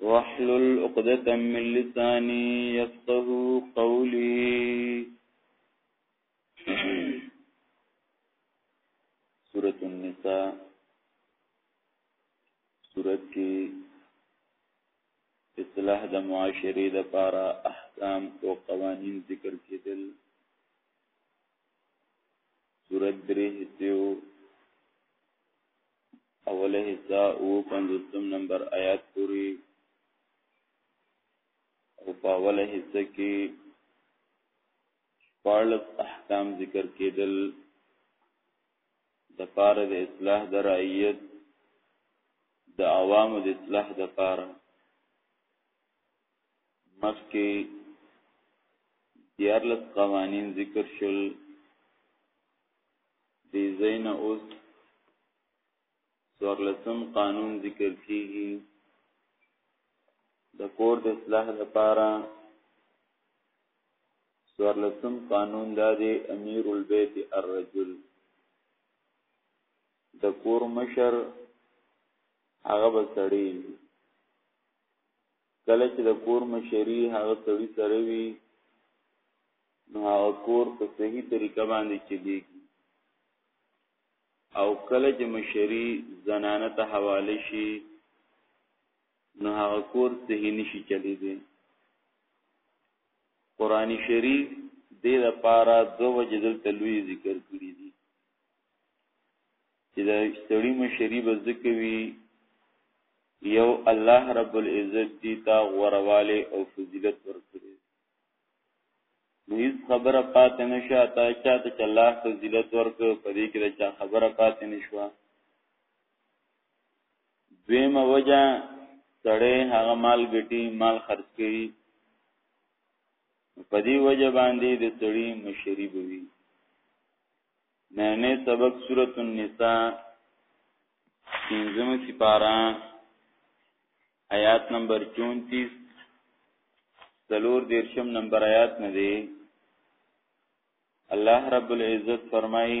واحلل عقدة من لساني يفقه قولي سورة النساء سورة کی اصلاح د معاشري د پاره احکام او قوانين ذکر کېدل سورة درې حصو اوله حصہ او پنځوستم نمبر آیات پوری او په اوله حصہ کې پارلس احکام ذکر کېدل د پاره د اصلاح د رعیت د عوامو د اصلاح د پاره مخکې دیارلس قوانین ذکر شول دی زین اوس سورلسم قانون ذکر کیږي د کور د اصلاح لپاره سورلسم قانون دا دی امیر البیت الرجل د کور مشر هغه بسړی کله چې د کور مشری هغه سړی سره وي نو هغه کور په صحیح طریقه باندې چلیږي او کله چې مشری زنانه ته حواله شي نو هغه کور صحیح نشي چلیږي قران شریف دې لپاره دو وجدل تلوي ذکر کړی دي چې د سړي مشری به ځکه وي یو الله رب العزت دی تا غورواله او فضیلت ورکړي نو هیڅ خبره پاتې نشه تا چاته چې الله فضیلت ورک په دې کې چې خبره پاتې نشوه دویمه وجه سړی هغه مال ګټي مال خرج کوي په دې وجه باندې د سړي مشری بوي نهمه سبق سورة النساء پنځمه سپاره آیات نمبر 34 سلور دیرشم نمبر آیات نه دی الله رب العزت فرمایي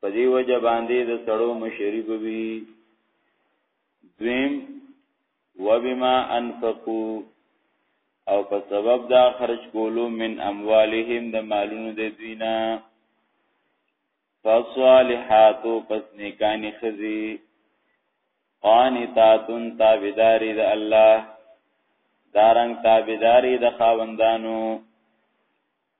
په دې وجه باندې د سړو مشری بوي دویم وبما انفقو او په سبب دا خرج کولو من اموالهم د مالونو د دوینا فصالحات پس نیکان خزی قانتاتن تابداری د الله دارنګ تابداری د خاوندانو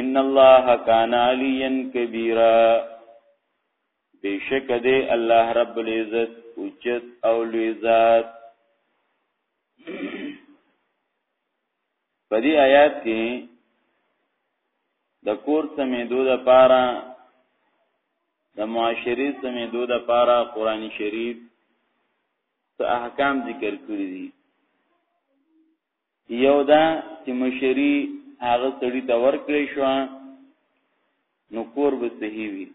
ان الله کان علیا کبیرا بیشک دی الله رب العزت اوچت او لوی ذات په دې آیات کې د کور سمیدو د پاره د معاشري سمیدو د پاره قران شریف څه احکام ذکر کړی دي یو دا چې مشری هغه سړی ته ورکړې شو نو کور به صحیح وي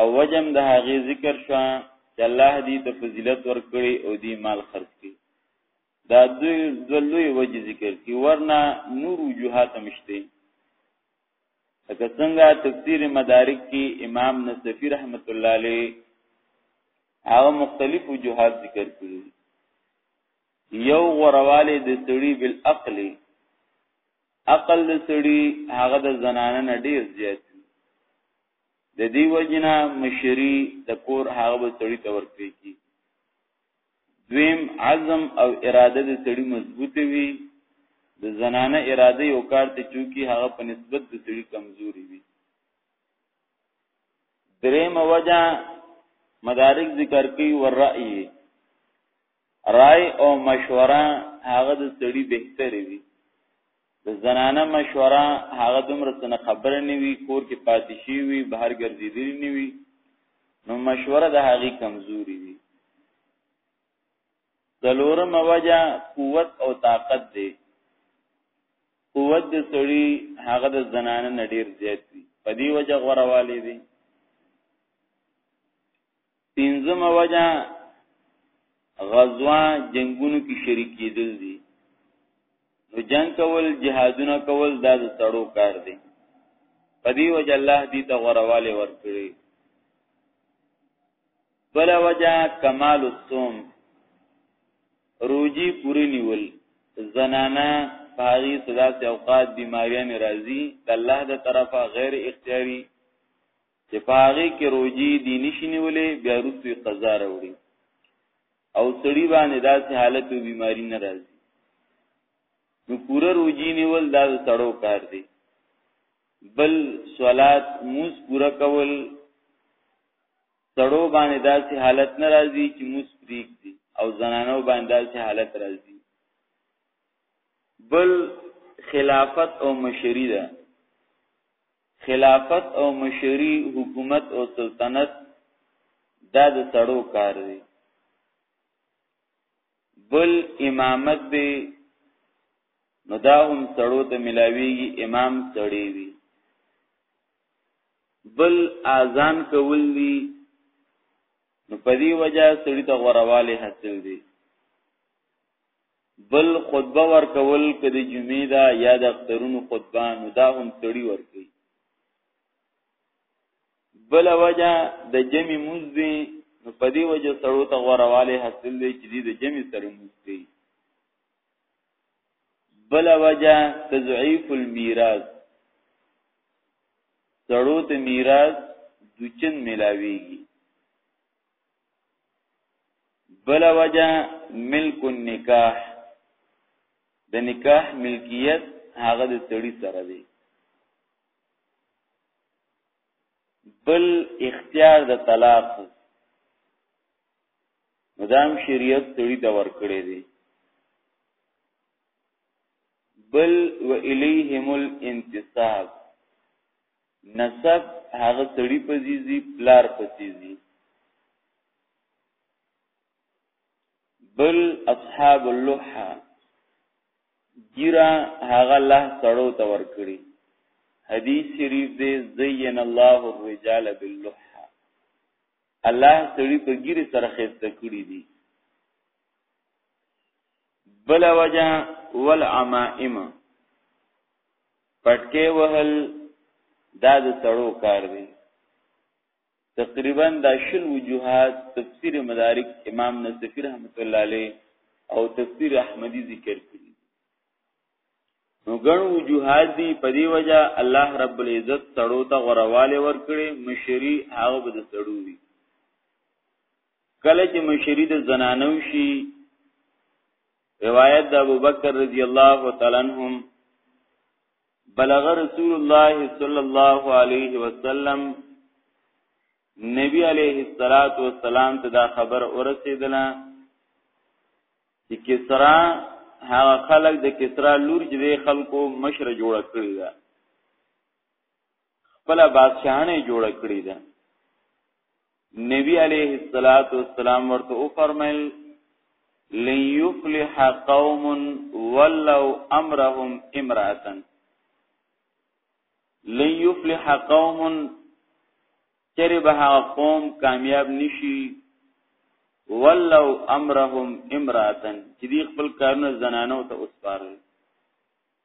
او وجم د هغه ذکر شو چې الله دې ته فضیلت ورکړي او دې مال خرج کړي دا دوی ذلوی وجه ذکر کی ورنا نور وجوهات مشته اګه څنګه تفسیر مدارک کی امام نصفی رحمت الله علیه هغه مختلف وجوهات ذکر کړي یو غورواله د سړي بل عقل عقل د سړي هغه د زنانه نه ډیر زیات د دې وجنه مشری د کور هغه به سړی تور کوي کی دویم عزم او اراده د سړی مضبوطه وي د زنانه اراده یو کار ته چوکي هغه په نسبت د سړی کمزوري وي دریم وجه مدارک ذکر کوي ورأي رای او مشوره هغه د سړي بهتر وي د زنانه مشوره هغه دومره څه خبر نه وي کور کې پاتې شي وي بهر ګرځېدلی نه وي نو مشوره د هغه کمزوري وي دلورم وجه قوت او طاقت دی قوت د سړي هغه د زنانه نډیر زیات وي په دې وجه غوړوالی دی پنځمه وجه غزوا جنگونو کې شریک کېدل دي نو جنگ کول جهادونه کول دا د سړو کار دی په دې وجه الله دې ته غورواله ورکړي بل وجه کمال الصوم روجي پوری نیول زنانا پاغي صدا سے اوقات بیماریان راضی د الله د طرفه غیر اختیاری چې په هغه کې روجي دي نشي نیولې بیا وروسته یې قضا راوړي او سړی باندې داسې حالت او بیماری نه راځي نو پوره روجي نیول دا د سړو کار دی بل صلات موس پوره کول سړو باندې داسې حالت نه راځي چې موس پریک دي او زنانو باندې داسې حالت راځي بل خلافت او مشری ده خلافت او مشری حکومت او سلطنت دا د سړو کار دی بل امامت دی نو دا هم سړو ته ملاویږي امام سړی وي بل اذان کول دي نو په دې وجہ سړی ته غورواله حاصل دي بل خطبه ورکول کدی جمعې دا یا د اخترونو خطبه نو دا هم سړی ورکي بل وجه د جمعې مونږ دی نو په دې وجه سړو ته غورواله حاصل دی چې د جمعې سره مونږ دی بل وجه تضعیف المیراث سړو ته میراث دوچن ملاویږي بل وجه ملک النکاح د نکاح ملکیت هغه د سړی سره دی بل اختیار د طلاق مدام شریعت سړی ته ورکړی دی بل و الیهم الانتصاب نسب هغه سړی پسې ځي پلار پسې ځي بل اصحاب اللحا ګیرا هغه الله سړو ته ور کړی حدیث شریف دی زین الله الرجال باللحا الله سړی په ګیره سره خسته کړی دی بل وجه والعمائم پټکې وهل دا د سړو کار دی تقریبا دا شل وجوهات تفسیر مدارک امام نصفی رحمت الله علیه او تفسیر احمدی ذکر کړی نو ګڼ وجوهات دی په دی وجہ الله رب العزت سړو ته غرواله ورکړي مشری هغه به د سړو وي کله چې مشری د زنانو شي روایت د ابوبکر رضی الله تعالی عنهم بلغ رسول الله صلی الله علیه وسلم نبی علیه الصلاۃ والسلام ته دا خبر ورسېدله چې کسرا هغه خلک د کسرا لور چې د خلکو مشر جوړ کړی دا خپل بادشاہانه جوړ کړی ده نبی علیه الصلاۃ والسلام ورته او فرمایل لن یفلح قوم ولو امرهم امراه لن یفلح قوم چری به قوم کامیاب نشي ولو امرهم امراه چې دی خپل کارونه زنانو ته وسپارل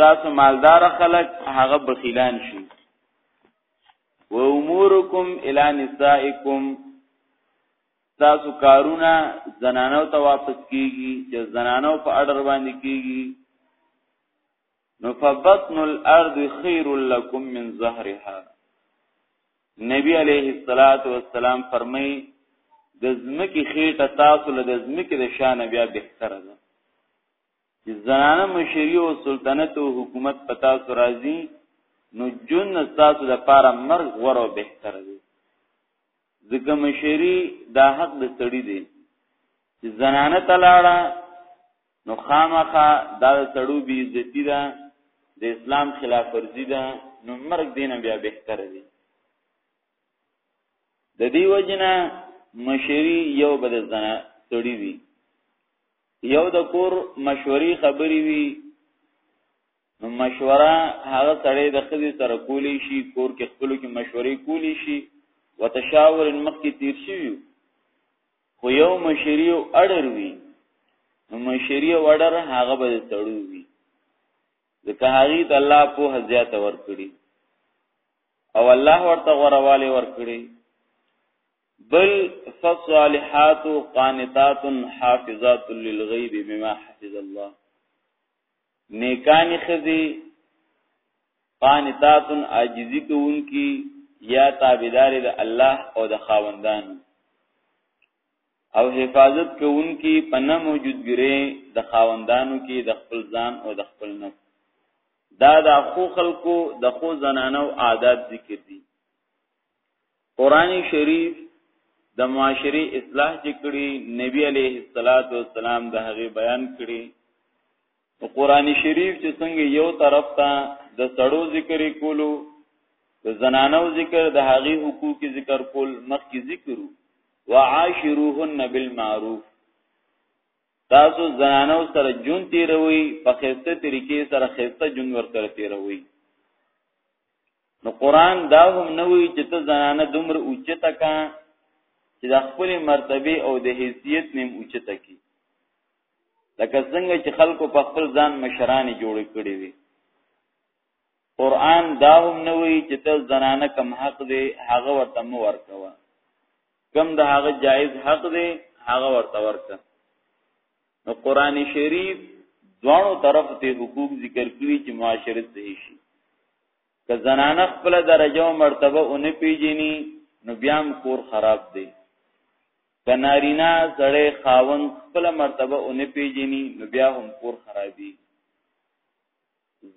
تاسو مالدار خلک هغه بخیلان شي و امورکم الی نسائکم تاسو کارونه زنانو ته واپس کیږي چې زنانو په اډر باندې کیږي نو فبطن الارض خیر لکم من ظهرها نبی علیه الصلاۃ والسلام فرمای د زمکی خېټه تاسو له زمکی د شان بیا بهتره ده چې زنانه مشری او سلطنت او حکومت پتا سو راځي نو جون تاسو د پاره مرګ غوړو بهتر دی ځکه مشری دا حق د سړی دی چې زنانه تلاړه نو خامخه دا سړو بی عزتی ده د اسلام خلاف ورزی ده نو مرګ دینه بیا بهتر دی د دې وجنه مشری یو بد زنه سړی وی یو د کور مشوري خبري وي نو مشوره هغه سړی د خدي سره کولی شي کور کې خپل کې مشورې کولی شي وتشاور مخکې تیر شي خو یو مشری او اډر وي نو مشری او اډر هغه به تړو وي ځکه هغه د الله په هزيات ور کړی او الله ورته غرواله ور کړی بل فصالحات قانتات حافظات للغیب بما حفظ الله نیکان خزی قانتات عاجزی کوونکی یا تابعدار د الله او د خاوندان او حفاظت کوونکی په نه موجودګری د خاوندانو کې د خپل ځان او د خپل نفس دا د خو خلکو د خو زنانو عادت ذکر دي قران شریف د معاشري اصلاح چې کړي نبی عليه الصلاه والسلام د هغه بیان کړي او قران شریف چې څنګه یو طرف ته د سړو ذکر کولو د زنانو ذکر د هغه حقوق ذکر کول مخکې ذکر وعاشروهن بالمعروف تاسو زنانو سره جون تیروي په خسته طریقې سره خسته جون ورته تیروي نو قران دا هم نه وی چې ته زنانه دومره اوچته کا چې د خپل مرتبه او د حیثیت نیم اوچته کی لکه څنګه چې خلکو په خپل ځان مشرانې جوړ کړي وي قران دا هم نه وی چې ته زنانه کم حق دی هغه ورته مو ورکوه کم د هغه جایز حق دی هغه ورته ورکه نو قران شریف دوانو طرف ته حقوق ذکر کړی چې معاشرت صحیح شي که زنانه خپل درجه او مرتبه اونې پیجنی نو بیا هم کور خراب دی که نارینا زړې خاون خپل مرتبه اونې پیجنی نو بیا هم کور خرابي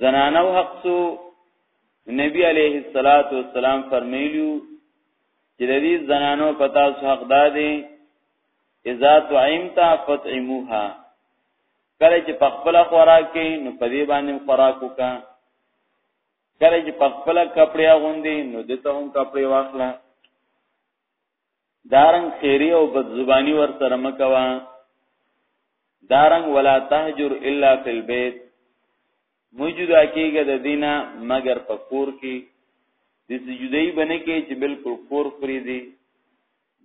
زنانه حق سو نبی علیه الصلاۃ والسلام فرمایلیو چې د دې زنانو پتا سو حق دادې اذا تعمت فطعموها کله چې په خپل خوراک کې نو په دې باندې خوراک وکړه کله چې په خپل کپڑے غوندي نو دته هم کپڑے واخلا دارنګ خیری او بد زبانی ور سره مکوا دارنګ ولا تهجر الا فی البیت موجوده کیګه د دینه مگر په کور کې د سجدی بنه کې چې بالکل کور خوري دي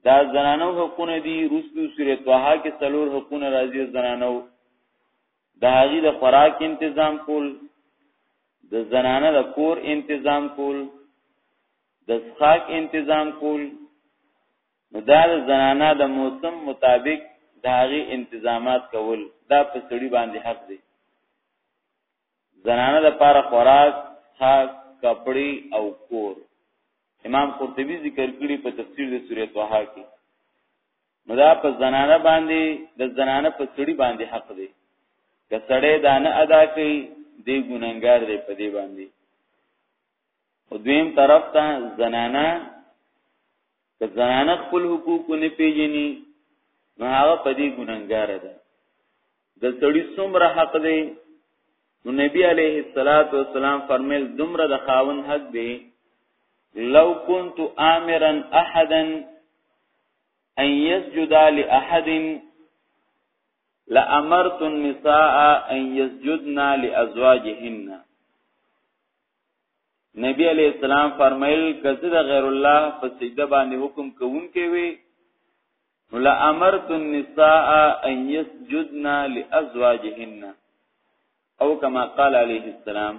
دا زنانو حقونه دي رسو سورې طه کې څلور حقونه راځي زنانو د هغې د خوراک انتظام کول د زنانه د کور انتظام کول د څښاک انتظام کول نو دا د زنانه د موسم مطابق د هغې انتظامات کول دا په سړي باندې حق دی زنانه د پاره خوراک څښاک کپڑے او کور امام قرطبي ذکر کړی په تفسیر د سورې طه کې نو دا په زنانه باندې د زنانه په سړي باندې حق دی که سړی دا نه ادا کوي دی ګننګار دی په دې باندې او دویم طرف ته زنانه که زنانه خپل حقوق نه پیژني نو هغه په دې ګننګار ده د سړي څومره حق دی نو نبی علیه الصلاۃ والسلام فرمایل دومره د خاون حق دی لو كنت آمرا احدا ان يسجد لاحد لامرت النساء ان يسجدن لازواجهن نبی علیہ السلام فرمایل کزه د غیر الله په سجده باندې حکم کوونکې وي ولا امرت النساء ان يسجدن لازواجهن او کما قال عليه السلام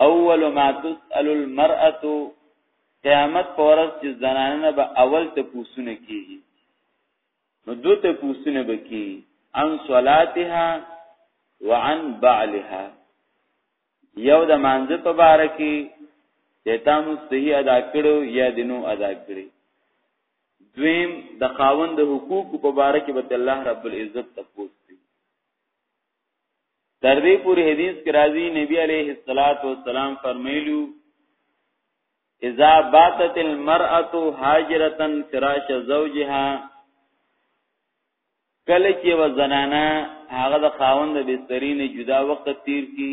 اول ما تسأل المرأه قیامت پر ورځ چې زنانه به اول ته پوښتنه کیږي نو دوی ته پوښتنه وکي عن صلاتها وعن بعلها یو د مانځ په بار کې چې تاسو صحیح ادا کړو یا دینو ادا کړی دویم د خاوند حقوق په بار کې به الله رب العزت تاسو تر دې پورې حدیث کې راځي نبی عليه الصلاة والسلام فرمایلو اذا باتت المرأه هاجره فراش زوجها کله چې و زنانا هغه د خاوند بسترین جدا وخت تیر کی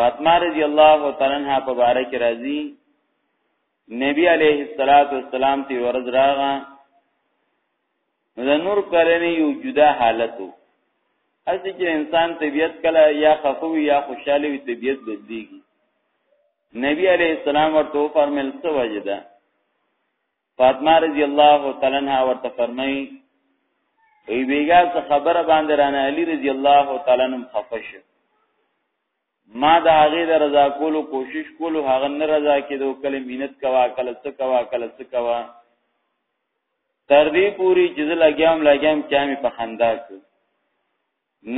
فاطمه رضی الله تعالی عنها په باره کې راځي نبی علیه الصلاۃ والسلام تی ورځ راغه نو نور کلنې یو جدا حالتو اسی چې انسان طبیعت کله یا خفوي یا خوشاله وي طبیعت بدلیږي نبی علیه السلام ورته فرمایل څه وجدا فاطمه رضی الله تعالی عنها ورته فرمایي ای بیګا څه خبره باندې رانه علی رضی الله تعالی عنہ خفش ما د هغه د رضا کولو کوشش کولو هغه نه رضا کېدو کله مینت کوا کله څه کوا کله څه کوا تر دې پوری چې لګیام لګیام چا می په خندا کړ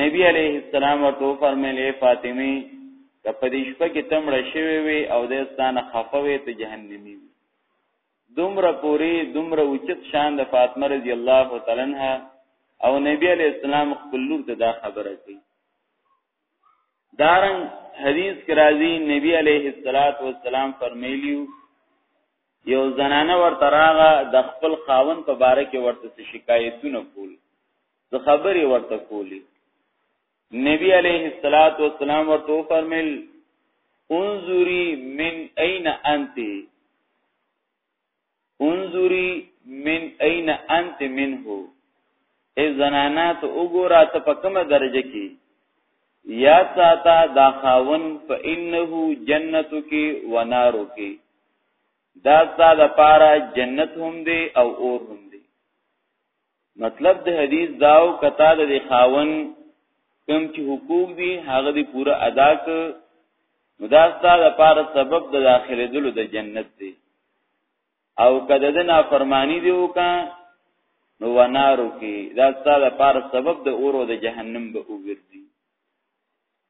نبی علیه السلام ورته فرمایلی فاطمی که په دې شپه کې تمړه شوی وي او د ستانه خفوي ته جهنمی وي دومره پوری دومره اوچت شان د فاطمه رضی الله تعالی عنها او نبی علیه السلام خپل لور ته دا خبره کوي دارن حدیث کې راځي نبی علیه الصلاۃ والسلام فرمایلیو یو زنانه ورته راغه د خپل خاون په باره کې ورته شکایتونه کول د خبرې ورته کولی نبی علیه الصلاۃ والسلام ورته فرمایل انظری من اين انت انظری من اين انت منه ای زنانا ته وګوره ته په کومه درجه کې یا ساتا دا خاون فإنه جنتک و نارک دا ساده پارا جنت هم دی او اور هم دی مطلب د حدیث داو کتا د دی خاون کم چې حقوق دي هغه دی پوره ادا ک مداستا د پاره سبب د داخله دلو د جنت دی او کده د نافرمانی دی وکا نو ونارو کې دا ستاسو لپاره سبب د اورو د جهنم به وګرځي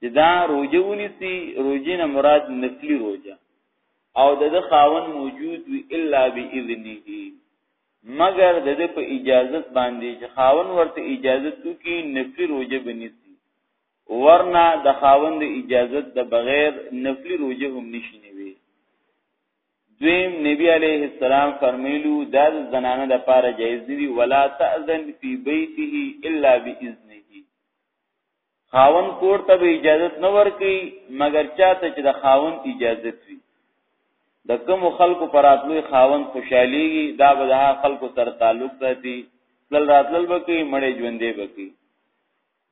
چې دا روزه ونیسي روزه نه مراد نفلی روزه او د خاون موجود وی الا باذنه مگر د دې په اجازه باندې چې خاون ورته اجازه وکړي نفلی روزه بنسي ورنه د خاون د اجازه د بغیر نفلی روزه هم نشي نیوي دویم نبی علیه السلام فرمایلو دا د زنانه د پاره جایز دی ولا تاذن فی بیته الا باذنه خاون کور ته به اجازه نه ورکي مګر چاته چې د خاون اجازه وي د کوم خلکو پر اتلوي خاون خوشحاليږي دا به د خلکو سره تعلق ساتي تل راتلل بکی مړې ژوندې بکی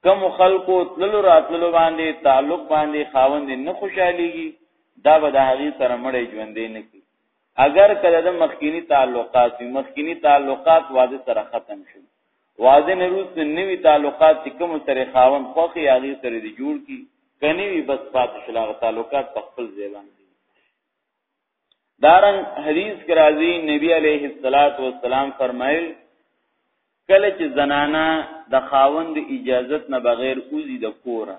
کوم خلکو تل راتلل باندې تعلق باندې خاون نه خوشحاليږي دا به د هغه سره مړې ژوندې نه کی اگر کله د مخکینی تعلقات وي مخکینی تعلقات واده سره ختم شي واده نه روز نوی تعلقات چې کوم سره خاون خوخي هغه سره دی جوړ کی کني وي بس پات شلاغ تعلقات په خپل ځای باندې دارن حدیث کرازی نبی علیه الصلاۃ والسلام فرمایل کله چې زنانا د خاوند اجازت نه بغیر اوزی د کوره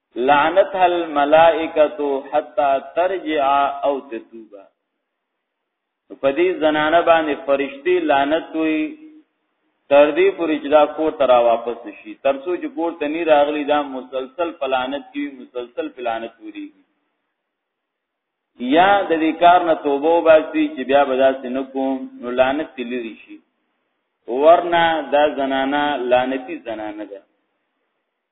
لعنتها الملائکه حتا ترجع او تتوب په دې زنانه باندې فرشتي لعنت وي تر دې پورې چې دا کور ته را واپس شي تر څو چې کور ته نه راغلي دا مسلسل پلانت کی مسلسل پلانت وری یا د دې کار نه توبه وباسي چې بیا به داسې نه کوم نو لعنت تللی شي ورنه دا زنانه لعنتی زنانه ده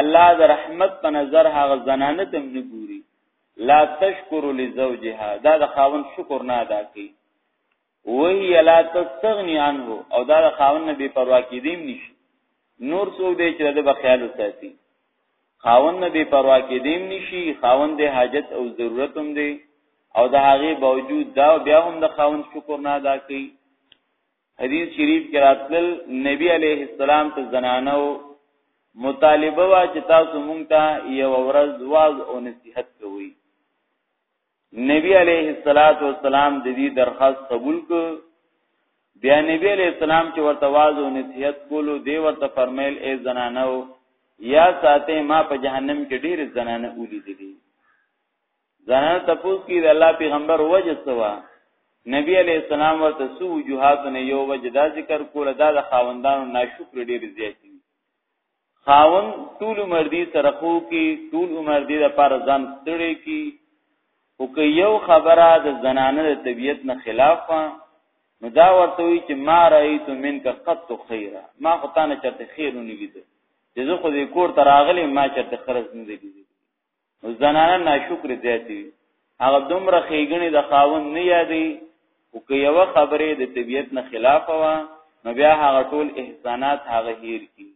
الله د رحمت په نظر هغه زنانه تم نه ګوري لا تشکر لزوجها دا د خاون شکر نه ادا کوي وهي لا تستغني عنه او دا د خاون نه بي پروا کیدیم نشي نور څوک دی چې د بخیال ساتي خاون نه بي پروا کیدیم نشي خاون د حاجت او ضرورت هم دی او د هغه باوجود دا بیا هم د خاون شکر نه ادا کوي حدیث شریف کې راتلل نبی علیه السلام ته زنانو مطالبه وا چې تاسو مونږ ته یو ورځ واز او نصیحت کوئ نبی علیه الصلاۃ والسلام د دې درخواست قبول ک بیا نبی علیه السلام چې ورته واز او نصیحت کولو دی ورته فرمایل ای زنانو یا ساته ما په جهنم کې ډیر زنانه ولیدلې زنان تپوس کی د الله پیغمبر وجه سوا نبی علی السلام ورته سو وجوهات نه یو وجه دا ذکر کوله دا د خاوندانو ناشکر ډیر زیات دي خاون ټول عمر دی سره خو کی ټول عمر دی د پاره ځان ستړي کی او که یو خبره د زنانه د طبیعت نه خلاف وا نو دا ورته وی چې ما رایت منک قط خیره ما خو تانه چرته خیر نه لیدل چې زه خو دې کور ته راغلی ما چرته خرج نه لیدل نو زنانه ناشکر زیاتی هغه دومره خېګنې د خاون نه یادې او که یو خبره د طبیعت نه خلاف وا نو بیا هغه ټول احسانات هغه هیر کی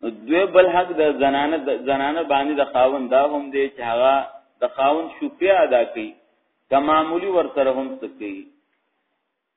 نو دوی بل حق د زنانه د زنانه باندې د خاون دا هم دی چې هغه د خاون شکریا ادا کړي که معمولی ور سره هم سکی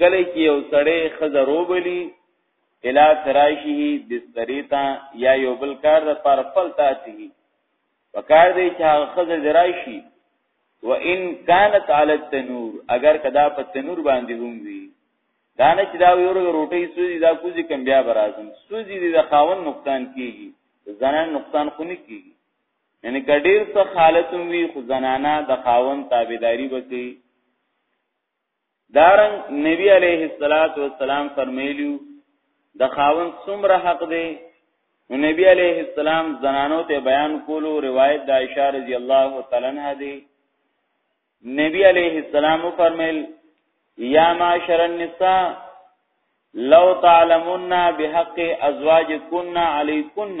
کله چې یو سړی خزه روبلی الا فراشه بستریتا یا یو بل کار د پر فل تاتی وکړ دی چې هغه خزه درایشي و ان كانت على التنور اگر کدا په تنور باندې هم وي دا نه چې دا یو روټي سوزي دا کوزي کم بیا برازم سوزي د خاون نقصان کیږي زنان نقصان خو نه کیږي یعنی کډیر څه حالت وي خو زنانا د خاون تابعداري وکړي دارن نبی علیه الصلاۃ والسلام فرمایلیو د خاون څومره حق دی نو نبی علیه السلام زنانو ته بیان کولو روایت د عائشہ رضی الله تعالی عنها دی نبی علیه السلام فرمایل یا معاشر النساء لو تعلمون بحق ازواجکن علیکن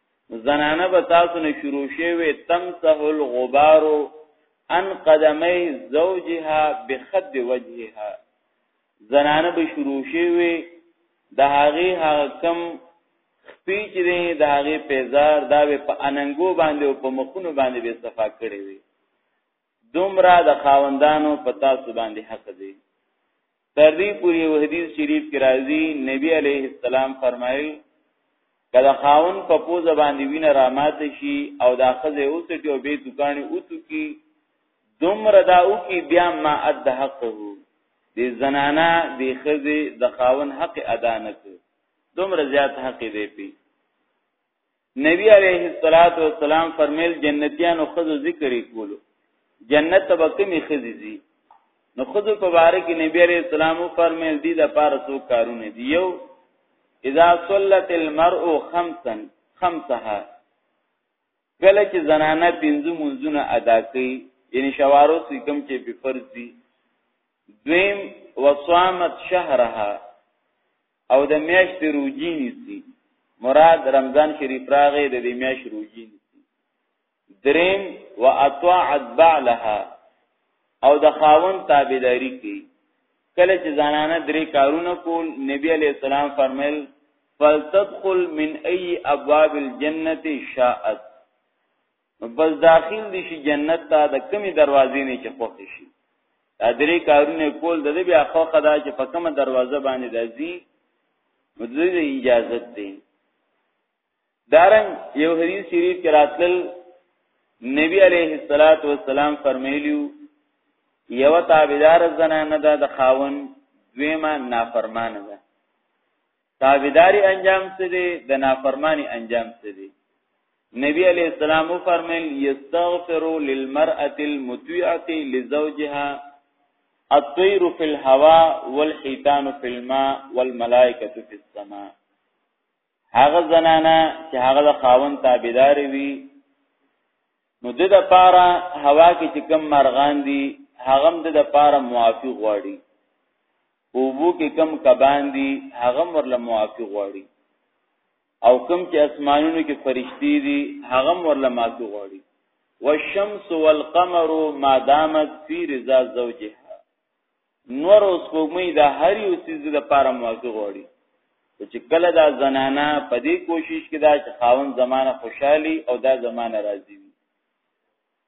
زنانه به تاسو نه شروع شوي تمسح الغبار ان قدمي زوجها بخد وجهها زنانه به شروع شوي د هغه هغه کم خپیچ دی د هغه پیزار دا په اننګو باندې او په مخونو باندې به صفا کړی وي دومره د خاوندانو په تاسو باندې حق دی تر دې پورې یو حدیث شریف کې راځي نبی علیه السلام فرمایي کله خاون په پوزه باندې وینه را ماته شي او دا خزه اوسټي او به دکانې اوتو کی دومره دا او کی بیا ما اد حقه دې زنانا دې خزه د خاون حق ادا نه کړ دومره زیات حق دې پی نبی علیه الصلاۃ والسلام فرمایل جنتیانو خذو ذکر کولو جنت تبکمی خذیزی نو خذو په باره کې نبی علیه السلام فرمایل دي د پاره سو کارونه دی یو اذا صلت المرء خمسا خمسها کله چې زنانه پنځه منځونه ادا کوي یعنی شوارو سکم چې په فرض دي دویم وصامت شهرها او د میاشت روجی نیسی مراد رمضان شریف راغې د دې میاشت روجی نیسی دریم واطاعت بعلها او د خاون تابعداري کوي کله چې زنانه درې کارونه کول نبی علی السلام فرمایل فلتدخل من ای ابواب الجنه شاءت نو بس داخل دي شي جنت ته د کمی دروازې نه چې خوښ شي دا درې کارونه کول د دې بیا خو خدا چې په کومه دروازه باندې راځي نو د دې اجازه دی دارن یو حدیث شریف کې راتل نبی علیه الصلاۃ والسلام فرمایلیو یو تابعدار زنانه ده د خاون دویمه نافرمانه ده تابعداري انجام څه دی د نافرمانی انجام څه دی نبی علیہ السلام فرمایل یستغفر للمرأه المطیعه لزوجها الطير في الهواء والحيتان في الماء والملائکه في السماء هغه زنانا چې هغه د خاون تابعدار وي نو د د پاره هوا کې چې کم مرغان دي هغه د د پاره معافي غواړي په وبو کې کم کبان دي هغه هم ورله معافي غواړي او کم چې اسمانونو کې فرشتي دي هغه هم ورله معافي غواړي والشمس والقمر ما دامت في رضا زوجها نور اوس کومې د هر یو سیز د پاره معافي غواړي چې کله دا زنانا په دې کوشش کې دا چې خاون زمانه خوشحالي او دا زمانه راضي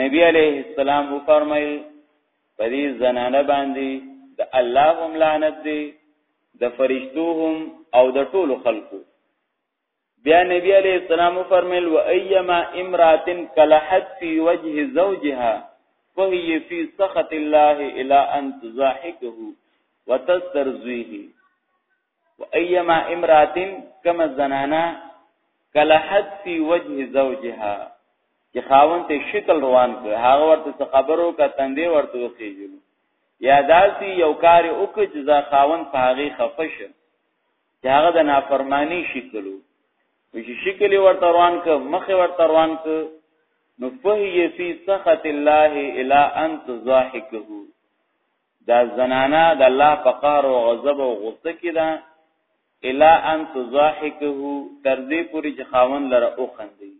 نبی علیه السلام و فرمایل په دې زنانه باندې د الله هم لعنت دی د فرشتو هم او د ټولو خلقو بیا نبی علیه السلام و فرمایل و ایما امرات کلحت فی وجه زوجها فهی فی سخط الله الی ان تزاحکه وتسترزیه و ايما امرات كما زنانا کلحت فی وجه زوجها چې خاون ته شکل روان کړ هغه ورته خبرو کا تندې ورته وسیږي یا داسي یو کار وکړي چې ځا خاون په هغه خفش چې هغه د نافرمانی شکلو چې شکل ورته روان ک مخ ورته روان ک نو فهی فی سخط الله الی ان تضاحکه دا زنانا د الله په قهر او غضب او غصه کې ده الا ان تضاحکه تر دې پورې چې خاون لره او خندي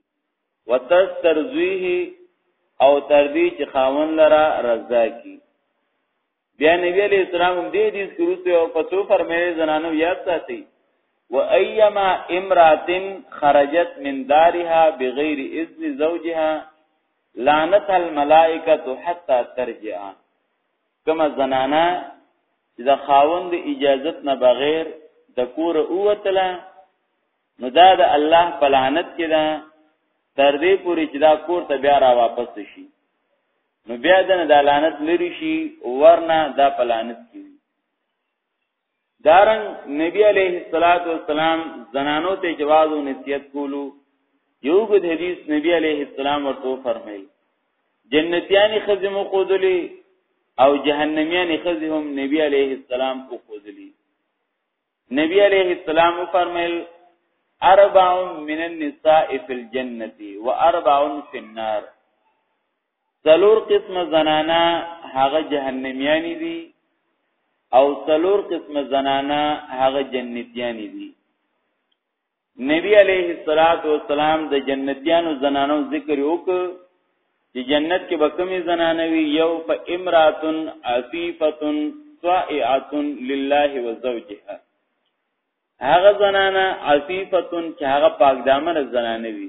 وتسترزویه او تر دې چې خاون لره رضا کی بیا نبی علیہ السلام دې دې سکروته او پتو فرمایي زنانو یاد ساتي و ايما امراه خرجت من دارها بغیر اذن زوجها لعنت الملائکه حتا ترجع کومه زنانه چې د خاوند اجازت نه بغیر د کور اوتله نو دا د الله په لعنت کې ده تر دې پورې چې دا کور ته بیا را واپس شي نو بیا د لعنت لري شي ورنه دا په لعنت کې دارن نبی علیه الصلاۃ والسلام زنانو ته جواز او نصیحت کولو یو غد حدیث نبی علیه السلام ورته فرمایي جنتیانی خزم قودلی او جهنميان خزي هم نبي عليه السلام کو خوذلي نبي عليه السلام فرمایل اربع من النساء في الجنه واربع في النار څلور قسم زنانا هغه جهنميانی دي او څلور قسم زنانا هغه جنتيانی دي نبی علیه الصلاۃ والسلام د جنتیانو زنانو ذکر وک چې جنت کې بکمی زنانه وی یو فامراتن عفیفه طائعه لله وزوجها هغه زنانه عفیفه چې هغه پاک دامن زنانه وی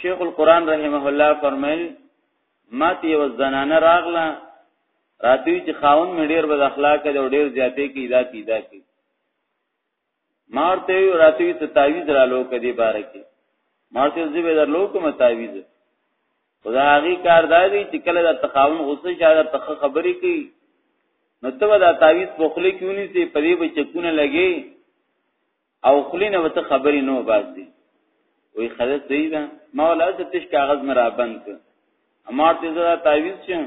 شیخ القران رحمه الله فرمایل ماته یو زنانه راغله راتوی چې خاون مې ډیر بد اخلاق دی او ډیر زیاتې کی دا کی دا کی مارته یو راتوی ته تعویز را لو کدی باره کې مارته زی به درلو کوم تعویز خدا هغه کار دی چې کله د تخاون غصه شاده تخ خبرې کی نو ته دا تعویز په خله کیونی سي پرې به چکونه لګي او خلینه وته خبرې نو باسي وی خدای صحیح ده ما ولا څه تش کاغذ مرا بند کړ امر ته زړه تعویز شه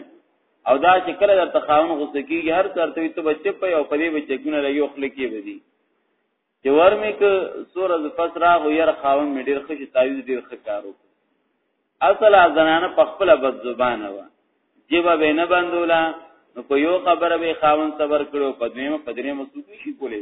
او دا چې کله درته خاون غوسه کیږي هر څه ته ته بچ په او په دې بچ کونه لګي او خلک یې بدی چې ورمه ک سور از پس را غو ير خاون مې ډیر خوشی تعویز ډیر خکارو اصل ازنانه په خپل بد زبانه و جيبه به نه بندولا نو په یو خبره به خاون صبر کړو په دې مې په دې مې سوچ شي کولې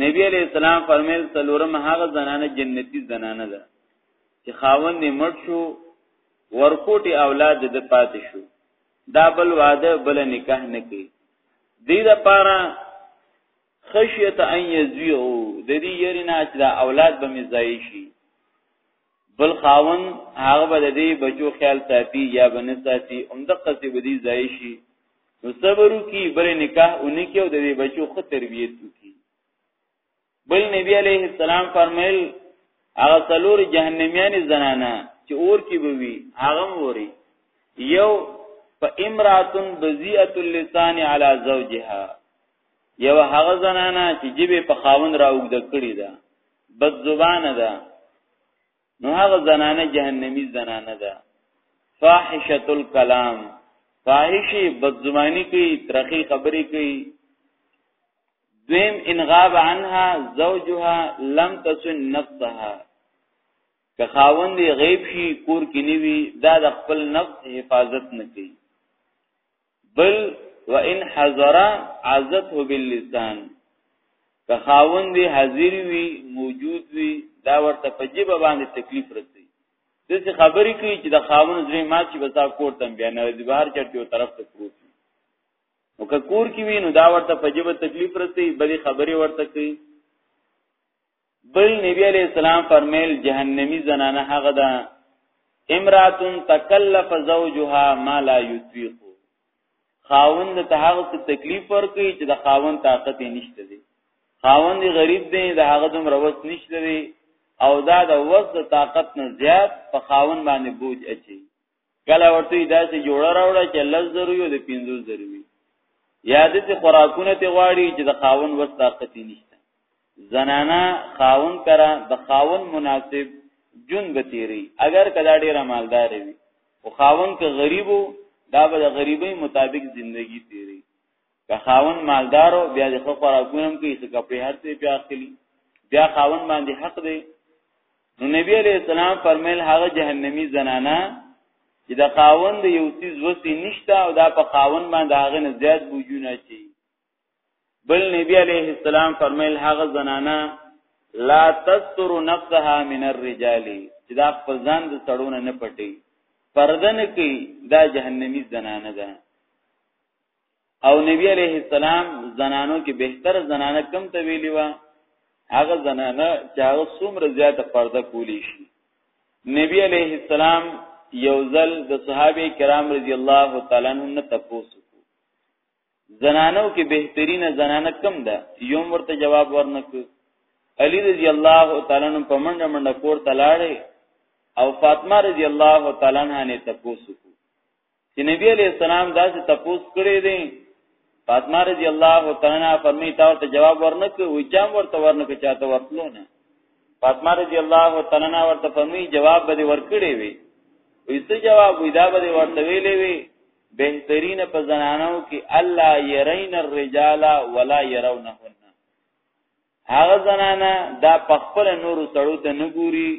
نبی علیہ السلام فرمایل څلورم هغه زنانه جنتی زنانه ده چې خاوند یې مړ شو ورکوټي اولاد د پاتې شو دا بل واده بل نکاح نه کوي دې لپاره خشیت ان یزیو د دې یرینا چې دا اولاد به مزای شي بل خاون هغه به د دې بچو خیال ساتي یا بنساتي عمدقه سي بدی زای شي نو صبر وکي بل نکاح اونې کې او د دې بچو خو تربيت وکي بل نبی عليه السلام فرمایل هغه څلور جهنميان زنانه چې اور کې بوي هغه موري یو فامراتن بذیئه اللسان علی زوجها یو هغه زنانه چې جیبه په خاون را وګد کړی ده بد زبانه ده نو هغه زنانه جهنمی زنانه ده فاحشه الكلام فاحشه بدزمانی کوي ترخی خبرې کوي دویم ان غاب عنها زوجها لم تسن نفسها که خاوند غیب شي کور کې نیوي دا د خپل نفس حفاظت نه کوي بل وان حضر عزته باللسان که خاوند حاضر وي موجود وي دا ورته په جبه باندې تکلیف رسي دغه خبرې کوي چې د خاوند زری مات شي بس کور تم بیا نه دی بهر چرته یو طرف ته پروت او که کور کې وي نو دا ورته په جبه تکلیف رسي بلې خبرې ورته کوي بل نبی علیہ السلام فرمایل جهنمی زنانه هغه ده امراتن تکلف زوجها ما لا یطیق خاوند ته هغه څه تکلیف ورکړي چې د خاوند طاقت یې نشته دی خاوند غریب دی د هغه دوم روس نشته دی او دا د وس د طاقت نه زیات په خاوند باندې بوج اچي کله ورته داسې جوړه راوړه چې لز ضروري او د پینځو ضروري یاد چې خوراکونه ته غواړي چې د خاون وس طاقت نشته زنانا خاون کرا د خاون مناسب جون بتیری اگر کدا ډیر مالدار وي او خاون که غریبو دا به د غریبۍ مطابق زندگی تیری که خاون مالدارو بیا د خو خوراکونم کوي څه کپړې هر څه بیا اخلي بیا خاون باندې حق دی نو نبی علیہ السلام فرمایل هغه جهنمی زنانا چې د خاون د یو څیز وسی نشته او دا په خاون باندې هغه نه زیات بوجونه چی بل نبی علیہ السلام فرمایل هغه زنانا لا تستر نفسها من الرجال چې دا خپل ځان د سړونه نه پټي پردن کوي دا جهنمی زنانه ده او نبی علیه السلام زنانو کې بهتر زنانه کم ته ویلی و هغه زنانه چې هغه څومره زیاته پرده کولی شي نبی علیه السلام یو ځل د صحابه کرام رضی الله تعالی عنهم نه تاسو زنانو کې بهترین زنانه کم ده یوم ورته جواب ورنک علی رضی الله تعالی عنہ په منډه منډه کور ته لاړې او فاطمه رضی الله تعالی عنها نه تاسو چې نبی علیہ السلام داسې تپوس کړی دی فاطمه رضی الله تعالی عنها فرمی تا ته جواب ورنکه وی چام ورته ورنکه چاته ورتلو نه فاطمه رضی الله تعالی عنها ورته فرمی جواب به ورکړی وی وی څه جواب وی دا به ورته ویلې وی بهترین په زنانو کې الله يرین الرجال ولا يرونهن هغه زنانه دا پخپل نور سړو ته نه ګوري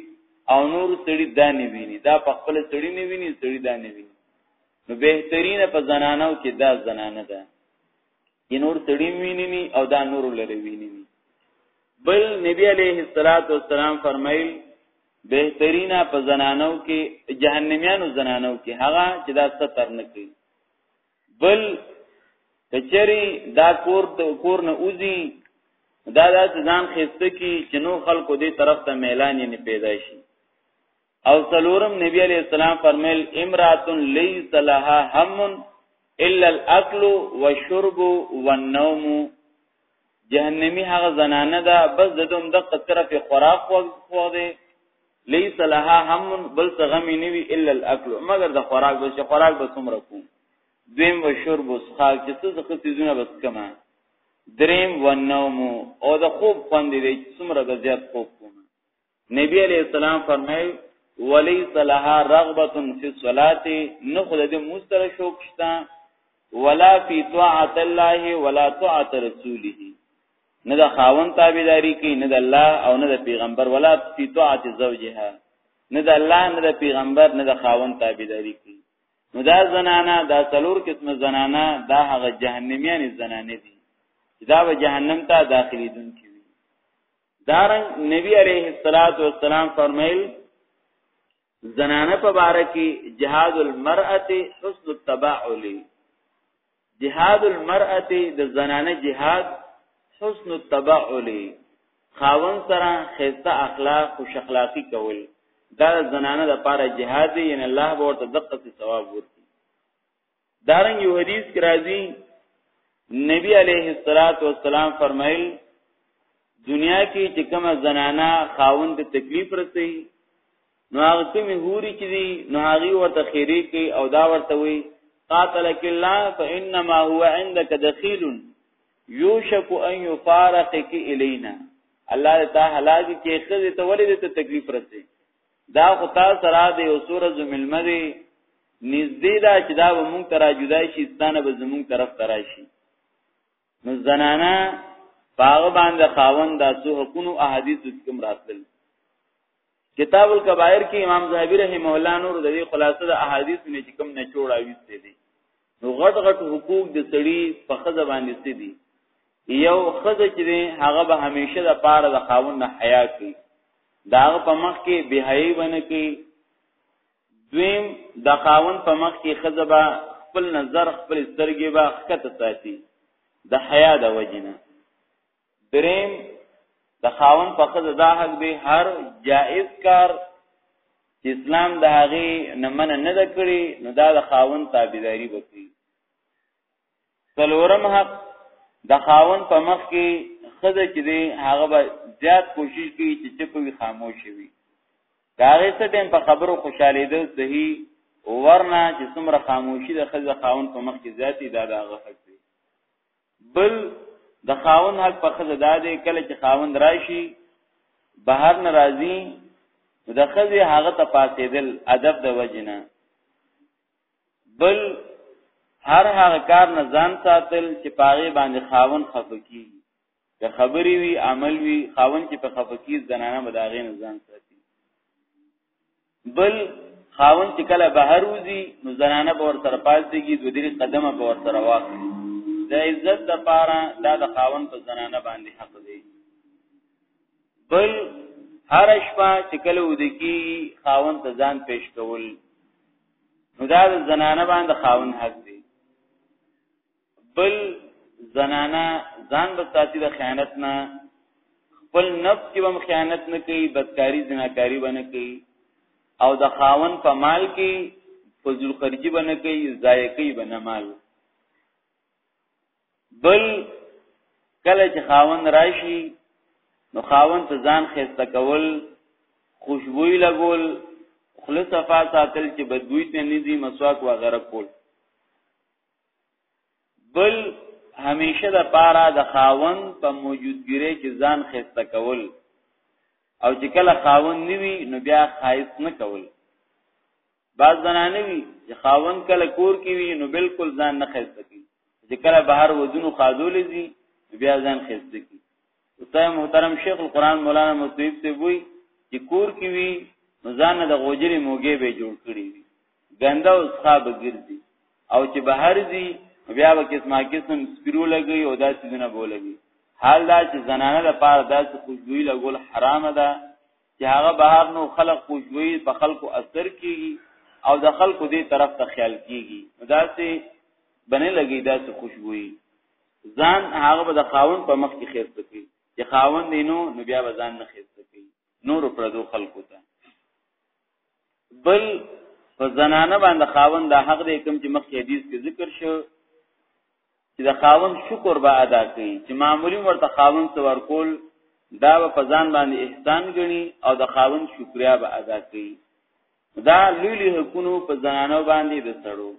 او نور سړي دا نه ویني دا پخپل سړي نه ویني سړي دا نه ویني نو بهترین په زنانو کې دا زنانه ده چې نور سړي ویني او دا نور لري ویني بل نبی علیه الصلاۃ والسلام فرمایل بهترینا په زنانو کې جهنميانو زنانو کې هغه چې دا ستر نه کوي بل کچری دا کور ته کور نه اوزی دا دا ځان خسته کی چې نو خلکو دې طرف ته میلان یې پیدا شي او سلورم نبی علیہ السلام فرمایل امرات لیس لها هم الا الاكل والشرب والنوم جهنمی هغه زنانه ده بس د دوم د قطرف خوراک وغوړي ليس لها هم بل څه غم نه وي الا الاكل مگر د خوراک به چې خوراک به څومره کوم دویم و شرب اسخا چې څه څه سيزونه بس کما دریم و نوم او د خوب خوند دی څومره د زیات خوب کوم نبی علیہ السلام فرمایي وليس لها رغبه في الصلاه نه خود دې مستر شوق شته ولا في طاعت الله ولا طاعت رسوله نه د خاون تابعداري کوي نه د الله او نه د پیغمبر ولا فی طاعت زوجها نه د الله نه د پیغمبر نه د خاون تابعداري کوي نو دا زنانا دا څلور قسم زنانا دا هغه جهنميان زنانه دي دا به جهنم ته داخلي دن کی دارن نبی علیه الصلاۃ والسلام فرمایل زنانه په باره کې جهاد المرأه حسن التباعل جهاد المرأه د زنانه جهاد حسن التباعل خاون سره خسته اخلاق او شخلاقی کول دا زنانه د پاره جهاد یې ان الله به ورته دقه ثواب ورکړي دارنګ یو حدیث کې راځي نبی علیه الصلاۃ والسلام فرمایل دنیا کې چې کوم زنانا خاوند ته تکلیف رسي نو هغه کوم هوري چې دي نو هغه ورته خیری کوي او دا ورته وي قاتلک الله فانما هو عندك دخيل يوشك ان يفارقك الينا الله تعالی هلاګي کې خزه ته ولې ته تکلیف رسي دا خو تا سره د یو سوره زملمه دی نږدې دا چې دا به مونږ ترا جدا شي ستانه به زمونږ طرف ترا شي نو زنانا باغ باندې خاوند دا سو حقونو احادیث کوم راتل کتاب الکبائر کې امام زاهبی رحمه الله نور د دې خلاصه د احادیث نه چې کوم نه جوړاوي دي نو غټ غټ حقوق د سړي په خزه باندې سدي یو خزه چې هغه به همیشه د پاره د خاون نه حیا کوي دا په مخ کې بهایي باندې کوي دویم د خاون په مخ کې خزه به خپل نظر خپل سترګې به خکته ساتي د حیا د وجنه دریم د خاون په خزه دا حق دی هر جائز کار چې اسلام د هغه نه منع نه کړی نو دا د خاون تابعداري وکړي څلورم حق د خاون په مخ کې خزه چې دی هغه به زیات کوشش کوي چې چپ وي خاموش وي دا هغه څه ټیم په خبرو خوشاله دي صحیح ورنه چې څومره خاموشي د خزه خاون په مخ کې زیاتی دا د هغه حق دی بل د خاون حق په خزه دادې کله چې خاوند راشي بهر ناراضي د خزه هغه ته پاسېدل ادب د وجنه بل هر هغه کار نه ځان ساتل چې پاغي باندې خاون خفقي که خبري وي عمل وي خاون چې په خفقي زنانه مداغې نه ځان ساتي بل خاون چې کله بهر وځي نو زنانه به ور سره پاتېږي دوه درې قدمه به ور سره واخلي د عزت د پاره دا د خاون په زنانه باندې حق دی بل هر شپه چې کله ودکی خاون ته ځان پیش کول نو دا د زنانه باندې خاون حق دی بل زنانا ځان به ساتي د خیانت نه خپل نفس کې هم خیانت نه کوي بدکاری زناکاری ونه کوي او د خاون په مال کې فضل خرجي ونه کوي ضایع کوي بنه مال بل کله چې خاون راشي نو خاون ته ځان خسته کول خوشبوئی لګول خلص صفا ساتل چې بدبوئی ته نه دي مسواک وغیرہ کول بل همیشه د پاره د خاون په موجودګیره کې ځان خسته کول او چې کله خاون نیوي نو بیا خایس نه کول بعض زنانه وي چې خاون کله کور کې وي نو بالکل ځان نه خسته کوي چې کله بهر ودونو خاذول زی بیا ځان خسته کوي استاد محترم شیخ القرآن مولانا مصیب ته وی چې کور کې وی ځان د غوجري موګې به جوړ کړی وی ګنده او صاحب ګرځي او چې بهر دي بیا به قسمه قسم سپیرو لګي او داسې دونه بولوي حال دا چې زنانه د پاره داسې خوشبوئی لګول حرام ده چې هغه بهر نو خلق خوشبوئی په خلکو اثر کیږي او د خلکو دې طرف ته خیال کیږي داسې بنه لګي داسې خوشبوئی ځان هغه به د خاون په مخ کې خېسته کوي چې خاون دی نو نو بیا به ځان نه خېسته کوي نور پردو خلکو ته بل په زنانه باندې خاون دا حق دی کوم چې مخکې حدیث کې ذکر شو چې د خاون شکر به ادا کوي چې معمولی ورته خاون څو ورکول دا په ځان باندې احسان ګڼي او د خاون شکریا به ادا کوي دا لوی لوی حقونو په زنانو باندې د سړو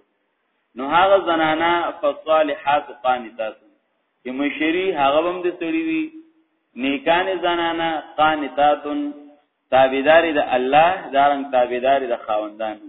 نو هغه زنانا فصالحات قانتات چې مشری هغه هم د سړی وی نیکان زنانا قانتات تابعدار د الله دارنګ تابعدار د خاوندانو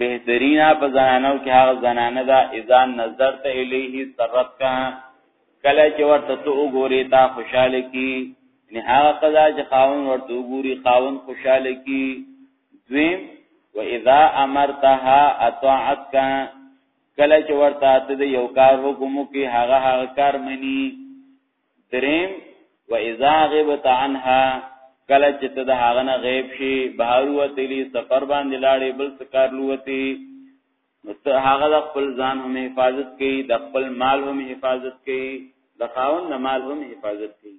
بهترینا په زنانو کې هغه زنانه ده اذا نظرت الیه سرت کا کله چې ورته تو وګوري تا خوشاله کی نه هغه قضا چې خاون ورته وګوري خاون خوشاله کی دویم و اذا امرتها اطاعتک کله چې ورته ته یو کار حکم کی هغه هغه کار منی دریم و اذا غبت عنها کله چې ته د هغه نه غیب شي بهر وتلی سفر باندې لاړې بل سکار لوتی نو ته هغه د خپل ځان هم حفاظت کوي د خپل مال هم حفاظت کوي د خاون د مال هم حفاظت کوي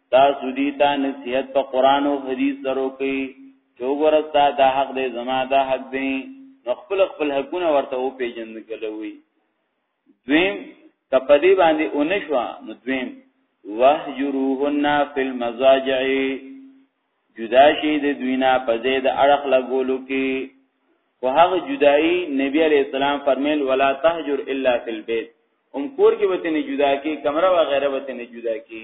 دا سودی تا نصیحت په قران او حدیث درو کوي چې وګورستا دا حق دی زما دا حق دی نو خپل خپل حقونه ورته او پیجن کلوي دویم کپدی باندې اونشوا نو دویم وهجروهن فی المزاجع جدا شي د دوینا په زید اړخ لګولو کې خو هغه جدائی نبی علی السلام فرمیل ولا تهجر الا فی البيت هم کور کې وته نه جدا کی کمره و غیره وته نه جدا کی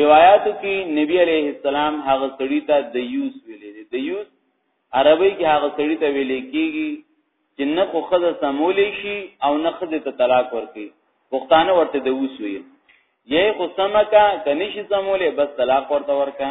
روایتو کې نبی علیه السلام هغه سړی ته د یوس ویلې دی د یوس عربی کې هغه سړی ته ویلې کیږي چې نه خو خزه سمولې شي او نه خزه ته طلاق ورکړي پښتانه ورته د یوس ویل یې خو سمکا کني شي سمولې بس طلاق ورته ورکا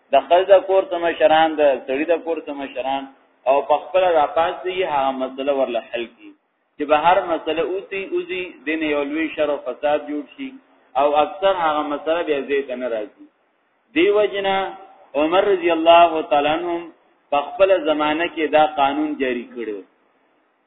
د خپل د کور ته مشران د سړي د کور ته مشران او په خپل را پاس دی هغه مسله ورله حل کی چې به هر مسله اوتی اوزی دین یو لوی شر او فساد جوړ شي او اکثر هغه مسله به زیات نه راځي دی وجنا عمر رضی الله تعالی عنہ په خپل زمانه کې دا قانون جاری کړو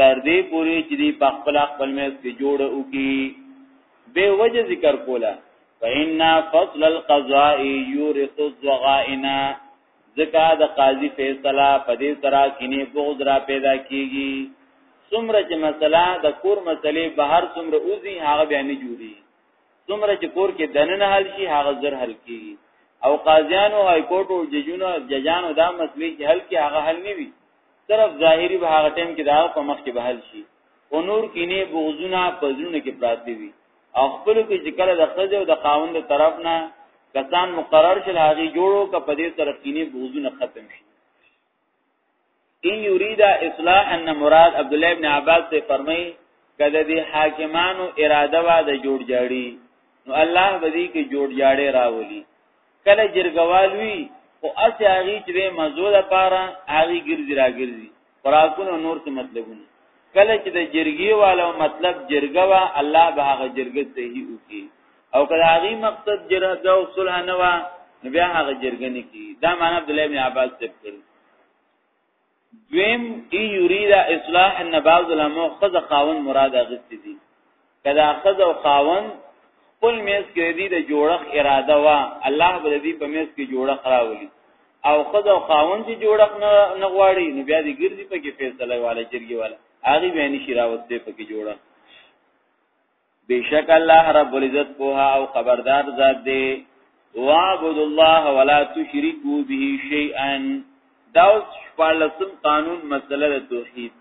تر دې پورې چې دی په خپل خپل مېز کې جوړ او کی به وجه ذکر کوله فإن فصل القضاء يورث الضغائنا ځکه د قاضي فیصله په دې سره کینه بغض را پیدا کیږي څومره چې مسله د کور مسلې بهر څومره اوزي هغه بیا نه جوړي څومره چې کور کې دننه حل شي هغه زر حل کیږي او قاضیانو های کورټو ججونو ججانو دا مسلې چې حل کې هغه حل نه وي طرف ظاهری به هغه ټیم کې دا په مخ کې بهل شي او نور کینه بغزونه په زړونو کې پراته وي او خپل کې چې کله د خځه او د خاوند طرف نه کسان مقرر شل هغه جوړو ک په دې طرف کینه بغزونه ختم شي ان یرید اصلاح ان مراد عبد الله ابن عباس سے فرمای کده دی حاکمانو اراده وا د جوړ جاړي نو الله بدی کې جوړ جاړي راولي کله جرګوال وی او اس هغه چې به مزو د پاره هغه ګرځي را ګرځي خوراکونو نور څه مطلبونه کله چې د جرګي والو مطلب جرګه وا الله به هغه جرګه صحیح وکي او کله هغه مقصد جرګه او صلح نه وا بیا هغه جرګه نه کی دا معنی عبد الله بن عباس څخه دویم ای یرید اصلاح ان بعض الامو خذ خاون مراد اغستی دي کدا خذ او خاون خپل میز کې دي د جوړخ اراده وا الله به دې په میز کې جوړخ راولي او خذ او خاون چې جوړخ نه غواړي نو بیا دې ګرځي په کې فیصله والا جرګي والا هغه به نشي راوستي په کې جوړخ بشک الله رب العزت په او خبردار ذات دی وعبد الله ولا تشركوا به شيئا دا اوس شپارلسم قانون مسله د توحید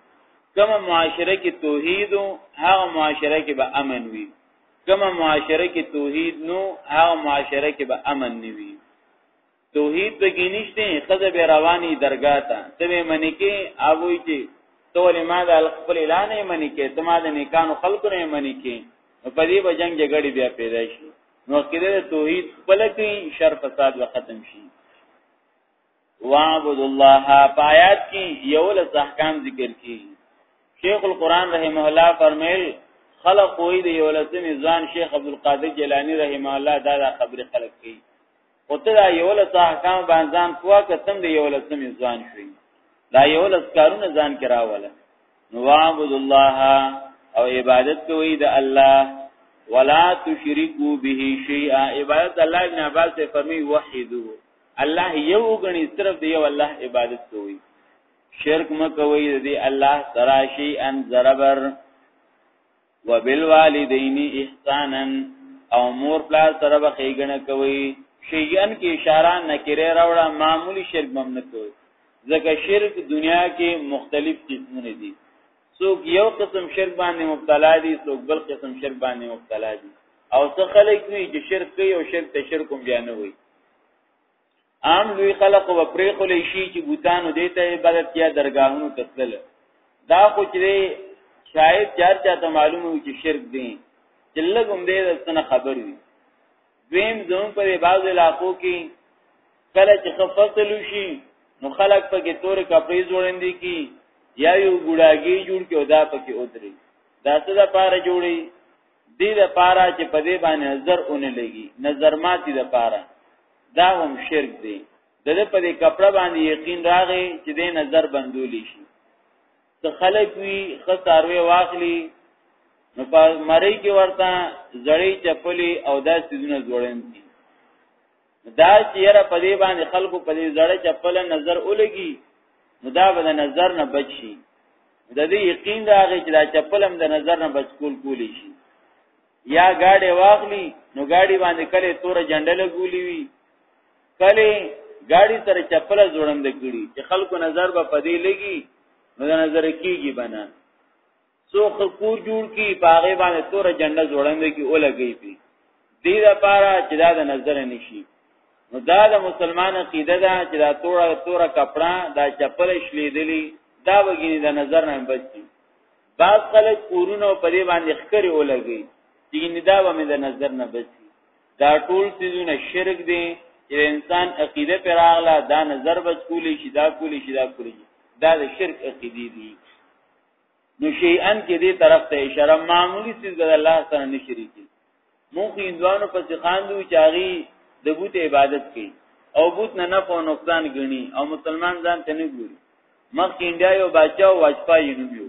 کومه معاشره کې توحید هغه معاشره کې به امن وي کومه معاشره کې توحید نو هغه معاشره کې به امن نه وي توحید په کې نشته خزه به رواني درگاه ته ته به منی کې اووی چې تول ما د خپل اعلان یې منی کې ته ما د نیکانو خلکو نه منی کې په دې به جنگ جګړې بیا پیدا شي نو کېده توحید خپل کې شر فساد و ختم شي واعبد الله پایات کې یو لس احکام ذکر کی شیخ القران رحمه الله فرمایل خلق وې د یو لسمې ځوان شیخ عبد القادر جیلانی رحمه الله دا, دا خبره خلق کړي او ته دا یو لس احکام باندې ځان پوهه کتم دی یو لس می ځان شوی دا یو لس کارونه ځان کراوله نو عبد الله او عبادت کوي د الله ولا تشرکو به شیئا عبادت الله ابن عباس فرمی وحیدو الله یو غنی صرف دی یو الله عبادت کوي شرک مکوي دی الله تراشی ان ضربر وبالوالدین احسانا او مور پلار سره به خېګنه کوي شیئن کې اشاره نکره راوړه معمولی شرک مم نه کوي ځکه شرک دنیا کې مختلف قسمونه دي څوک یو قسم شرک باندې مبتلا دي څوک بل قسم شرک باندې مبتلا دي او څه خلک وي چې شرک کوي او شرک ته شرک هم بیانوي عام لوی خلق و پرې خلې شي چې بوتانو دې ته عبادت یا درگاهونو ته تلل دا خو چې شاید چار چاته معلومه وي چې شرک دي چې لګوم دې دستنه خبر وي دویم زمون په بعض علاقو کې کله چې خفصل شي نو خلق په کې تور کپړې جوړندې کی یا یو ګډاګي جوړ کې ادا پکې اوتري دا څه د پاره جوړي دې د پاره چې په دې باندې نظر اونې لګي نظر ماتي د پاره دا هم شرک دی د دې په دې کپڑا باندې یقین راغی چې دې نظر بندولی شي ته خلک وی خساروي واخلی نو په مری کې ورته زړی چپلی او دا سيزونه جوړن دي دا چې یره په دې باندې خلکو په دې زړه چپل نظر ولګي نو دا به نظر نه بچي د دې یقین راغی چې دا چپلم د نظر نه بچ کول کولی شي یا گاډي واخلي نو گاډي باندې کله تور جنډه لګولي وي کله گاډي سره چپل جوړند کړي چې خلکو نظر به پدې لګي نو نظر کیږي بنا سو خکور جوړ کی پاغه باندې تور جنډه جوړند کی اولګي پی دې لپاره چې دا د نظر نشي نو دا د مسلمان عقیده ده چې دا توره توره کپڑا دا چپل شلیدلی دا وګینه د نظر نه بچي بعض خلک کورونه په دې باندې ښکری ولګي چې ندا به مې د نظر نه بچي دا ټول سيزونه شرک دي چې انسان عقیده پر اغلا دا نظر بچ کولی شي دا کولی شي دا کولی شي دا د شرک عقیدی دي نو شیئن کې دې طرف ته اشاره معمولی سیز د الله سره نشریکی مونږ هندوانو په ځخاندو چاغي د بوت عبادت کوي او بوت نه نه په نقصان غني او مسلمان ځان ته نه ګوري مخکې انډیا یو بچا او واجپای نومیو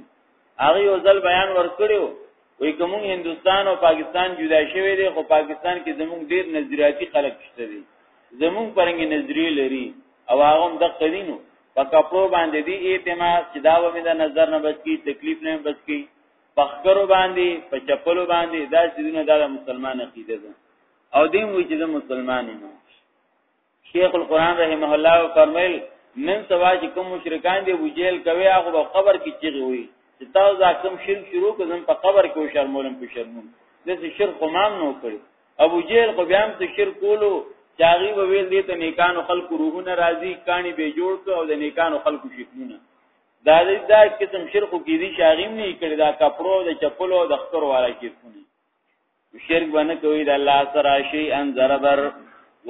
هغه یو ځل بیان ورکړو وای کوم هندستان او پاکستان جدا شوی دی خو پاکستان کې زموږ ډیر نظریاتي خلک شته دي زموږ پرنګي نظریه لري او هغه هم د قدینو په کپړو باندې دی اعتماد چې دا و مې د نظر نه بچ کی تکلیف نه بچ کی پخکرو باندې په چپلو باندې دا سيدونه دا مسلمان عقیده ده او دې وی چې مسلمان یم شیخ القران رحمه الله فرمایل نن سوا چې کوم مشرکان دی وجیل کوي هغه په قبر کې چیغي وي چې تاسو دا کوم شرک شروع کړم په قبر کې شرمولم په شرمون د شرک قمام نو کړی ابو جیل خو بیا هم څه شرک کولو چاغي وویل دي ته نیکانو خلق روحونه راضي کانی به جوړ کو او د نیکانو خلق شکونه دا دې دا قسم شرک کې دي شاغیم نه کړی دا کپرو د چپلو د خطر والا کې کونی شرک باندې کوي د الله سره شي ان ضربر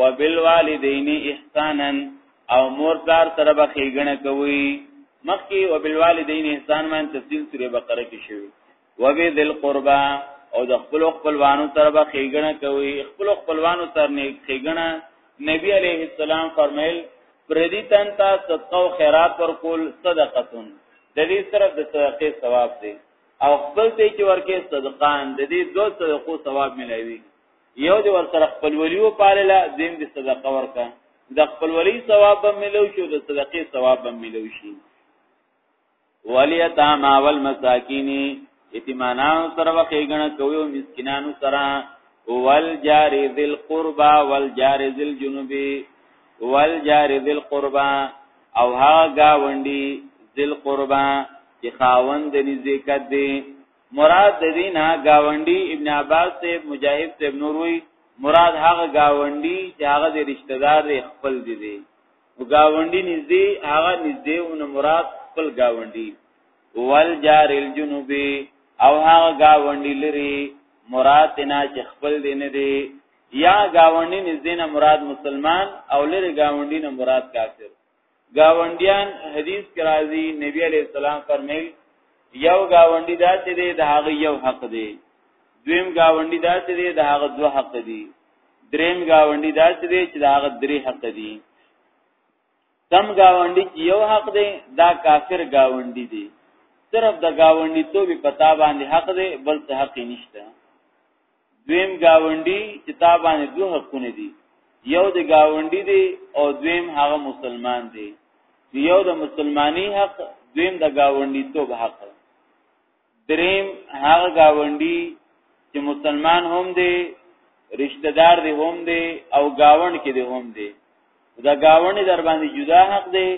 وبالوالدین احسانا او مور پلار سره به خېګنه کوي مخکې وبالوالدین احسان باندې تفصیل سورې بقره کې شوی وبي ذل قربا او د خپل خپلوانو سره به خېګنه کوي خپل خپلوانو سره نه خېګنه نبی عليه السلام فرمایل پردي تن ته صدقه او خیرات ورکول صدقه تون د دې سره د صدقې ثواب دی او خپل ته چې ورکه صدقان د دې دو صدقو ثواب ملوي یو دی ور سره خپل ولیو پالله دیم د صدقه ورکه د خپل ولی ثواب به ملو شي د صدقې ثواب به ملو شي ولیتاما والمساکین یتیمانانو سره وخیګنه کوي او مسکینانو سره والجار ذل قربا والجار ذل جنوبی والجار ذل قربا او ها گاوندی ذل قربا چې خاوند نزدېکت دی مراد د دینه گاونډي ابن عباس سے مجاهد سے نوروي مراد هغه گاونډي چې هغه د رشتہ دار خپل دي دي مګاونډي نږدې هغه نږدې ونه مراد خپل گاونډي ول جار الجنوبي او هغه گاونډي لري مراد نه چې خپل دی نه دی یا گاونډي نږدې نه مراد مسلمان او لري گاونډي نه مراد کافر گاونډیان حدیث کې راځي نبی عليه السلام فرمایي یو گاونډي داسې دی د هغه یو حق دی دویم گاونډي داسې دی د هغه دوه حق دی دریم گاونډي داسې دی چې دا هغه درې حق دي کم گاونډي چې یو حق دی دا کافر گاونډي دی صرف د گاونډي تو به پتا باندې حق دی بل څه حق نشته دویم گاونډي چې تا باندې دوه حقونه دي یو د گاونډي دی او دویم هغه مسلمان دی یو د مسلمانی حق دویم د گاونډي تو حق دریم هغه گاونډي چې مسلمان هم دی رشتہ دار دی هم دی او گاوند کې دی هم دی دا گاوند در باندې جدا حق دی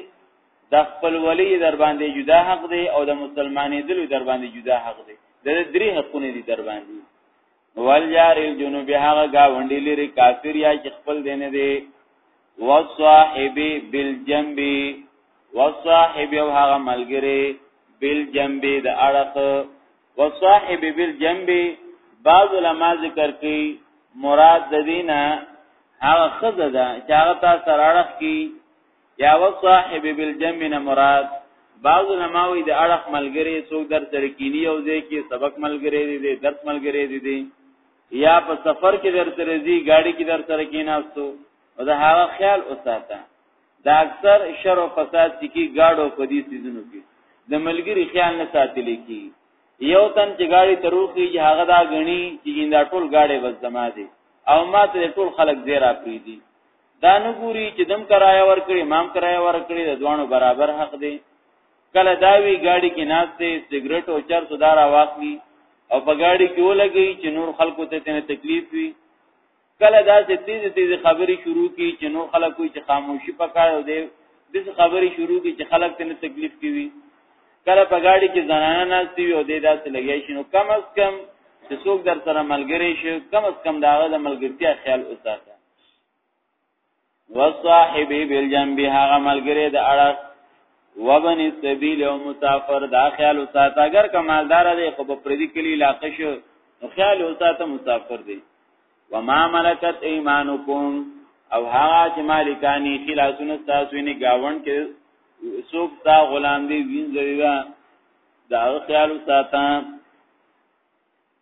د خپل ولی در باندې جدا حق دی او د مسلمانې دلو در باندې جدا حق دی د درې حقونه دي در باندې والجار الجنوب هغه گاونډي لري کافر یا چې خپل دین دی وصاحب بالجنب وصاحب او هغه ملګری بالجنب د اړخ وصاحب بالجنب بعض علما ذکر کوي مراد د دینه هغه خزه ده چې هغه تا سره اړخ کی یا وصاحب بالجنب نه مراد بعض علماء د اړخ ملګری څوک در سره کینی او ځکه سبق ملګری دی د درس ملګری دی, دی یا په سفر کې در سره دی گاڑی کې در سره کیناستو او د هغه خیال اوساته دا اکثر شر او فساد کی گاډو په دې سيزونو کې د ملګری خیال نه ساتل کی یو تن چې گاڑی تروخی چې هغه دا غنی چې دا ټول گاډي بس زما دي او ما ته ټول خلک زیرا پری دي دا نه ګوري چې دم کرایه ورکړي مام کرایه ورکړي د دوانو برابر حق دی کله دا وی ګاډي کې ناز دی سیګریټ او چرس دار واخلي او په ګاډي کې ولګي چې نور خلکو ته تنه تکلیف وي کله دا چې تیز تیز خبري شروع کی چې نور خلکو چې خاموشي پکای او دی دغه خبري شروع کی چې خلک تنه تکلیف کوي کله په ګاډي کې زنانه ناز دی او دی داسې لګی شنو کم از کم چې څوک در سره ملګری شي کم از کم داغه د ملګرتیا خیال وساته وصاحبه بالجنب هغه ملګری د اړه وبن السبيل او مسافر دا خیال او سات اگر کمالدار دی خو په پردي کلی علاقه شو نو خیال او سات مسافر دی وما ملکت ایمانکم او هغه چې مالکانی خلاصونه تاسو نه گاون کې سوق دا غلام دی وینځي دا خیال او سات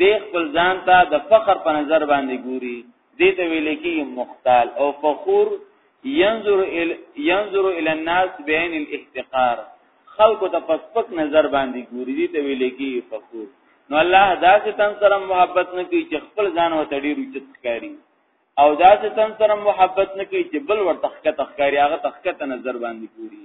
د خپل ځان ته د فخر په نظر باندې ګوري دې ته ویل کی مختال او فخور ينظر ال... ينظر الى الناس بعين الاحتقار خلق ته پسپک نظر باندې ګوري دې ته ویل کی فخور نو الله داسې تن سره محبت نه کوي چې خپل ځان ورته ډیر اوچت ښکاري او داسې تن سره محبت نه کوي چې بل ورته ښکته ښکاري هغه تخکته نظر باندې ګوري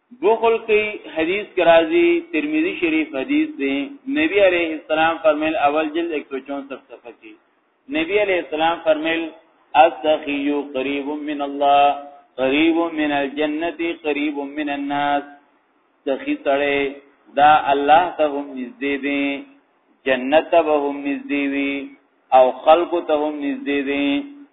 بخل کوي حدیث کې راځي ترمذی شریف حدیث دی نبی عليه السلام فرمایل اول جلد 164 صفحه کې نبی عليه السلام فرمایل السخي قريب من الله قريب من الجنه قريب من الناس سخي سره دا الله ته هم نږدې دي جنت ته هم نږدې وي او خلق ته هم نږدې دي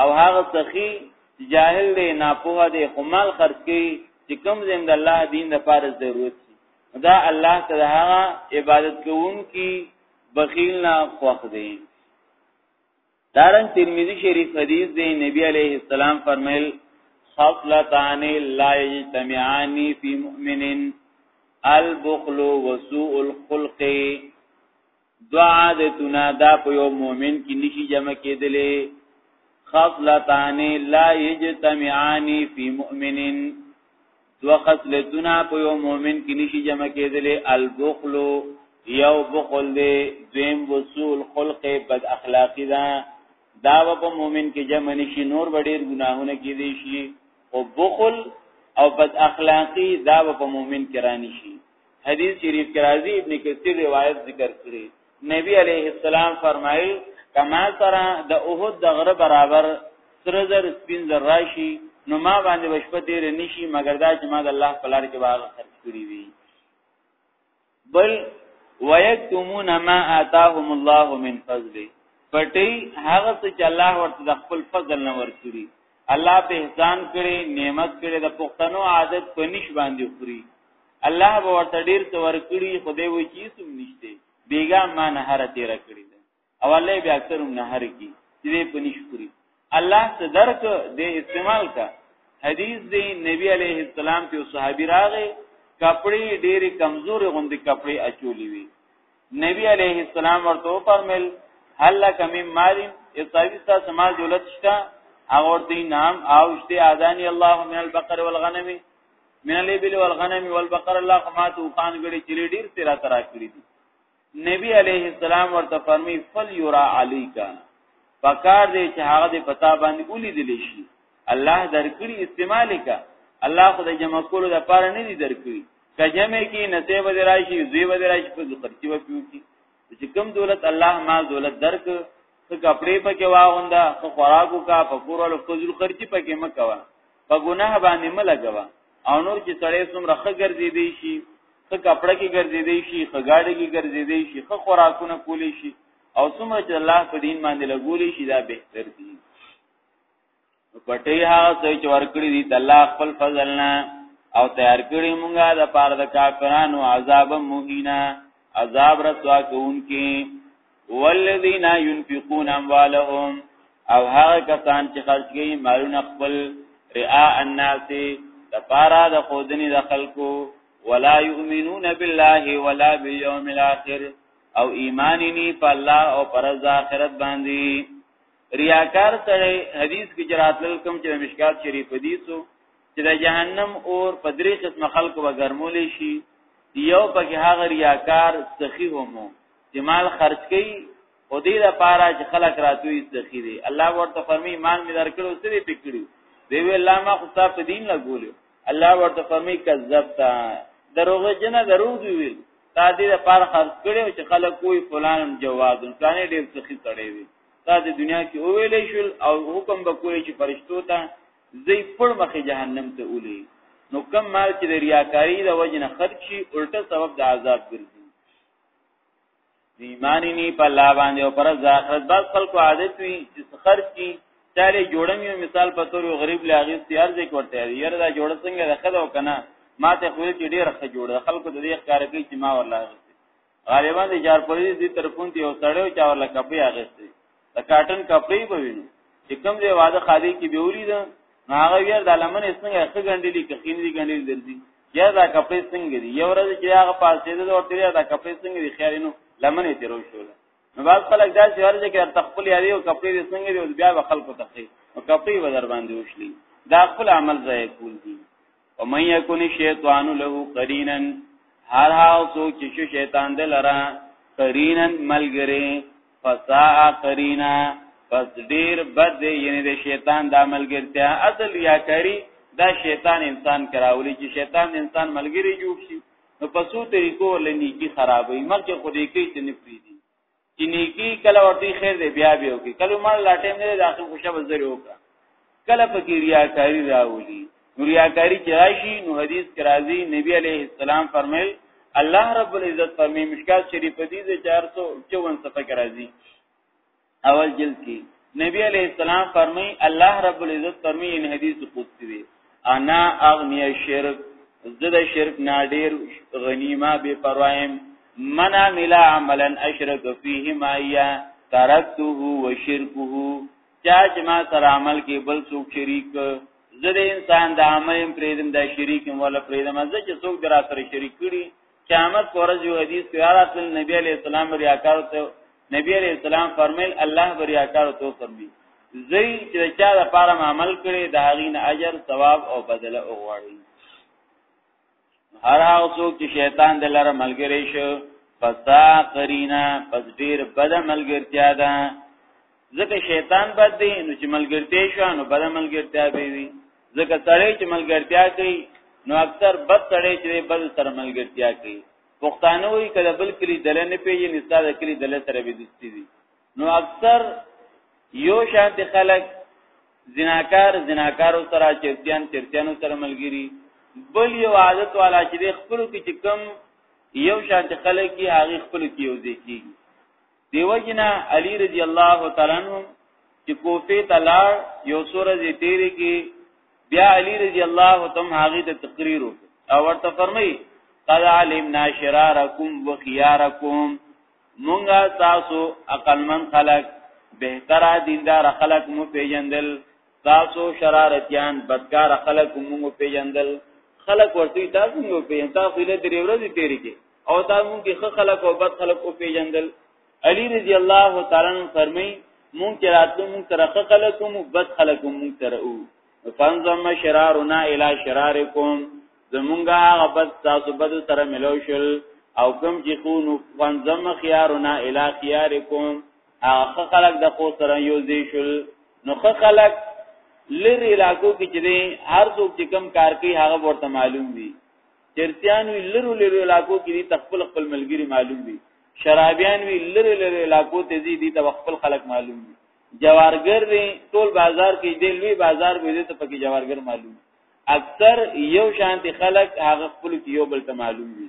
او هغه سخی جاهل دی ناپوه دی خو مال خرج کی چې کوم زم د الله دین لپاره ضرورت دی دا الله تعالی هغه عبادت کوونکی بخیل نه خوښ دی دارن ترمذی شریف حدیث دی نبی علیہ السلام فرمایل خصلتان لا یجتمعان فی مؤمن البخل وسوء الخلق دو عادتونه دا په یو مؤمن کې نشي جمع کېدلې خصلتان لا یجتمعان فی مؤمن دو خصلتونه په یو مؤمن کې نشي جمع کېدلې البخل یو بخل دی دویم وصول خلق بد اخلاقی ده دا په مؤمن کې جمع نشي نور وړیر ګناهونه کې دي شي او بخل او بد اخلاقی دا په مؤمن کې رانشي حدیث شریف کې راځي ابن کثیر روایت ذکر کړی نبی علیه السلام فرمایي کما سره د اوهد د غره برابر سره زر سپین زر راشي نو ما باندې بشپه تیر نشي مګر دا چې ما د الله په لار کې باغ خرج کړی وي بل ويكتمون ما آتاهم الله من فضله پټي هغه څه چې الله ورته د خپل فضل نه ورکړي الله په احسان کړي نعمت کړي د پښتنو عادت په نش باندې خوري الله به ورته ډیر څه ورکړي خدای و چی سم نشته بیګا ما نه هر تیر کړی ده او الله بیا اکثر نه هر کی چې په نش خوري الله څه درک دې استعمال کا حدیث دی نبی علیه السلام ته صحابي راغې کپڑے ډېری کمزوري غوندي کپڑے اچولې وي نبی علیه السلام ورته فرمایل هل لک من مال یتاوی ستا سما دولت شته هغه ورته نام او شته اذانی الله من البقر والغنم من الابل والغنم والبقر الله ما تو خان غړي چې ډیر سره ترا کړی دي نبی علیه السلام ورته فرمی فل یرا علیکا پکار دی چې هغه د پتا باندې اولی دلی شي الله درکړي استعمال کا الله خدای جمع کولو د پاره نه دي درکړي کجمه کې نسې به راشي زوی به راشي په خرچي و پیو کې چې کوم دولت الله ما دولت درک څه کپڑے پکې واغوندا څه خوراکو کا په کورلو فضل خرچي پکې مکوا په ګناه باندې ملګوا او نور چې سړی څومره خګر دی دی شي خ کپڑا کې ګرځې دی شي خ گاډي کې ګرځې دی شي خ خوراکونه کولی شي او څومره چې الله په دین باندې لګولی شي دا بهتر دی پټي هغه څه چې ورکړي دي د الله خپل فضل نه او تیار کړی مونږه د پاره د کافرانو عذاب مهینا عذاب رسوا کوونکی والذین ينفقون اموالهم او هغه کسان چې خرج کوي مالونه خپل رعاء الناس د پاره د خودنی د خلکو ولا يؤمنون بالله ولا باليوم الاخر او ایمان ني په الله او پر ځا آخرت باندې ریاکار سره حدیث کې جراتل کوم چې مشکات شریف حدیثو چې د جهنم اور په درې قسم خلکو به ګرمول شي یو پکې هغه ریاکار سخی هم چې مال خرج کوي او دې لپاره چې خلک راتوي سخی دي الله ورته فرمي مال می درکړو سری پکړي دی وی الله ما خو صاحب دین لګولیو الله ورته فرمي کذبتا دروغه جنا دروغ دی ویل تا دې لپاره خرج کړو چې خلک کوئی فلان جواد فلان ډیر سخی کړي وي دا د دنیا کې وویلې شول او حکم به کوی چې فرشتو ته زی پړ مخې جهنم ته اولی نو کم مال چې د ریاکاری د وجه نه خرج شي الټه سبب د عذاب ګرځي ایمانی نی په لا باندې او پر ځاخرت بس خلکو عادت وي چې خرج کی چاله جوړم یو مثال په تور غریب لاغي سیار دې کوته یره دا جوړ څنګه راخدو کنه ما ته خو دې ډیر ښه جوړ خلکو دې ښکار کوي چې ما والله غالبا د جار پرې دې طرفون ته یو سړیو چا ورله کپی اغستې د کاټن کپړې به ویني چې کوم دی واده خالي کې به ولید نو هغه یې د لمنې څنګه ښه ګنډلې کې خېندې ګنډلې درځي یا دا کپړې څنګه دي یو ورځ چې هغه پاسې ده او تیرې دا کپړې څنګه دي خیر نو لمنې تیرو شو نو بعد خلک دا چې ورځ کې تخپل یاري او کپړې دې څنګه دي او بیا به خلکو ته خې او کپړې به در باندې وشلي دا خپل عمل ځای کول دي ومن یکون الشیطان له قرینا هر هغه څوک چې شیطان د لرا قرینا ملګری فسا قرینا پس ډیر بد دی یعنی د شیطان د ملګرتیا اصل یا کری دا شیطان انسان کراولی چې شیطان انسان ملګری جوړ شي نو پسو طریقو لنی کی خرابې مګر خو دې کې چې نه پریدي چې نیکی کله ورته خیر دی بیا بیا وکي کله مړ لا ټیم نه د اخر خوشا بزر وکړه کله پکې ریاکاری راولي ریاکاری چې راشي نو حدیث کې راځي نبی علیه السلام فرمایل الله رب العزت فرمایي مشکات شریف حدیث 454 صفحه کې راځي اول جلد کې نبی علیہ السلام فرمایي الله رب العزت فرمایي ان حدیث قدسی دی انا اغنی شرک زه د شرک نه ډیر غنیمه به پروایم من عمل عملا اشرک فيه معيا ترکته وشرکه چا چې ما سره عمل کې بل څوک شریک زه د انسان د عمل پرېدم د شریک ولا پرېدم زه چې څوک درا سره شریک کړي قیامت پر ورځ یو حدیث کې راغلی نبی علی السلام ریاکار ته نبی علی السلام فرمایل الله بریاکار ته فرمی زی چې چا د پاره عمل کړي د هغې نه اجر ثواب او بدل او غواړي هر هغه څوک چې شیطان د لاره ملګری شو فسا قرینا پس ډیر بد ملګرتیا ده ځکه شیطان بد دی نو چې ملګرتیا شو نو بد ملګرتیا به وي ځکه سړی چې ملګرتیا کوي نو اکثر بد سړی چې بد سره ملګرتیا کوي پښتانه وی کله بل کلی دل نه پیږي نستا د کلی دل سره به دوستي دي نو اکثر یو شانت خلک زناکار زناکار سره چرتیان چرتیان سره ملګری بل یو عادت والا چې خپل کې کم یو شانت خلک کی هغه خپل کې یو ځکیږي دیو جنا علی رضی الله تعالی عنہ چې کوفه ته لار یو سورې دې تیرې کې بیا علی رضی الله تم هغه ته تقریر او ورته فرمای قد علمنا شرارکم وخيارکم مونږه تاسو عقلمن خلق بهتره دیندار خلق مو پیژندل تاسو شرارتيان بدکار خلک موږ پیجندل خلک ورته تاسو موږ پیجن تاسو له درې ورځې تیرې کې او تاسو موږ کې خلک او بد خلک او پیجندل علی رضی الله تعالی عنہ فرمای مونږ چې راتلو مونږ سره خلک مو بد خلک مونږ سره او فنظم شرارنا الی شرارکم زمونږه هغه بد تاسو بد سره ملو شل او کوم چې خونو فنظم خيارنا الی خيارکم هغه خلک د خو سره یو ځای شول نو خلک لری علاقو کې چې دي هر څوک چې کم کار کوي هغه ورته معلوم وي چرتیان وی لرو لرو علاقو کې دي تخپل خپل ملګری معلوم وي شرابیان وی لرو لرو علاقو ته دي دي تخپل خلک معلوم وي جوارګر دی ټول بازار کې دی لوی بازار به دي ته پکې جوارګر معلوم اکثر یو شانتي خلک هغه خپل کې یو بل ته معلوم وي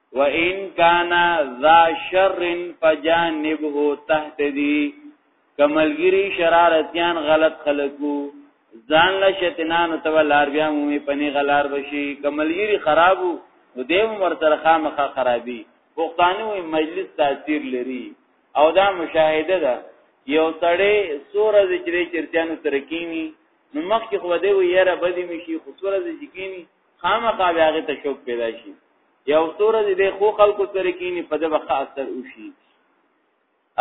وان کان ذا شر فجانبه تهتدي کملګری شرارتيان غلط خلقو ځان له شیطانانو ته ولار بیا مومي پني غلار بشي کملګری خرابو نو دیو مرتر خامخه خرابي پښتانه وي مجلس تاثیر لري او دا مشاهده ده یو سړی سوره ذکرې چرتیانو ترکینی نو مخکې خو دی ویره بدی مشي خو سوره ذکرینی خامخا بیا غته شوق پیدا شي یو سور دې خو خلکو سره کینی په دغه اثر وشي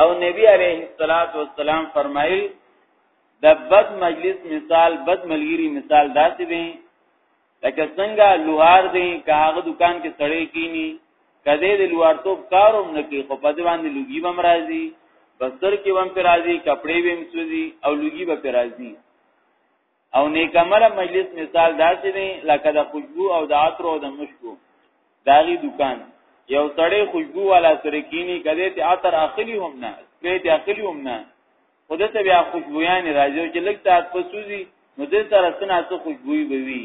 او نبی علیه الصلاۃ والسلام فرمایل د بد مجلس مثال بد ملګری مثال داسې دی لکه څنګه لوهار دی که هغه دکان کې سړی کینی کده د لوارتوب کاروم نه کې خو په دې باندې لوګي بم راځي بستر کې بم پر راځي کپڑے بم سوځي او لوګي به پر راځي او نیکمره مجلس مثال داسې دی لکه د خوشبو او د عطر او د مشکو داغي دکان یو سړی خوشبو والا سره کینی کده ته عطر اخلی هم نه سپری ته اخلی هم نه خود ته بیا خوشبویان راځي چې لږ ته پسوزي نو د سره سنا څه خوشبوئی بوي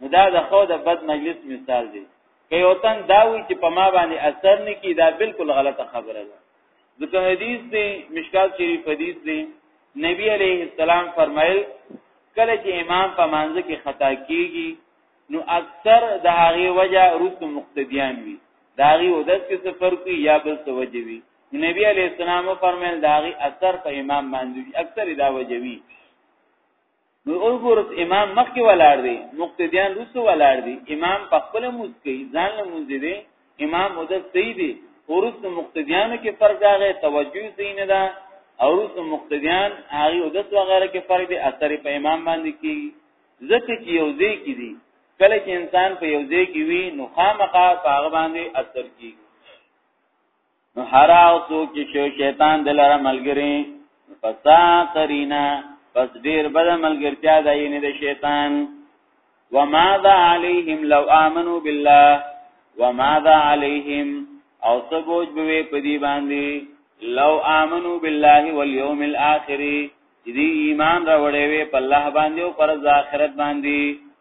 نو دا د خو د بد مجلس مثال دی که یو تن دا وی چې په ما باندې اثر نه کی دا بالکل غلطه خبره ده ځکه حدیث دی مشکات شریف حدیث دی نبی علیه السلام فرمایل کله چې امام په مانځ کې خطا کیږي نو اکثر د هغه وجه روس مقتدیان وي داغي ودس کې سفر کوي یا بل څه وجه وي نبی علیه السلام فرمایل داغي اثر په امام باندې اکثر دا وجه وي نو اوګورس امام مخکې ولاړ دی مقتدیان روسو ولاړ دی امام په خپل موز کوي ځان له موز دی امام مدد صحیح دی اورس مقتدیانو کې فرق راغی توجه صحیح نه ده اورس مقتدیان هغه او دس وغیرہ کې فرق دی اثر په امام باندې کی ځکه چې یو ځای کې دی کله چې انسان په یو ځای کې وي نو خامخا په هغه باندې اثر کیږي نو هر او سو کې شو شیطان دلاره ملګری فسا قرینا پس ډیر بد ملګرتیا د ینه د شیطان وماذا علیهم لو امنو بالله وماذا علیهم او سبوج به په دی باندې لو امنو بالله والیوم الاخر دې ایمان راوړې وې په الله باندې او پر ځاخرت باندې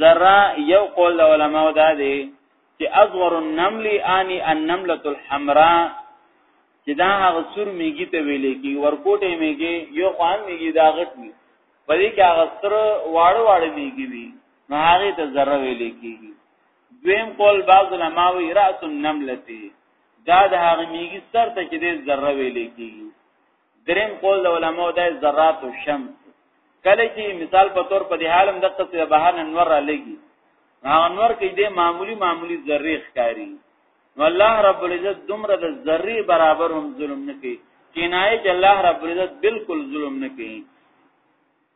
ذره یو قول د علماو دا دی چې اصغر النمل اني النمله الحمراء چې دا هغه سور میږي ته ویلې کی ورکوټه میږي یو خوان میږي دا غټ وي په دې کې هغه سر واړو واړو میږي وي نو هغه ته ذره ویلې کیږي دویم قول بعض علماوی راس النملتی دا د هغه میږي سر ته چې د ذره ویلې کیږي دریم قول د علماو د ذرات او شمس کله چې مثال په تور په دې حال هم دغه څه بهر انور را لګي هغه انور کې دې معمولی معمولی ذره ښکاری نو الله رب العزت دومره د ذره برابر هم ظلم نه کوي کینای چې الله رب العزت بالکل ظلم نه کوي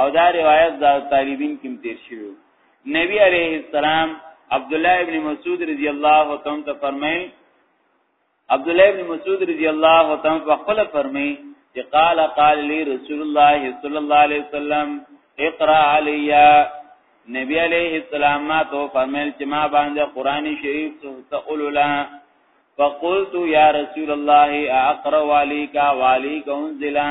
او دا روایت دا طالبین کې تیر شوی نبی علیه السلام عبد الله ابن مسعود رضی الله تعالی عنہ فرمایي عبد الله ابن مسعود رضی الله تعالی عنہ خپل فرمایي چې قال قال لي رسول الله صلی الله علیه وسلم اقرا علیا نبی علیہ السلام ما تو فرمایل چې ما باندې قران شریف ته اولولا فقلت یا رسول الله اقرا علیک علیک انزلا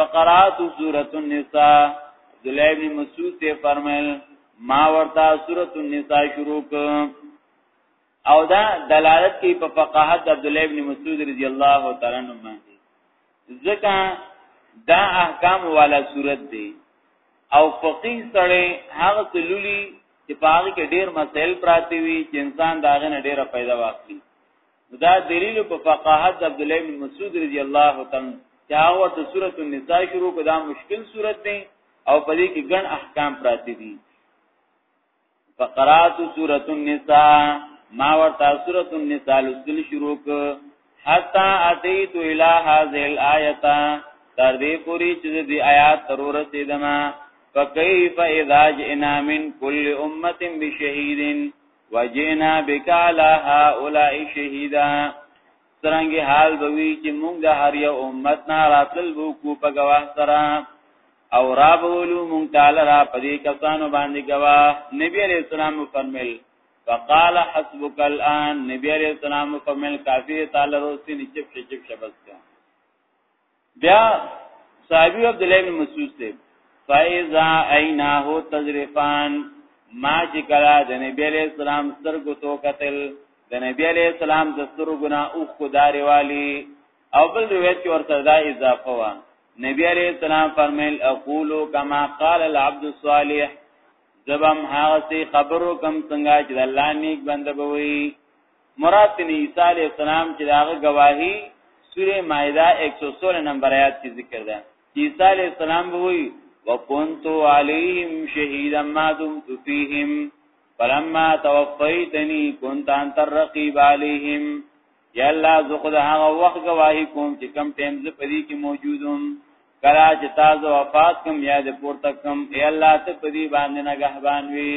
فقرات سورۃ النساء عبدالله ابن مسعود ته فرمایل ما ورته سورۃ النساء شروع ک او دا دلالت کوي په فقاهت عبد الله ابن مسعود رضی الله تعالی عنہ باندې ځکه دا احکام والا صورت دی او فقيه سره هغه تللی چې پاره کې ډېر مسائل پراته وي چې انسان داغه نه ډېره پیدا واخلي دا دلیل په فقاهت د عبد الله بن مسعود رضی الله تعالی چې هغه ته سورۃ النساء شروع کړه مشکل سورۃ دی او په دې کې ګڼ احکام پراته دي فقرات سورۃ النساء ما ورته سورۃ النساء لوستل شروع ک حتا اتیت الی هذه الایه تر دې پوری چې دې آیات ترور سیدما فکیف اذا جئنا من کل امه بشهید وجینا بک علی هؤلاء شهیدا څنګه حال بوي چې موږ د هر یو امت نه راتل وو کو په گواه سره او را بولو موږ تعالی را پدې کسانو باندې گواه نبی علیہ السلام فرمایل فقال حسبك الان نبی علیہ السلام فرمایل کافی تعالی روسي نچپ چپ شبس کا بیا صحابي عبد الله بن مسعود ته فایزا عیناه تجرفان ما چې کلا د نبی علیہ السلام سترګو تو قتل د نبی علیہ السلام د سترګو نه او خدای والی او بل روایت کې ورته دا اضافه و نبی علیہ السلام فرمایل اقول کما قال العبد الصالح زبم هغه خبرو کم څنګه چې الله نیک بنده بوي مراد تن عیسی علی السلام چې داغه گواهی سوره مائده 116 نمبر آیات کې ذکر ده عیسی علی السلام وی وکنت علیهم شهیدا ما دمت فیهم فلما توفیتنی كنت انت الرقیب علیهم یا الله زه خو د هغه وخت گواهی کوم چې کم ټیم زه پدی کې موجودم کلا چې تاسو وفات کوم یا د پورته کوم ای الله ته پدی باندې نگهبان وی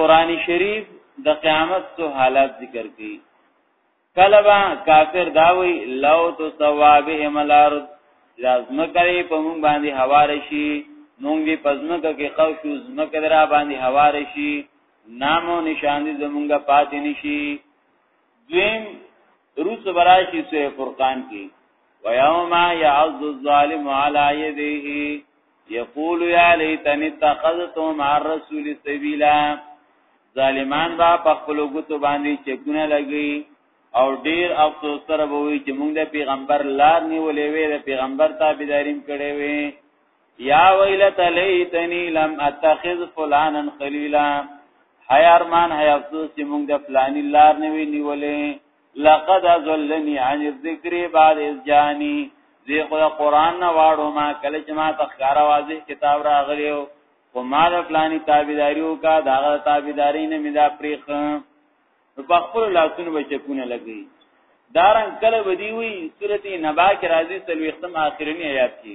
قران شریف د قیامت سو حالات ذکر کړي کله با کافر داوي لو تو ثوابهم الارض لازم کوي په مونږ باندې هوار شي مونږ دې پزمکه کې خو شو زمکه درا باندې هوار شي نام او نشان دې زمونږه پاتې نشي دویم روس براشی سوره فرقان کې ويوم يعض الظالم على يديه یقول یا لیتنی اتخذت مع الرسول سبیلا ظالمان با په خپل غوتو باندې چکونه لګي او ډیر افسوس سره به وي چې موږ د پیغمبر لار نیولې وې د پیغمبر تابعداریم کړې وې یا ویلت لیتنی لم اتخذ فلانا خلیلا هی ارمان هی افسوس چې موږ د فلانی لار نیولې لقد ازلنی عن الذکر بعد از جانی زی خو قرآن نه واړو ما کله چې ما تخکار واضح کتاب راغلیو و ما د فلانی تابعداریو کا دا غ تابعداری نه مدا پریخ نو په خپل لاسونو بچکونه لګی دارن کله ودی وی سورته نبا کې راځي تلوختم اخرنی آیات کې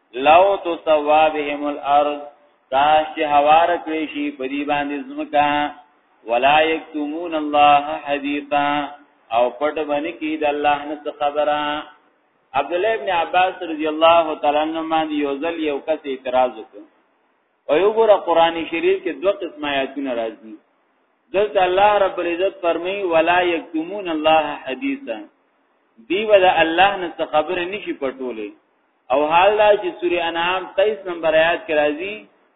لو تسوا بهم الارض کاش چې هوار کړی شي په دې باندې زمکا ولا یکتمون الله حدیثا او پټ باندې کې د الله نه خبره عبد الله ابن عباس رضی الله تعالی عنہ باندې یو ځل یو کس اعتراض وکړ او یو ګره قران شریف کې دوه قسم آیاتونه راځي دلته الله رب العزت فرمایي ولا یکتمون الله حدیثا دی ودا الله نه خبره نشي پټولې او حال دا چې سوره انعام 23 نمبر آیات کې راځي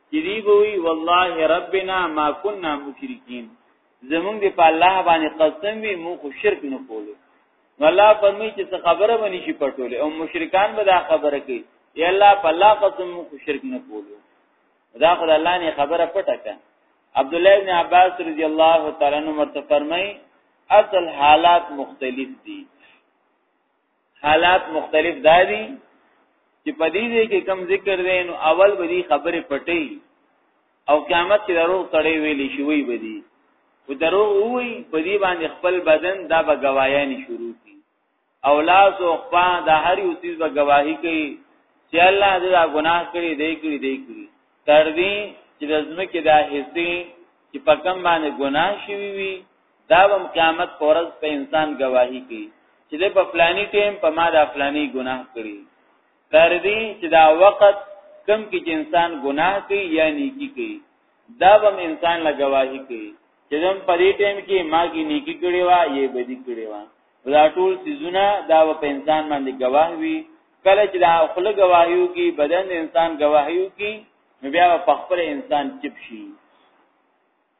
چې دی بوي والله ربنا ما كنا مشرکین زمونږ دی په الله باندې قسم وي مو خو شرک نه کولو الله فرمایي چې څه خبره باندې شي پټولې او مشرکان به دا خبره کوي یا الله په الله قسم مو خو شرک نه کولو دا خدای الله نه خبره پټه کړه عبد الله ابن عباس رضی الله تعالی عنہ مرته فرمایي اصل حالات مختلف دي حالات مختلف دادي چې په دې دې کې کم ذکر دی نو اول به دې خبره پټي او قیامت کې دروغ تړي ویلې شوی به دي و دروغ وی په دې باندې خپل بدن دا به گوايانی شروع کی او لاس او خپا دا هر یو چیز به گواہی کوي چې الله دې دا ګناه کړی دی کړی دی کړی تر دې چې د ځمکې دا حصے چې په کم باندې ګناه شوی وي دا هم قیامت پرز په انسان گواهی کوي چې د په فلانی ټیم په ما دا فلانی ګناه کړی تر دې چې دا وخت کم کې چې انسان ګناه کوي یا نیکی کوي دا هم انسان لا گواهی کوي چې زم په دې ټیم کې ما کې نیکی کړی و یا بدی کړی و دا ټول سيزونه دا په انسان باندې گواه وي کله چې دا خپل گواهیو کې بدن انسان گواهیو کې نو بیا په خپل انسان چپ شي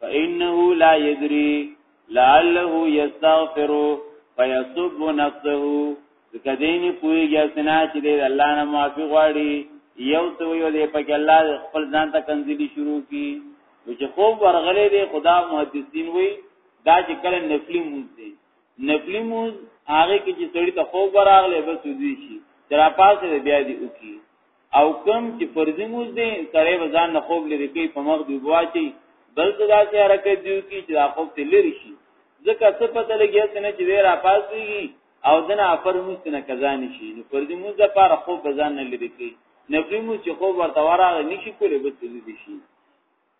فانه لا يدري لعله يستغفر فيسب نفسه کدینی پویږي سنا چې د الله نه معافي غواړي یو څو یو دی په الله خپل ځان ته کنځلي شروع کی چې خوب ورغلې دی خدا محدثین وی دا چې کله نفلی مونږ دی نفلی مونږ هغه کې چې سړی ته خوب ورغلې بس ودی شي تر پاسه بیا دی وکي او کم چې فرضي موز دی سره به ځان نه خوب لري کوي په مغ دی بواچي بل څه داسې حرکت دی کی چې دا خوب ته لري شي ځکه څه پته لګي چې نه چې را پاسيږي او دنه افر موز نه قضا نشي نو فرضي موز د پاره خوب ځان نه لري کوي نفري موز چې خوب ورته وراغ نشي کولی به څه دي شي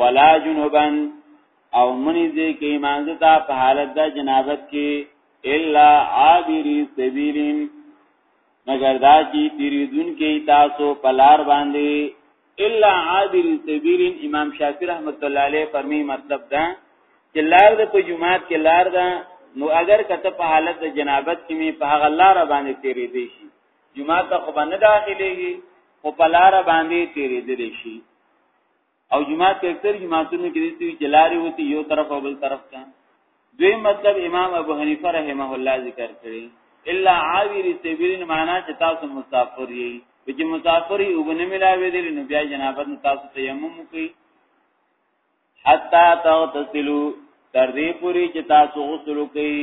ولا جنوبن او منی دې کې مانځه تا په حالت د جنابت کې الا عابری سبیلین مگر دا چې تیریدون کې تاسو په لار باندې الا عابر سبیل امام شافعی رحمت الله علیه فرمی مطلب دا چې لار د په جمعات کې لار ده نو اگر کته په حالت د جنابت کې می په هغه لار باندې تیرې دی شي جمعات خو باندې داخليږي او په لار باندې تیرې دی شي او جماعت په اکثر جماعتونو کې دي چې لاري وتی یو طرف او بل طرف ته دوی مطلب امام ابو حنیفه رحمه الله ذکر کړی الا عابر سبیل معنا چې تاسو مسافر یې چې مسافر یې وګنه ملاوي دي نو بیا جنابت تاسو تیمم کوي حتا تغتسلوا تر دې پوری چې تاسو غسل کوي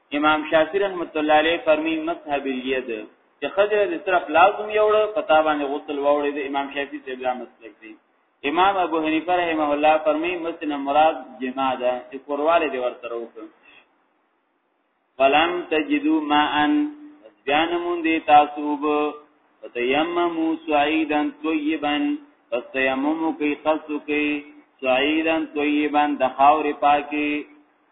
امام شافعی رحمت الله علیه فرمی مذهب الید چې خزر د صرف لازم یوړ پتا باندې غسل ووړي د امام شافعی څخه بلا مسلک دی امام ابو حنیفه رحمه الله فرمی مسنه مراد جما ده چې کورواله دی ورته وکړ فلم تجدو ما ان بیان مون دی تاسو وب فتیممو سعیدا طیبا پس تیممو کی قصو کی سعیدا طیبا د خاور پاکی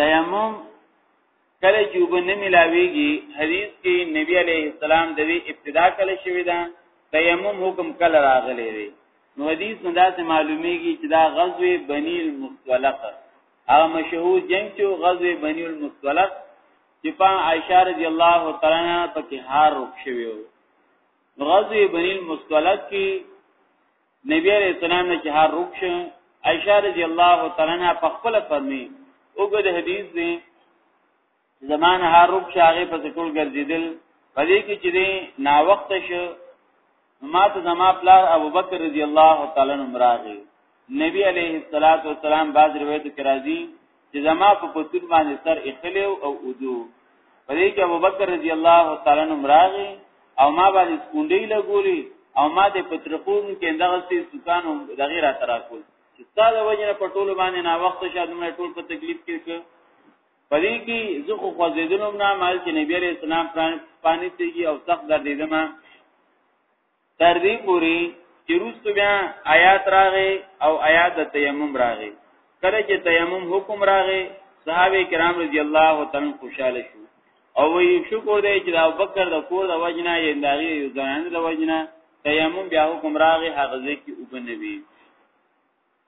تیمم کله چې وب نه ملاويږي حدیث کې نبی عليه السلام د وی ابتدا کله شوی دا تیمم حکم کله راغلی دی نو حدیث نه داسې معلومیږي چې دا غزوه بنی المصطلق هغه مشهور جنگ چې غزوه بنی المصطلق چې په عائشه رضی الله تعالی عنها پکې هار رک شوی و غزوه بنی المصطلق کې نبی علیہ السلام نه جهار روک شو عائشہ رضی الله تعالی عنها په خپل فرمی وګد حدیث دی زمانه هر روک شاغه په ټول ګرځیدل پدې کې چې دی نا وخت شو ما ته زما پلار ابوبکر رضی الله تعالی عنہ راغی نبی علیہ الصلوۃ والسلام باز روایت کې راځي چې زما په پتون باندې سر اخلي او اودو په دې کې ابوبکر رضی الله تعالی عنہ راغی او ما باندې سکونډې لګولي او ما دې پترخون کې دغه سي سکان دغه را ترا کول چې تا د وجنه په ټولو باندې نا وخت شاد مې ټول په تکلیف کې شو پدې کې زه خو خوځیدلم نه مال چې نبی عليه السلام پران پانی تیږي او سخت دردیدم تر دې پوري چې روستو بیا آیات راغې او آیات د تیمم راغې کله چې تیمم حکم راغې صحابه کرام رضی الله تعالی خوشاله شو او وی شکر دې چې ابو بکر د کور د وجنا یې داغي یو ځان د وجنا تیمم بیا حکم راغې هغه ځکه وبنوي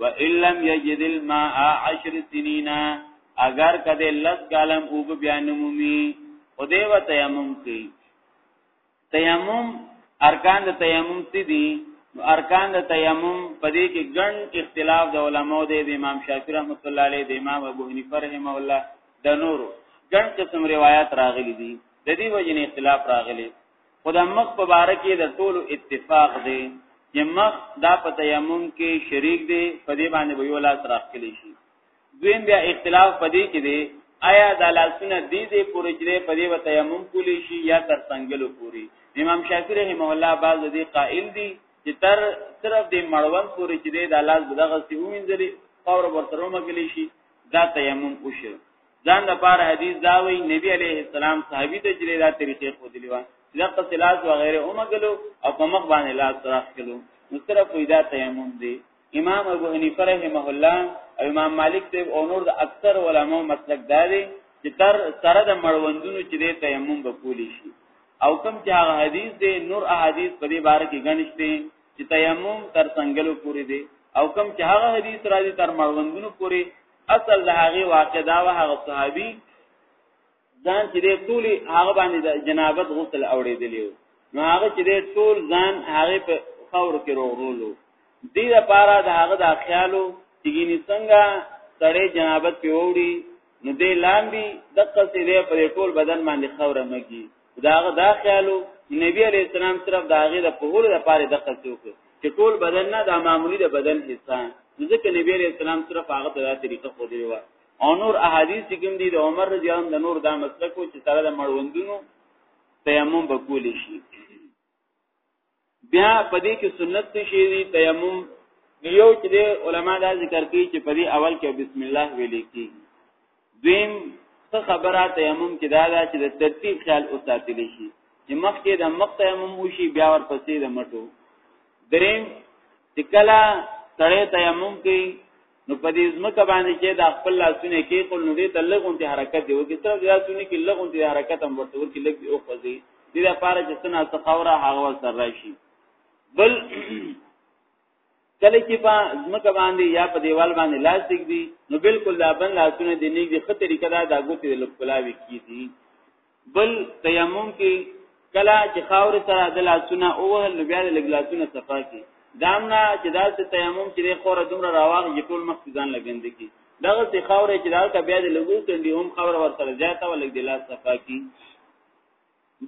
وان لم یجد الماء 10 سنین اگر کده لس کالم او بیا نمومی خدای و تیمم کی تیمم ارکان د تیمم څه دي ارکان د تیمم په دې کې ګڼ اختلاف د علماو دی د امام شافعي رحمت الله علیه د امام ابو حنیفه رحمه الله د نورو ګڼ قسم روایت راغلي دي د دې وجنې اختلاف راغلي خدا مخ په باره کې د ټولو اتفاق دی چې مخ دا په تیمم کې شریک دی په دې باندې به یو لاس راخلی شي دویم بیا اختلاف په دې کې دی آیا د لاسونه دې دې پورې چې په دې به تیمم کولی شي یا تر څنګهلو پوري امام شافعي رحم الله بعض دې قائل دي چې تر صرف دې مړوند پورې چې دې د لاس دغه سی وینځلې فور ورته رومګلی شي دا تیمم وشي ځان د پار حدیث دا وی نبی علیه السلام صحابي ته جری دا طریقې خو دی لیوا لکه سلاس وغیره اومګلو او په مخ باندې لاس راخ کلو نو صرف پیدا تیمم دی امام ابو حنیفه رحمه الله او امام مالک ته او نور د اکثر علماو مسلک دا دی چې تر سره د مړوندونو چې د تیمم به کولی شي او کوم چې هغه حدیث دی نور احادیث په دې باره کې غنښتې چې تیمم تر څنګهلو پورې دی او کوم چې هغه حدیث راځي تر مړوندونو پورې اصل د هغه واقع دا و هغه صحابي ځان چې د ټول هغه باندې د جنابت غسل اوریدلی و نو هغه چې د ټول ځان هغه په خور کې روغولو دې لپاره د هغه د خیالو چې ګینې څنګه سړی جنابت په وړي نو دې لامبي د قصې دې په ټول بدن باندې خوره مګي داغه دا خیالو نبی علی السلام صرف داغه د پهول د پاره د قصو کو چې ټول بدن نه د معمولی د بدن حصہ ځکه نبی علی السلام صرف هغه د طریقه خو دی وا او نور احادیث کوم دي د عمر رضی الله عنه نور دا مسلک چې سره د مړوندونو تیمم بکول شي بیا پدې کې سنت څه شي دي تیمم یو چې علما دا ذکر کوي چې پدې اول کې بسم الله ویل کېږي دویم څه خبره تیمم کې دا ده چې د ترتیب خیال اوساتل شي چې مخکې د مخ تیمم وشي بیا ورپسې د مټو دریم چې کله سړی تیمم کوي نو په دې ځمکه باندې چې دا خپل لاسونه کې خپل نو دې ته لغونتي حرکت دی وکړي صرف دا سونه کې لغونتي حرکت هم ورته ورکړي لګ او خوځي دې لپاره چې سنا څخوره هغه سر راشي بل کله چې په ځمکه باندې یا په دیوال باندې لاس دیږي نو بالکل دا بند لاسونه دې نه دي خطرې کړه دا ګوتې لکلاوي کیږي بل تیمم کې کله چې خاور سره د لاسونه او وهل نو بیا د لګلاسونه صفا کی دامنا چې دا څه تیمم چې خوره دومره راواغ چې ټول مخ ځان لګند کی دغه څه خاور چې دا ته بیا د لګو کندي هم خاور ور سره زیاته ولګ د لاس صفا کی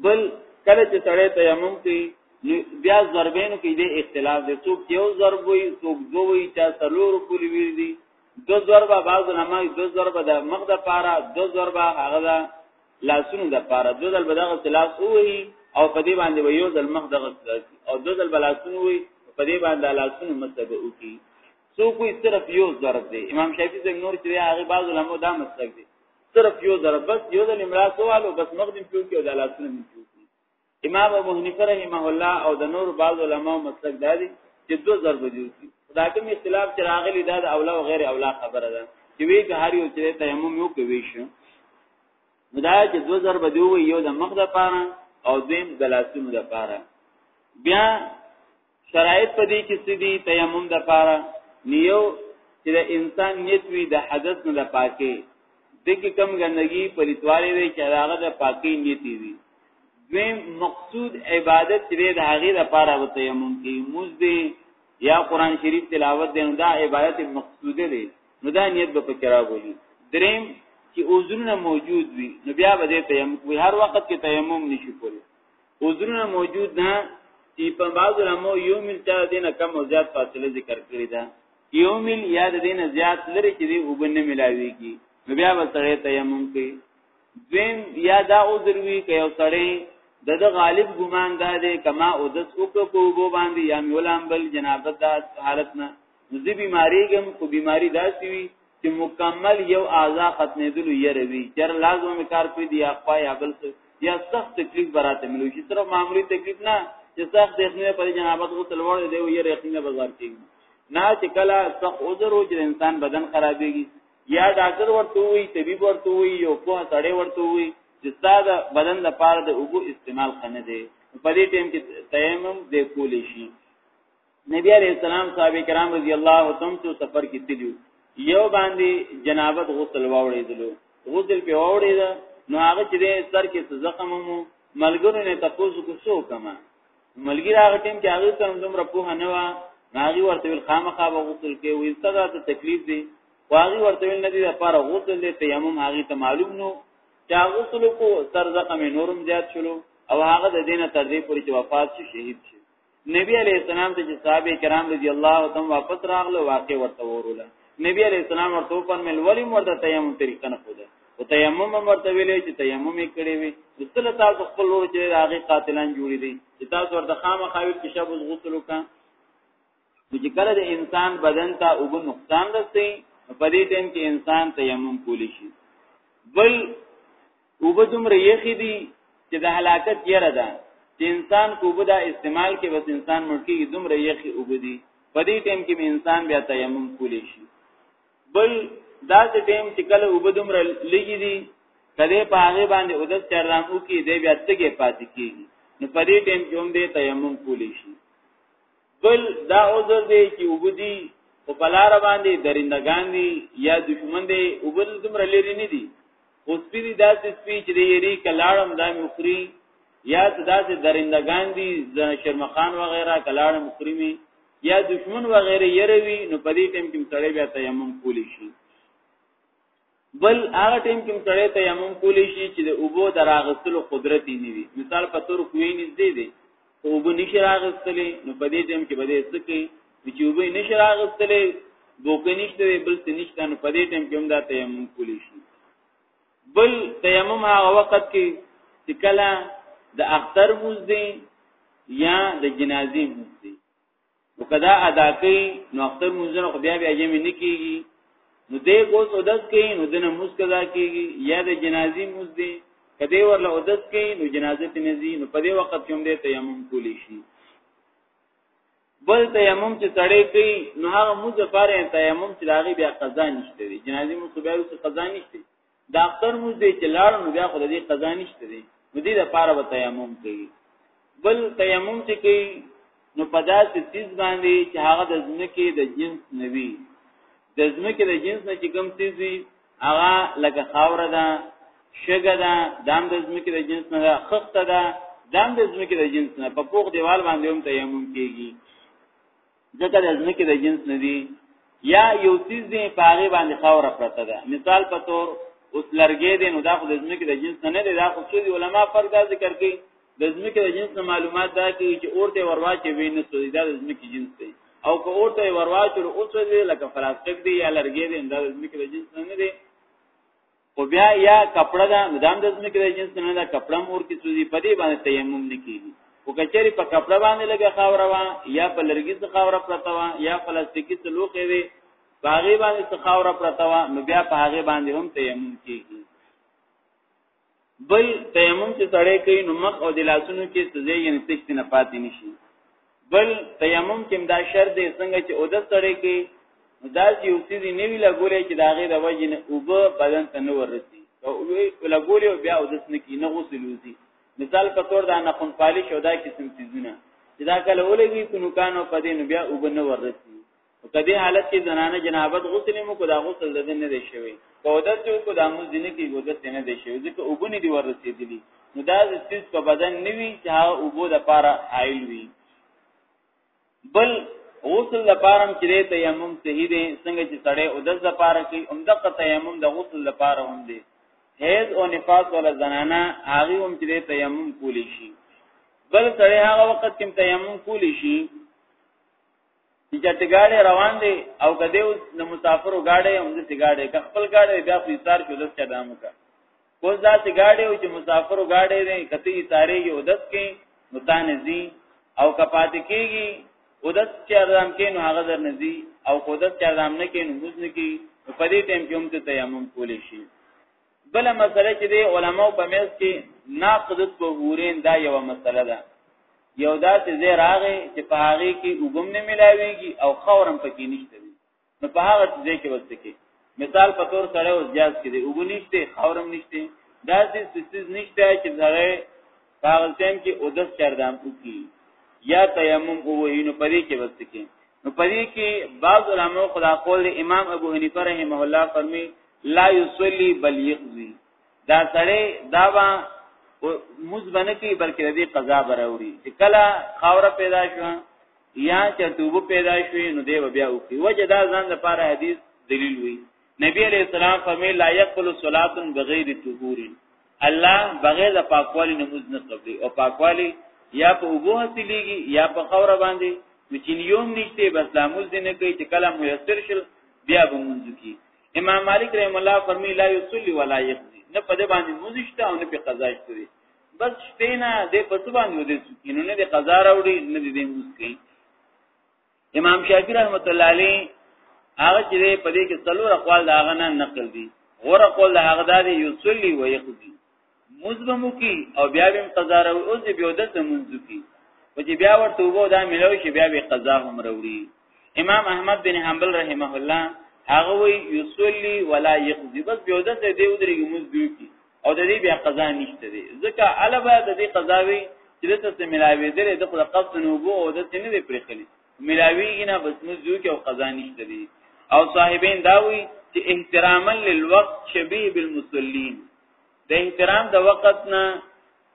بل کله چې سړی تیمم کوي نو بیا ضربینو کې د اختلاف د څوک یو ضرب وي څوک دوه وي چا څلور کول وی دي دو ضربه بعض علماء دو ضربه د مخ د پاره دو ضربه هغه د لاسونو د پاره دو ځل بدغه سلاس وهي او په دې باندې ویو ځل مخ دغه سلاس او دو ځل بلاسونو وي په دې باندې لاسونو مسد وکي سو کوئی صرف یو ضرب دی امام شافعی زم نور چې هغه بعض علماء دا مسلک دی صرف یو ضرب بس یو ځل املاس والو بس مخ دې پیو کې د لاسونو پیو امام ابو حنیفه رحمه الله او د نور بعض علما مسلک دادي چې دو ضرب دي دا کوم اختلاف چې راغلی دا د اولا او غیر اولا خبره ده چې وی که هر یو چې تیمم یو کوي شو دا چې دو ضرب دی یو د مخ د پاره او دیم د لاسونو د پاره بیا شرایط په دې کې سدي تیمم د پاره نیو چې د انسان نیت وي د حدث نه د پاکي د کې کم ګندګي پریتوالي وي چې هغه د پاکي نیت وي دوی مقصود عبادت چې د هغه د پاره و تیمم کې موز دی یا قران شریف تلاوت دی نو دا عبادت مقصوده دی نو دا نیت به پکې راغلی دریم چې عذرونه موجود وي نو بیا به تیمم کوي هر وخت کې تیمم نشي کولی عذرونه موجود ده چې په بعض علماء یو مل چا دینه کم او زیات فاصله ذکر کړی ده یو مل یا د دینه زیات لري چې دی وبنه ملاويږي نو بیا به سړی تیمم کوي دویم یا دا عذر وی که یو سړی د د غالب ګمان دا دی کما او د سوک په وبو باندې یا مولام بل جنابت دا حالت نه نو زه بیماریږم خو بیماری داسې وي چې مکمل یو اعضا ختمېدلو یره وي چر لازم مې کار کوي دی اخوا یا بل څه یا سخت تکلیف براته ملو شي صرف معمولی تکلیف نه چې سخت دښنه پر جنابت غو تلوړ دی یو یره خنه بازار کې نه چې کله سخت عذر او جر انسان بدن خرابېږي یا ډاکټر ورته وي طبيب ورته وي یو په سړی ورته وي چې ساده بدن د پاره د اوبو استعمال خنه دی په دې ټیم کې تیمم د کول شي نبی علیہ السلام صحابه کرام رضی الله تعالی عنهم سفر کې تلو یو باندې جنابت غسل واوړېدلو غسل په واوړېد نو هغه چې سر کې زخم مو ملګرو نه تاسو کو څو کما ملګری هغه ټیم کې هغه تم دومره په نه و ناغي ورته ویل خامخا به غسل کې وې صدا ته تکلیف دی واغي ورته ویل ندی لپاره غسل دی تیمم هغه ته معلوم نو چا غسل کو سر زخم نورم زیات شلو او هغه د دینه تر دې پورې چې وفات شي شهید شي نبی علیہ السلام ته چې صحابه کرام رضی الله تعالی واپس راغله واقع ورته وروله نبی علیہ السلام ورته په مل ولی مرده تیمم طریقه نه خوده او تیمم مرته ویلې چې تیمم یې کړی وي مثل تاسو خپل ور چې هغه قاتلان جوړی دي چې تاسو ورته خامہ خاوی کې شب غسل وکړه چې کله د انسان بدن ته او نقصان رسي په دې ټیم کې انسان تیمم کولی شي بل اوبه دومره یخې دي چې د هلاکت یره ده چې انسان کوبه دا استعمال کې بس انسان مړکی دومره یخې اوبه دي په دې ټیم کې انسان بیا تیمم کولی شي بل دا چې ټیم چې کله اوبه دومره لګي دي کله په هغه باندې اودس چرلام او کې دی بیا تګې پاتې کیږي نو په دې ټیم کې هم دې تیمم کولی شي بل دا عذر دی چې اوبه دي په بلار باندې درندگان دي یا دشمن دي اوبه دومره لري نه دي خو سپی دي داسې سپی چې د یری کلاړم دا مې خوري یا داسې درندگان دي زنه شرمخان وغیرہ کلاړم خوري می یا دشمن وغیرہ یروي نو په دې ټیم کې سړی بیا تیمم کولی شي بل هغه ټیم کې سړی تیمم کولی شي چې د اوبو دراغستلو قدرت یې نیوي مثال په تور کوی نږدې دی خو وبو نشي راغستلې نو په دې ټیم کې به دې څه کوي چې وبو نشي راغستلې بوکنيشته بل څه نشته نو په دې ټیم کې هم دا تیمم کولی شي بل تیمم هغه وخت کې چې کله د اختر موز دی یا د جنازې موز دی وکدا ادا کوي نو اختر منځنه خو بیا بیا جمع نه کیږي نو دې اوس اودس کوي نو دنه موس قضا کیږي یا د جنازي موس دی کدی ورله اودس کوي نو جنازه ته نزي نو په دې وخت کې هم دې تیمم کولی شي بل تیمم چې سړی کوي نو هغه موس لپاره تیمم چې لاغي بیا قضا نشته جنازي موس بیا قضا نشته دا اختر موږ دې چې لاړ نو بیا خو دې قضا نشته دي نو دې لپاره به تیمم کوي بل تیمم چې کوي نو په داسې چیز باندې چې هغه د ځمکې د جنس نوي د ځمکې د جنس نه چې کوم چیز وي هغه لکه خاوره ده شګه ده دام د ځمکې د جنس نه ده خخته ده دام د ځمکې د جنس نه په پوخ دیوال باندې هم تیمم کیږي ځکه د ځمکې د جنس نه دي یا یو څیز دی په هغه باندې خاور پرته ده مثال په تور اوس لرګې دی نو دا خو د ځمکې د جنس نه دی دا خو څو علما فرق دا ذکر کوي د ځمکې د جنس معلومات دا کوي چې اورته ورواچې وینې سوې دا د ځمکې جنس دی او که اورته ورواچې اوس دی لکه پلاستیک دی یا لرګې دی دا د ځمکې د جنس نه دی خو بیا یا کپړه ده نو دام د زمکه د جنس نه ده کپړه مور کې سوزي په دې باندې تیمم نه کیږي او کچری په کپړه باندې لګه خاوره وا یا په لرګي څخه خاوره پرته وا یا پلاستیکي څه لوخه وي باغې باندې څخه خاوره پرته وا نو بیا په هغه باندې هم تیمم کیږي بل تیمم چې سړی کوي نو مخ او د لاسونو کې سزې یې نتښت نه پاتې نشي بل تیمم کې دا شرط دی څنګه چې او د سړی کې دا چې یو سیزی نه وی لګولې چې دا غي د وجه نه او به بدن ته نه ورسي او وی لګولې او بیا او د سن کې نه غسل وزي مثال په تور دا نه خون پالي شو دا قسم سیزونه چې دا کله ولګي کونو کانو پدې نو بیا او به نه ورسي او کدی حالت کې زنانه جنابت غسل مو کو دا غسل د نه دی شوی او د څو کو د مو دینه کې غوډه نه دی شوی ځکه وګونی دی ورسېدلی نو دا د سیس په بدن نیوی چې هغه وګو د پاره حایل وی بل غسل د پاره چې دی تیمم صحیح دی څنګه چې سړی او د د پاره کې عمدقه تیمم د غسل د پاره هم دی حیض او نفاس ولا زنانه هغه هم چې تیمم کولی شي بل سړی هغه وخت کې تیمم کولی شي چې چټي ګاډي روان دي او کده اوس د مسافرو ګاډي هم دي ګاډي که خپل ګاډي بیا په ایثار کې ولس چا دامو کا اوس دا چې ګاډي او چې مسافرو ګاډي دي کته ایثارې یو دس کې متانزي او کپات کېږي اودس چې ارام کې نو هغه در نزي او اودس چې ارام نه کې نو موږ نه کې په دې ټیم کې هم ته تیمم کولی شي بل مسله چې دی علماو په مېز کې ناقض طهورین دا یو مسله ده یو داسې زی راغې چې په هغه کې وګم نه ملاويږي او خورم پکې نشته وي نو په هغه ځای کې وسته کې مثال په تور سره اوس جاز کې دی وګنيشته خورم نشته داسې سیسیز نشته چې زره هغه ټیم کې او د سردام وکي یا تیمم ووهي نو پدې کې بس کې نو پدې کې بعض علماء خدا قول امام ابو حنیفه رحمه الله فرمي لا یصلی بل یقضی دا سړی دا با موز باندې کې بلکې دې قضا براوري چې کله خاور پیدا شو یا چې توبه پیدا شوې نو دی بیا وکي وجه دا ځان د پاره حدیث دلیل وی نبی علیہ السلام فرمی لا یقبل صلاه بغیر طهور الله بغیر د پاکوالی نموز نه قبلي او پاکوالی یا په وګو حاصلېږي یا په خوره باندې چې یوم نشته بس لا موز نه کوي چې کله میسر شل بیا به مونږ کی امام مالک رحم الله فرمی لا یصلی ولا یقضی نه په دې باندې موز شته او نه په قضا شته بس شپې نه دې په څه باندې ودې کینو نه دې قضا راوړي نه دې موز کوي امام شافعی رحمت الله علیه هغه چې په دې کې څلور اقوال دا غنه نقل دي غور اقوال دا هغه داري یصلی و یقضی مزبمو کی او بیا به قضا راو او دې بیا د منځو کی او چې بیا ورته وو دا ملو شي بیا به قضا هم وروړي امام احمد بن حنبل رحمه الله هغه وی یصلی ولا یقضی بس بیا د دې ودرېږي مزدو کی او د دې بیا قضا نشته دی ځکه البا د دې قضاوی چې د څه ملاوي درې د خپل قصد نو بو او د څه نه پرېخلی ملاوي نه بس مزو کې او قضا نشته دی او صاحبین داوی چې احتراما للوقت شبيه بالمصلين د احترام د وخت نه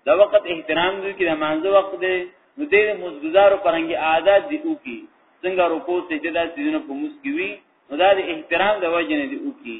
د وخت احترام دوی کې د مانزه وخت دی نو دې مزګزارو پرنګي عادت دی او کی څنګه رکو سجدا سيزونه په مسکوي نو دا د احترام د وجه نه دی او کی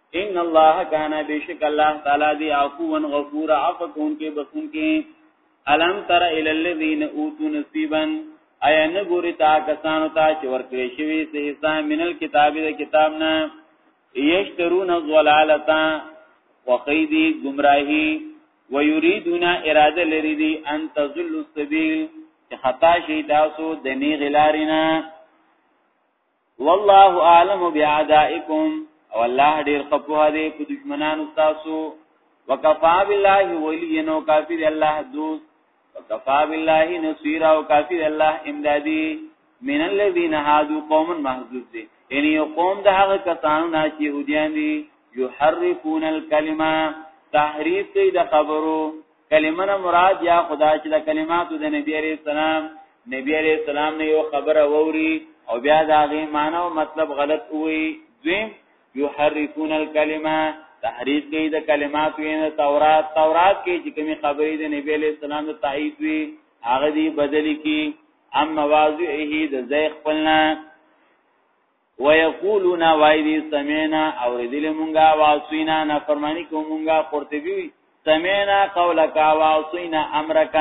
ان الله کان بشک الله تعالی دی عفو و غفور عفو کون کې بخون کې الم تر ال الذين اوتوا نصيبا ایا نه ګوري تا کسانو ته چې ورکړې شوی سه حصہ منل کتاب د کتاب نه یشترون الضلالتا وقیدی گمراهی ويريدون اراده لري دي ان تزل السبيل چې خطا شي تاسو د نی غلارینا والله اعلم باعدائکم او الله ډیر خپوه دی په دشمنانو تاسو وکفا بالله ولی نو کافی دی الله دوست وکفا بالله نصير او کافی دی الله امدادی من الذين هادو قوم محذوب دی یعنی یو قوم د هغه کسانو نه چې يهوديان دي يحرفون الكلمه تحریف کوي د خبرو کلمه نه مراد یا خدا چې د کلماتو د نبی عليه السلام نبی عليه السلام نه یو خبره ووري او بیا دا غي معنی او مطلب غلط وي دویم یحرفون الکلمه تحریف کوي د کلمات وین تورات تورات کې چې کومي خبرې د نبی عليه السلام د تایید وي هغه دی بدلی کی ام مواضعه د زیخ پلنا ويقولون وای دي سمعنا اوریدل مونږه واسینا نه فرمانی کو مونږه قرطبی سمعنا قولک واسینا امرک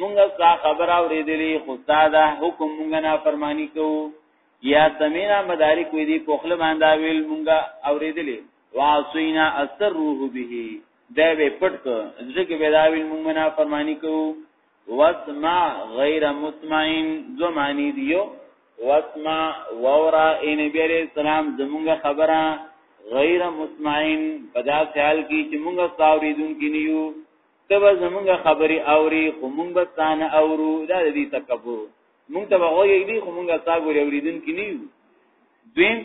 مونږه ستا خبر اوریدلی خو ستا دا حکم مونږه نه فرمانی کو یا سمعنا مدارک وی دي په خپل باندې ویل مونږه اوریدلی واسینا اثر روح به دا به پټ ځکه به دا ویل مونږه نه فرمانی کو واسمع غیر مطمئن دو معنی دیو واسمع وورا اے نبی علیہ السلام زمونږ خبره غیر مطمئن پدا خیال کی چې مونږ ساوري دن کې نیو ته به زمونږ خبري اوري خو مونږ به ستانه اورو دا دې تکبر مونږ ته وغوي دي خو مونږ ساګوري اوریدن کې نیو دین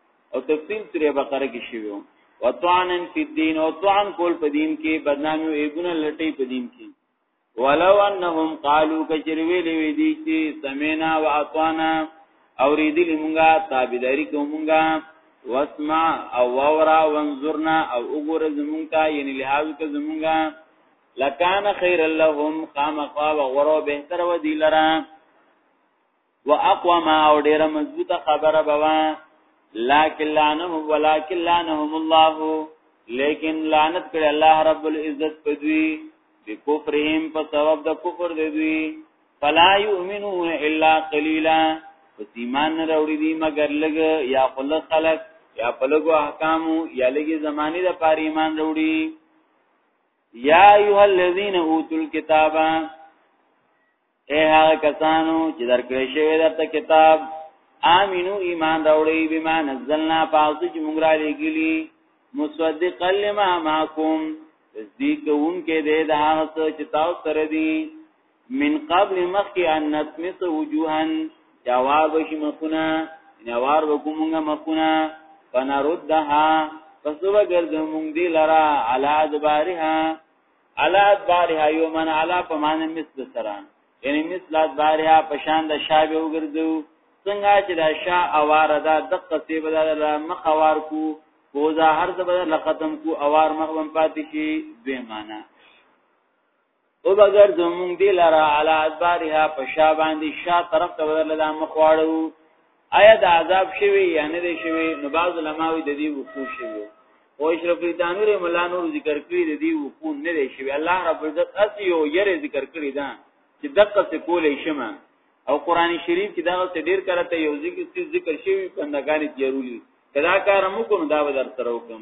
او تفصیل سوره بقره کې شویو وطعنن فی الدین او طعن کول په دین کې بدنامي او ایګونه لټي په دین کې ولو انهم قالوا کجروی لوی دی چې سمینا و اطعنا اوریدل مونږه تابعداري کومونږه واسمع او وورا وانظرنا او وګوره زمونږه یعنی لحاظ ک زمونږه لکان خیر لهم خامخا و غرو بهتر و دی لرا واقوم او ډیره مضبوطه خبره بوا لکن لعنهم ولکن لعنهم الله لیکن لعنت کړي الله رب العزت په دوی بکفرهم په سبب د کفر د دوی فلا یؤمنون الا قلیلا پس ایمان نه راوړي دي مګر لګ یا خل خلق یا پلګو احکام یا لګي زماني د پاره ایمان راوړي یا ایها الذین اوتل کتابا اے هغه کسانو چې درکړې شوی درته کتاب امینو ایمان راوړی بما نزلنا پاس چې موږ را لګلی مصدق لما معکم تصدیق کوونکې دې د هغه څه چې تاسو سره دي من قبل مخکې ان نتمس وجوها جواب شي مخونه نوار وکومږه مخونه فنردها پس وګرځو موږ دې لرا علا ادبارها علا ادبارها یومن علا په معنی مثل سره یعنی مثل ادبارها په شان د شابه وګرځو څنګه چې دا شا اوار دا دقه سی بدل مخ اوار کو وزا هر څه بدل ختم کو اوار مخ بم پاتې شي دوی معنی او بغیر زمون دی لرا علا ادبارها په شا باندې شا طرف ته بدل د مخ واړو آیا د عذاب شوی یا نه دی شوی نو بعض علماوی د دې وقوع شوی او اشرف ریتانور مولا نور ذکر کړی د دې وقوع نه دی شوی الله رب عزت اس یو یره ذکر کړی دا چې دقه څه کولې شمه او قران شریف کې دا څه ډیر کړه ته یو ذکر څه ذکر شوی پندګانی جوړولی کدا کار مو کوم دا به در سره وکم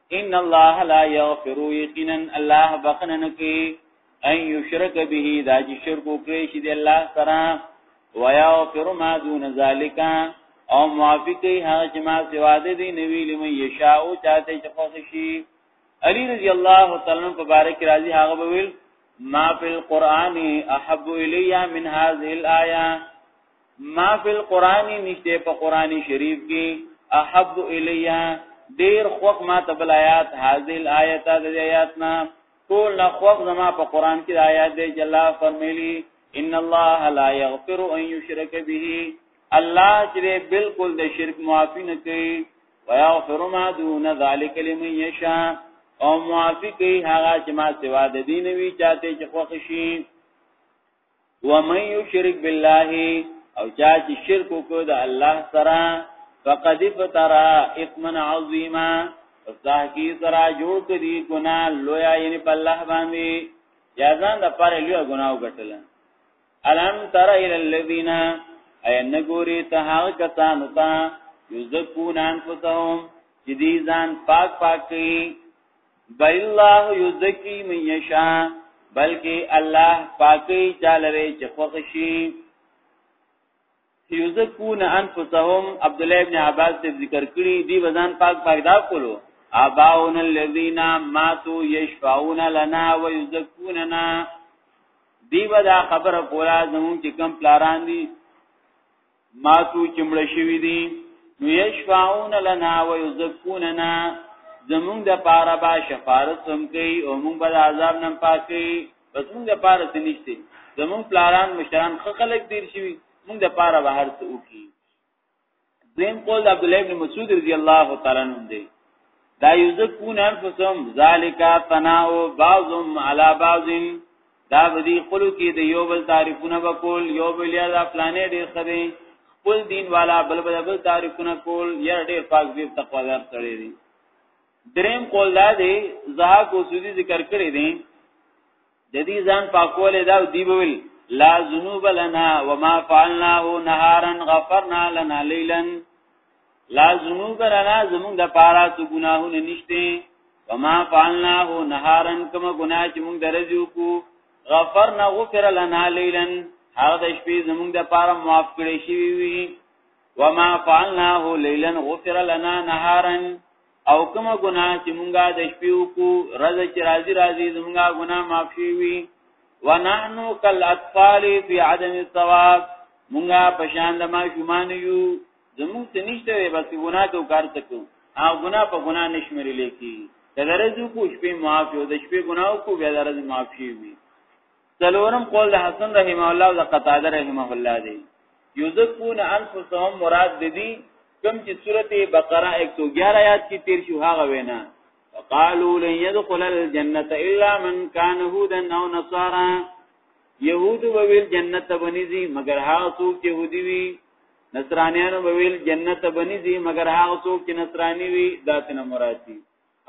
ان الله لا یغفر یقینا الله بخنه نکي ان یشرک به دا چې شرک وکړي چې د الله سره ويغفر ما دون ذالک او موافقي هغه چې ما سوا د دې نوی لمه یشاء او چاته چې خوښ شي علی رضی الله تعالی عنہ مبارک راضي هغه ویل ما فی القرآن احب الی من هذه الايه ما فی القرآن نشته په قرآن شریف کې احب الیا ډیر خوخ ما تبل آیات حاضل آیات د آیاتنا ټول نه خوخ زما په قرآن کې آیات دی چې الله فرمایلی ان الله لا یغفر ان یشرک به الله چې بالکل د شرک معافی نه کوي ويغفر ما دون ذلك لمن يشاء او معافی کوي هغه چې ما سوا د دین وی چاته چې خوښ شي ومن یشرک بالله او چا چې شرک وکړ د الله سره فقد فترا اثما عظیما فصاح کی سرا جوړ کړي ګنا لویا یعنی په الله باندې جزان د پر لوی ګناو غټل الم تر الى الذين اي نګوري ته هغه کسان ته یذکون انفسهم چې دې ځان پاک پاک کوي بل الله یزکی من یشا بلکې الله پاکي چالره چې خوښي یزکون انفسهم عبد الله ابن عباس ته ذکر کړی دی وزن پاک پاک دا کولو اباون الذین ماتو یشفعون لنا ویزکوننا دی ودا خبر کولا زمون چې کم پلاران دي ماتو چې مړ شوي دي نو یشفعون لنا و یزکوننا زمونږ د پاره با شفارت هم کوي او مونږ به عذاب نه پاکي بس مونږ د پاره څه نشته زمونږ پلاران مشران خلک دیر شوي مونږ د پاره به هر څه وکي زم قول عبد الله بن مسعود رضی الله تعالی عنہ دی دا یزکون انفسهم ذالک ثناء بعضهم علی بعض دا بدی خپلو کې د یو بل تعریفونه وکول یو بل یا دا پلانې ډیر خدي خپل دین والا بل بل بل تعریفونه کول یا ډیر پاک دې تقوادار سره دي دریم قول دا دی زها کو سودی ذکر کړی دی د دې ځان پاکول دا دی بول لا ذنوب لنا وما فعلناه نهارا غفرنا لنا ليلا لا ذنوب لنا زمون د پارا سو گناهونه نشته وما فعلناه نهارا کما گناه چې مونږ درځو کو غفرنا غفر لنا ليلا هغه د شپې زمونږ د پاره معاف کړي شي وي وما فعلناه ليلا غفر لنا نهارا او کومه ګناه چې مونږه د شپې وکړو رزه چې راځي راځي زمونږه ګناه معاف شي وي ونحنو کالاطفال في عدم الثواب مونږه پشان د ما شومان یو زموږ ته نشته وي بس ګناه ته کار څه کوو هغه ګناه په ګناه نشمري لیکي کله رزو کو شپې معاف یو د شپې ګناو کو بیا د رزو معاف شي وي څلورم قول د حسن رحم الله او د قتاده رحمه الله دی یذکون انفسهم مراد د دې کوم چې سورته بقره 111 آیات کې تیر شو هغه وینا وقالوا لن يدخل الجنه الا من كان هودا او نصارا يهود وویل جنت بنځي مگر هغه څوک چې يهودي وي نصرانیانو به ویل جنت بنی زی مگر هغه څوک چې نصرانی وي داسې نه مراد دي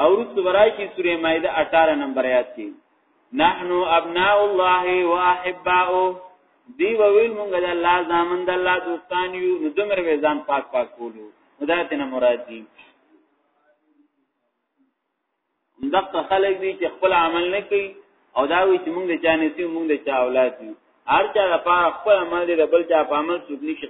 او رسو برای کی سوره مائده 18 نمبر آیات کې نحنو ابناء الله واحباؤه دی ویل مونږ د الله ځامن د الله دوستان یو نو دمر وې ځان پاک پاک کولو مداتنه مراد دي دغه خلک دي چې خپل عمل نه کوي او دا وی چې موږ د چا نسی موږ د چا اولاد دي هر چا د پاره خپل عمل دی بل چا په عمل څوک نشي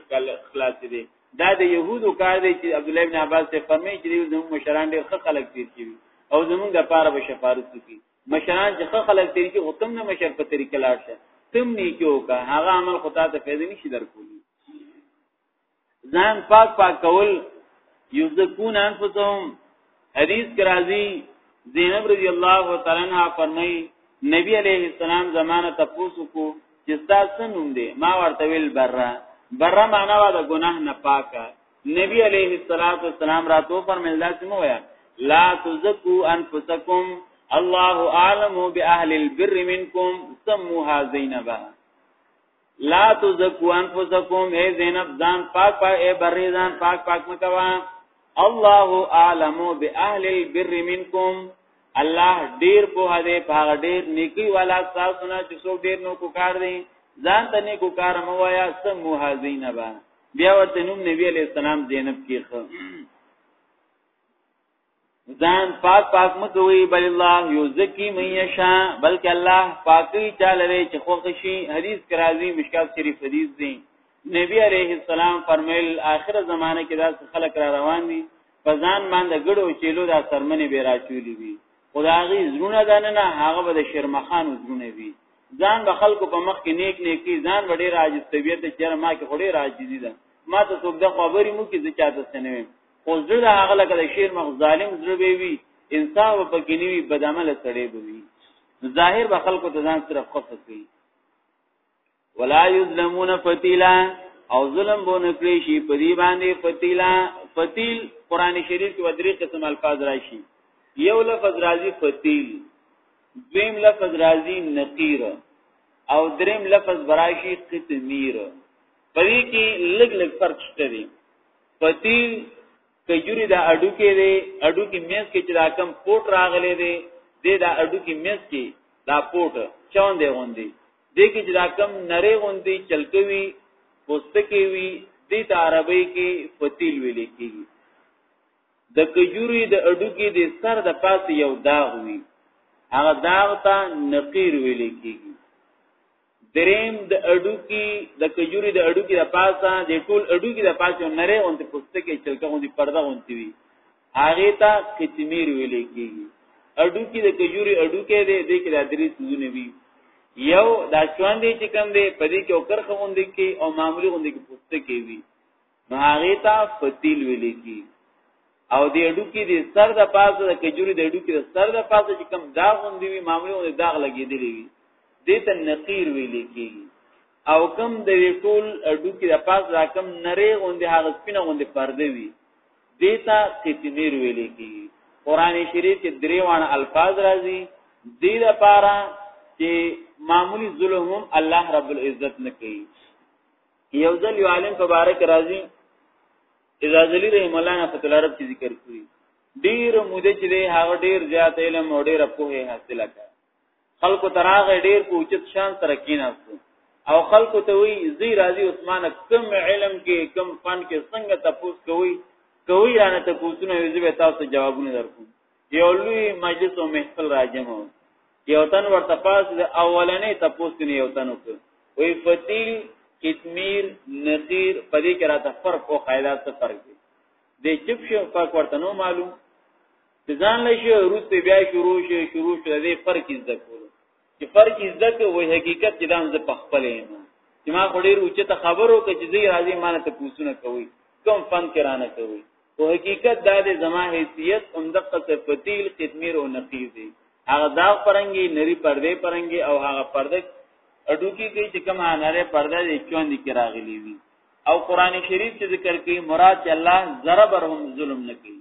خلاص دي دا د يهودو کار دی چې عبد الله ابن عباس ته فرمایي چې زموږ مشران ډېر ښه خلک تیر کیږي او زموږ د پاره به شفارس کوي مشران چې ښه خلک تیر کیږي غوتم نه مشر په طریقه لاړ شه تم نه کیو کا هغه عمل خدا ته فائدې نشي درکوي ځان پاک پاک کول یزکون انفسهم حدیث کرازی زینب رضی الله تعالی عنها فرمای نبی علیہ السلام زمانه تاسو کو چې تاسو نوم دی ما ورته ویل بره بره معنا وا د ګناه نه پاکه نبی علیہ الصلوۃ والسلام راتو فرمایل دا سمو یا لا تزکو انفسکم الله اعلم باهل البر منکم سموها زینبا لا تزکو انفسکم اے زینب ځان پاک پاک اے بری ځان پاک پاک مکوا الله اعلم باهل البر منکم الله ډیر په هده په ډیر نیکی والا تاسو نه چې څو ډیر نو کو کار دي ځان ته نه کو کار مو وایا سم مهازین با بیا ورته نوم نبی علی السلام زینب کیخه ځان پاک پاک مکوي بل الله یزکی من یشا بلکې الله پاکي چاله لري چې خوښ شي حدیث کرازي مشکات شریف حدیث دی نبی علیه السلام فرمایل آخر زمانه کې دا خلک را روان دي په ځان باندې ګړو چیلو دا سرمنې به راچولي وي خدایي زرونه دننه هغه به د شرمخان زرونه وي ځان به خلکو په مخ کې نیک نیکی ځان به ډیر عاجز طبیعت چې ما کې خوري راځي دي ما ته څوک د خبرې مو کې ځکه تاسو نه خو زړه د هغه لکه د شیر مخ ظالم زړه به وي انسان و پکې نیوي بدعمل سړی به وي ظاهر به خلکو ته ځان صرف خفه کوي ولا یظلمون فتیلا او ظلم بو نکړي شي په دې باندې فتیلا فتیل قران شریف کې ودري قسم الفاظ راشي یو لفظ راځي فتیل دویم لفظ راځي نقیر او دریم لفظ براشي قتمیر په دې کې لګ لګ فرق شته دی پتی کجوري دا اډو کې دی اډو کې میز کې چې دا کم پوټ راغلي دی دې دا اډو کې میز کې دا پوټ چون دی غوندي دې کې چې دا کم نری غوندي چلکوي پوستکی وي دې ته عربی کې فتیل ویل کېږي د کجوري د اډو کې د سر د پاسه یو داغ وي هغه داغ ته نقیر ویل کېږي دریم د اډو کې د کجوري د اډو کې د پاسه د ټول اډو کې د پاسه نره اون ته پستکه چلکه اون دي پرده اون تی وی هغه ته کتمیر ویل کیږي اډو کې د کجوري اډو کې د دې کې د درې سوزونه وی یو دا شوان دی چې کم دی په دې کې او کرخه اون دي کې او معمولی اون دي کې پستکه وی نو هغه ته فتیل ویل کی او د اډوکی د سر د پاسه د کجوري د اډوکی د سر د پاسه چې کم داغ غوندي وي معمولی غوندي داغ لګیدلی وي دې ته نقیر ویل کی او کم د ټول اډوکی د پاسه د کم نری غوندي هغه سپینه غوندي پرده وي دې ته قتمیر ویل کی قران شریف کې دریوان الفاظ راځي دې لپاره چې معمولی ظلم هم الله رب العزت نه کوي یو ځل یو عالم په باره کې راځي اذا ذلی رحم الله نه فتل عرب چې ذکر کړی ډیر موده چې دی هغه ډیر زیات علم او ډیر په هه حاصل کړ خلکو تراغه ډیر په اوچت شان سره کیناستو او خلکو ته وی زی راضی عثمان کم علم کې کم فن کې څنګه تپوس کوي کوي رانه تپوسونه یوځي تاسو جوابونه درکوم یو لوی مجلس او محفل راجمو یو تن ورته پاس د اولنې تپوس کې یو تن وکړ وی فتیل کتمیر نقیر پدې کې راته فرق او قاعده څه فرق دی د چپ شو فرق ورته نو معلوم ځان لشي روس بیا شروع شي شروع شي د فرق زده کول چې فرق زده کې وای حقیقت چې دام زه پخپلې ما چې ما خو ډیر اوچته خبرو کې چې زی راځي مانه ته پوښتنه کوي کوم فن کرانه کوي او حقیقت دا د زما حیثیت هم دقه صفتیل قدمیر او نقیر دی هغه دا پرنګي نری پردې پرنګي او هغه پردې اډو کې کې چې کومه نری پردې د چوند کې راغلي وي او قران شریف چې ذکر کوي مراد چې الله ضربرهم ظلم نه کوي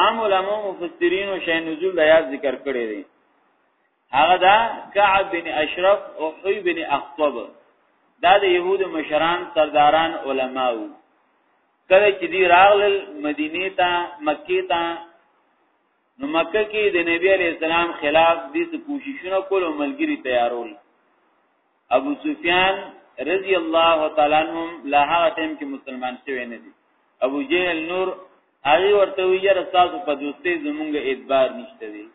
عام علماء مفسرین او شین نزول د آیات ذکر کړی دی هغه دا کعب بن اشرف او حی بن اخطب دا د يهود مشران سرداران علماو کله چې دی راغلل مدینه ته مکه ته نو مکه کې د نبی علی السلام خلاف د کوششونو کول او ملګری تیارول ابو سفیان رضی الله تعالی عنهم لا هغه ټیم کې مسلمان شوی نه دی ابو جهل نور هغه ورته ویل تاسو په دوستۍ زمونږ اعتبار نشته دی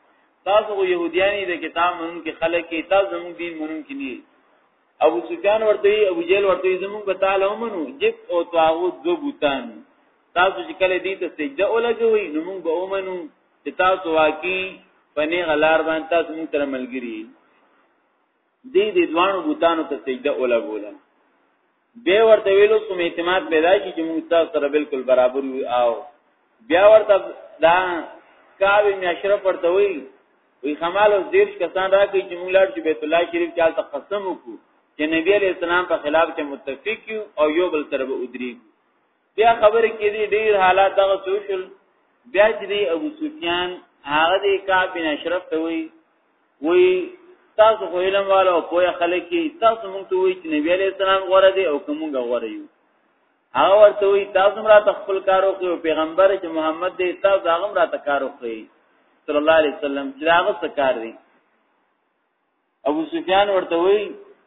تاسو خو يهوديانې د کتاب مونږ کې خلک کې تاسو زموږ دین مونږ کې نه ابو سفیان ورته ابو جیل ورته زموږ په تعالی ومنو جب او طاغوت دو بوتان تاسو چې کله دې ته سجده ولګوي نو مونږ به ومنو چې تاسو واقعي پنه غلار باندې تاسو مونږ تر ملګری دې دې دوانو بوتانو ته سجده اوله بوله به ورته ویلو کوم اعتماد پیدا شي چې موږ تاسو سره بالکل برابر یو او بیا ورته دا کاوی می اشرف ورته وی وی خمال او زیر کسان راکې چې موږ لار چې بیت الله شریف کې حالت قسم وکړو چې نبی علی السلام په خلاف کې متفق یو او یو بل سره به ودریږو بیا خبره کې دي ډیر حالات دغه سوشل بیا چې دی ابو سفیان هغه دی کعب بن اشرف ته وی وی تاسو خو علم والا او پوهه خلک کی تاسو مونږ ته وی چې نبی علی السلام غوړه دی او کومه غوړه یو هغه ورته وی تاسو مرا تخفل کارو کوي پیغمبر چې محمد دی تاسو هغه مرا ته کارو کوي صلی الله علیه وسلم چې هغه څه کار دی ابو سفیان ورته وی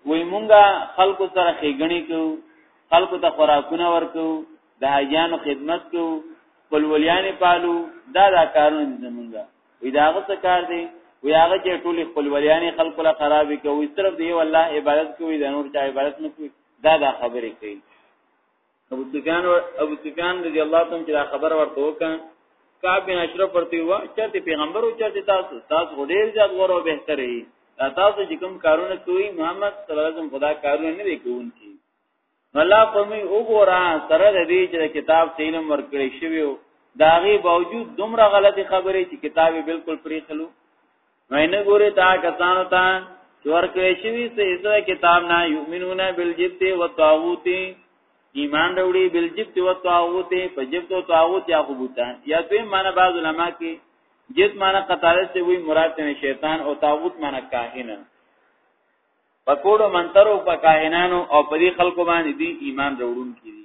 وی مونږه خلکو سره خېګنی کو خلکو ته خوراکونه ورکو د حاجیانو خدمت کو خپل ولیانې پالو دا دا کارونه دي زمونږه وی دا هغه څه کار دی وی هغه چې ټول خپل ولیانې خلکو له خراب کوي صرف دی والله عبادت کوي د نور چا عبادت نه کوي دا دا خبرې کوي ابو سفیان ابو سفیان رضی الله تعالی عنہ خبر ورته وکړ کعب بن اشرف ورته و چې پیغمبر او چې تاسو تاسو غډیر زیات غوړو بهتري تاسو چې کوم کارونه کوي محمد صلی الله علیه وسلم خدا کارونه نه کوي الله فرمی وګورا سره د دې چې کتاب تیلم ورکړی شوی داغي باوجود دومره غلطي خبرې چې کتابي بالکل پرې خلو نو نه ګوري تا کسانو ته چې ورکړې شوی سه ایسا کتاب نه یؤمنون بالجبت والطاغوت ایمان وروړي بالجبت والطاغوت په جبت او طاغوت یا قبوتان یا دوی معنی بعض علما کې جبت معنی قطاره سے وی مراد نه شیطان او طاغوت معنی کاهن پکوړو منترو په کاهنانو او په دې خلکو باندې دی ایمان وروړون کړي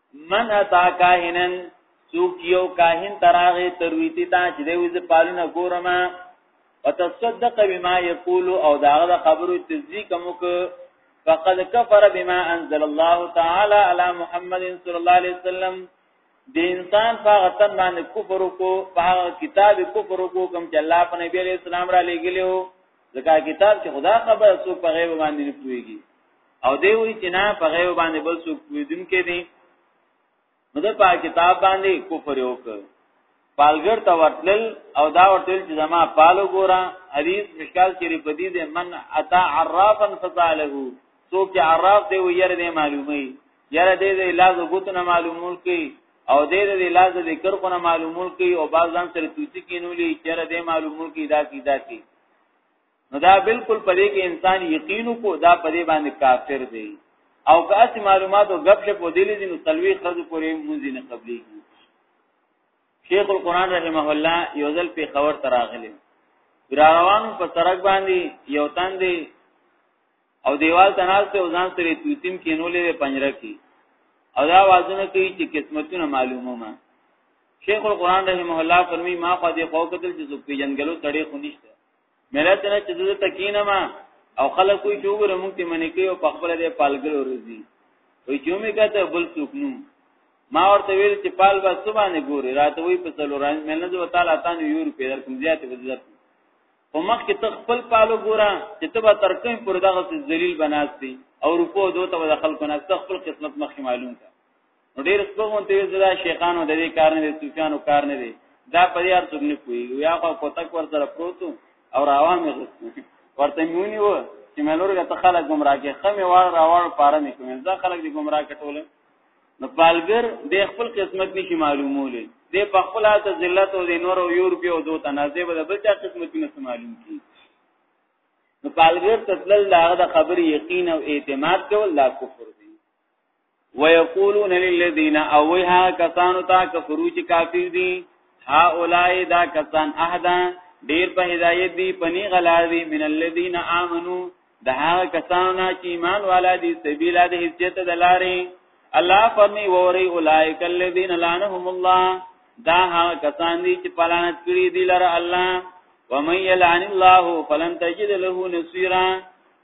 من اتا کاهنن سوک یو کاهن تراغه ترویتی تا چې دی وز پالونه ګورم وتصدق بما یقول او داغه خبرو تصدیق موک فقد کفر بما انزل الله تعالی علی محمد صلی الله علیه وسلم د انسان په غتن باندې کفر وکړو په کتاب کفر وکړو کوم چې الله په نبی علیہ السلام را لېګلو ځکه کتاب چې خدا خبر څوک په غیب باندې نه پويږي او دی وی چې نه په غیب باندې بل څوک پویدون کې دي نو د پاک کتاب باندې کفر وکړ پالګر ته ورتل او دا ورتل چې زما پالو ګورا حدیث مشکال شریف بدی دې من اتا عرافا فصاله څوک چې عراف دی ویل دې معلومه یره دې دې لاز غوتنه معلومول کی او دې دې لاز دې کر کو نه معلومول کی او باز ځان سره توتی کینولې یره دې معلومول کی دا کی دا کی نو دا بالکل په دې کې انسان یقین کو دا په دې باندې کافر دی او که اس معلومات او غب شپ ودیلې دي نو تلوي خذ پورې مونږ نه قبلي شیخ القران رحمه الله یو ځل په خبر تراغلی روان په سرک باندې یو تن دی او دیوال تناسته او ځان سره توتیم کینولې پنجره کی او دا وازونه کوي چې قسمتونه معلومه ما شیخ القران رحمه الله فرمی ما خو دې خو قتل چې څوک پیجنګلو تړې خو نشته ملت نه چې زه تکینه ما او خلک کوئی چې وګوره موږ ته منې کوي او په خپل دې پالګل ورزي وي چې مې کته بل څوک نو ما ورته ویل چې پال با سبانه ګوري راته وی په څلوران مې نه زو تعالی تان یو روپې در کوم زیات به در په مخ کې ته خپل پالو ګورا چې ته به تر کوم پر دغه ذلیل بناستي او روپو دوته د خلکو نه خپل قسمت مخ معلوم کا نو ډیر سپغون ته زړه شیخانو د دې کار نه دي صوفیانو کار نه دي دا په یار څوک نه کوي یا خو کوتک ور سره پروتو او راوام غوښتو ورته میونی و چې ملورګه ته خلک گمراه کې خمه وار راوړ پاره مې کوم دا خلک دې گمراه کټول نو پالګر د خپل قسمت نشي معلومولې د په خپل ته ذلت او د نور او یورپی او دوه تنازع به بل چا قسمت نه معلوم کی نو پالګر تسلل دا د خبر یقین او اعتماد کول لا کفر ويقولون للذين او ها کسانو ته کفرو چې کافر دي ها اولای دا کسان احدا ډیر په هدایت دي پنی غلار دي من الذين امنو دا هغه کسانو نه چې ایمان والا دي سبیل د هدایت د لارې الله فرمی وری اولایک الذين لعنهم الله دا هغه کسان دي چې پلانت کړی دي لره الله ومن يلعن الله فلن تجد له نصيرا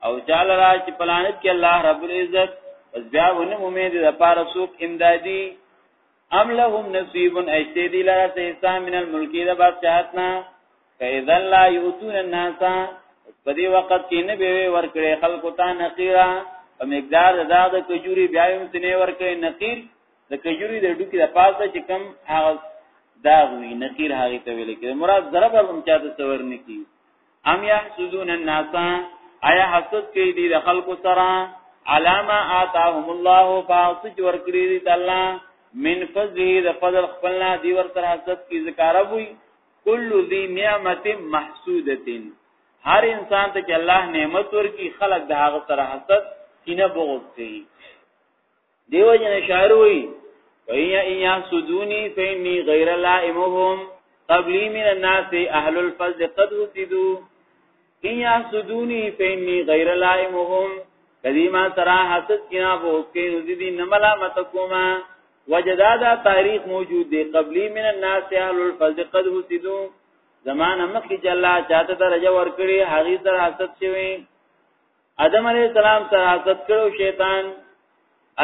او جال را چې پلانت کې الله رب العزت پس بیا ونه مومې د لپاره څوک امدادي ام لهم نصیب ایشته دی لرا سیسا من الملک دا بادشاہتنا فاذا لا یؤتون الناس په دې وخت کې نه به ورکړي خلکو ته نقیرا په مقدار دا د کجوري بیا هم تنه ورکړي نقیر د کجوري د ډوکی د پاسه چې کم هغه دا وی نقیر هغه ته ویل کېږي مراد ضرب هم چاته څور نه کی ام يحسدون الناس ایا حسد کوي دي د خلکو سره علامه آتاهم الله فاصج ورکړي دي الله من فضله د فضل خپلنا دی ور سره حسد کی ذکر وي کل ذی نعمت محسوده هر انسان ته چې الله نعمت ورکی خلق د هغه سره حسد کینه بغض کوي دیو جن شاعر وی ویا ایا سودونی فینی غیر لائمهم قبلی من الناس اهل الفضل قد وسیدو ایا سودونی فینی غیر لائمهم کلیما سرا حسد کنا بو کین ذی نملا متکوما وجدادا تاریخ موجود دی قبلی من الناس اهل الفضل قد وسیدو زمانه مخی جلا چاته درجه ورکړي هغه سره حسد شوی ادم علی السلام سره حسد کړو شیطان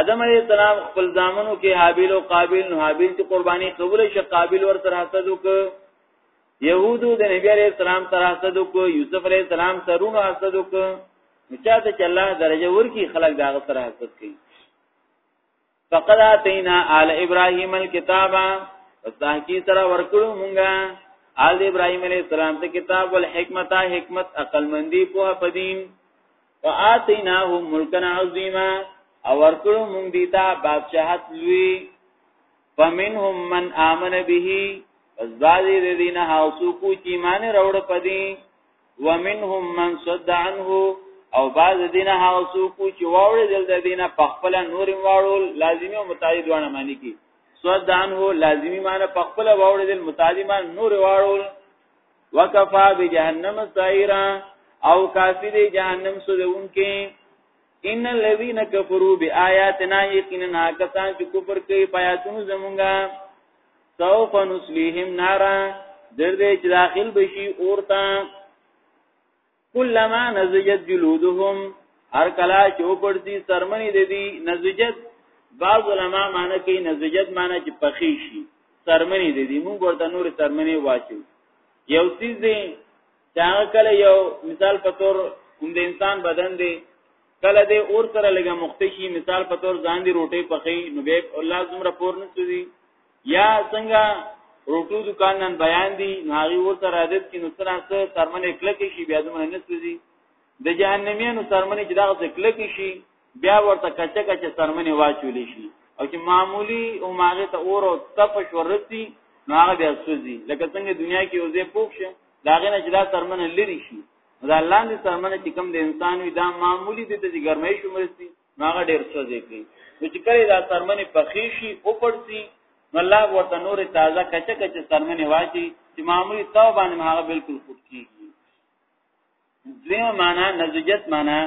ادم علی السلام خپل ځامنو کې حابیل او قابیل نو حابیل چې قرباني قبول شي قابیل ور سره حسد وکړو يهودو د نبی عليه السلام سره حسد وکړو یوسف عليه السلام سرونو حسد وکړو چاته چې الله درجه ورکی خلق داغه سره حسد کوي فقد اتینا آل ابراهیم الكتاب پس تحقیق سره ورکړو مونږه آل ابراهیم علیہ السلام ته کتاب والحکمت حکمت عقل مندی په پدین واتیناهم ملکا عظیما او ورکړو مونږ دیتا بادشاہت لوی فمنهم من آمن به پس بعضی د دینه هاوسو کو چې ایمان راوړ پدی ومنهم من صد عنه او بعض دینه هغه څوک چې واوړې دل د دینه په خپل نور واړول لازمی او متعدی دوانه معنی کی صد عنه لازمی معنی په خپل واوړې دل متعدی معنی نور واړول وکفا بجهنم سائرا او کافی دی جهنم سودون کې ان الذين كفروا بآياتنا يقينا كسان چې کفر کوي پیاتونو زمونږه سوف نسلیهم نارا در دې چې داخل بشي اورتا کلما نزجت جلودهم هر کلا چې وپړسي سرمنې د دې نزجت بعض علما معنی کوي نزجت معنی چې پخې شي سرمنې د دې موږ ورته نور سرمنې واچو یو څه دې چا کله یو مثال په تور هم د انسان بدن دی کله دې اور سره لګه مختشي مثال په تور ځان دی روټي پخې نو به الله زمره پور نه سوي یا څنګه روټو دکان نن بیان دي ناغي ور سره عادت کې نو سره سره سرمنه کلک شي بیا دومره نه سوزي د جهنميانو سرمنه چې دغه څه کلک شي بیا ورته کچه کچه سرمنه واچول شي او چې معمولی او ماغه ته اور او تپش ورسي نو هغه بیا سوزي لکه څنګه دنیا کې اوځي پوښ شه داغه نه چې دا سرمنه لري شي دا لاندې سرمنه چې کم د انسان وي دا معمولی د دې ګرمۍ شو مرسي هغه ډیر سوځي کوي نو چې کله دا سرمنې پخې شي او پړسي نو الله ورته نور تازه کچه کچه سرمنې واچي چې معمولی تاو باندې هغه بالکل خوټ کیږي دویمه معنا نزجت معنا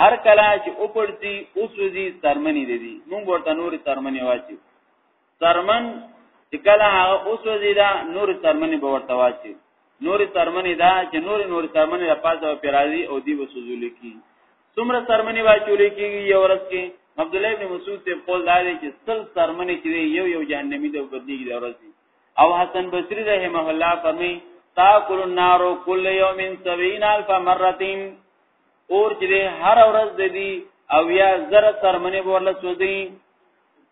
هر کله چې او پړسي او سوځي سرمنې دي موږ ورته نور سرمنې واچي سرمن چې کله هغه اوس وزیدا نور سرمنې به ورته واچي نور سرمنې دا چې نور نور سرمنې د پاسه او پیرازي او دی وسوزول کی څومره سرمنې واچول کیږي یو ورځ کې عبد الله ابن مسعود ته قول دا دی چې سل سرمنې چې یو یو جهنمی د بدلیږي د ورځې او حسن بصری رحمه الله فرمایي تاکل النار کل یوم 70000 مرتين اور چې هر ورځ د دې او یا زر سرمنې ورله سوځي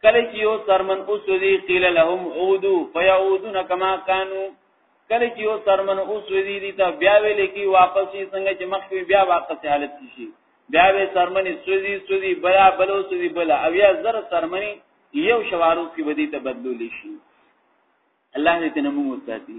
کله چې یو سرمن اوسودي قیل لهم عودو فیعودون کما کانو کله چې یو سرمن اوسودي دي ته بیا ویل کی واپس یې څنګه چې مخکې بیا واپس حالت شي بیا به سرمنې سودي سودي بلا بلو سودي بلا او یا زر سرمنې یو شوارو کې ودی ته بدلول شي الله دې تنمو وساتي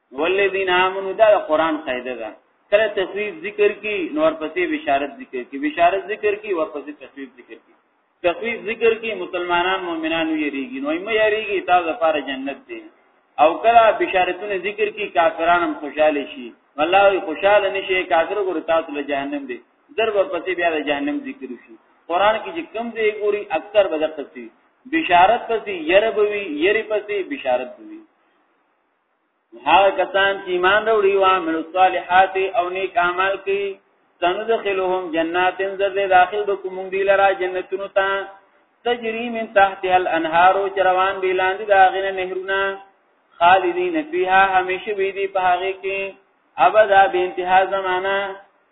والذین آمنوا دا قران قاعده ده کله تخویف ذکر کی نور پسې بشارت ذکر کی بشارت ذکر کی ورپسې تخویف ذکر کی تخویف ذکر کی مسلمانان مؤمنان یریږي نو مې یریږي تاسو لپاره جنت دی او کله بشارتونه ذکر کی کافرانو خوشاله شي والله خوشاله نشي کافر ګور تاسو له جهنم دی ضرب پسې بیا د جهنم ذکر شي قران کې چې کم دی ګوري اکثر بدقتی بشارت پسې يربوي يری پسې بشارت دوی هغه کسان چې ایمان وروړي او عمل صالحات او نیک اعمال کوي سندخلهم جنات زر داخل بکوم دی لرا جنتونو ته تجری من تحتها الانهار چروان بیلاند دا غنه نهرونه خالدین فیها همیشه وی دی په هغه کې ابدا به انتها زمانہ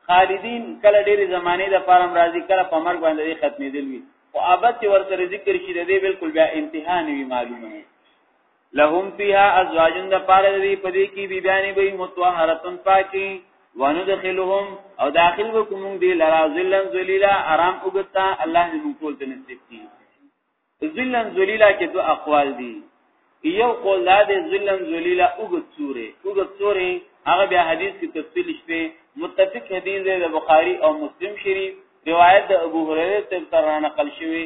خالدین کله ډېری زمانه د فارم راضی کله په مرګ باندې ختمې دي او ابد چې ورته ذکر شي د دې بالکل بیا انتها نه وی معلومه لهم فیها ازواجن د پاره دی پدې کې بی بیانې به متطهرتن پاکي وندخلهم او داخل وکوم دی لرا ذلن ذلیلا آرام وګتا الله دې موږ ټول ته نصیب کړي ذلن ذلیلا کې دوه اقوال دي یو قول دا دی ذلن ذلیلا وګت سورې وګت سورې هغه بیا حدیث کې تفصیل شته متفق حدیث دی د بخاری او مسلم شریف روایت د ابو هريره تر نقل شوی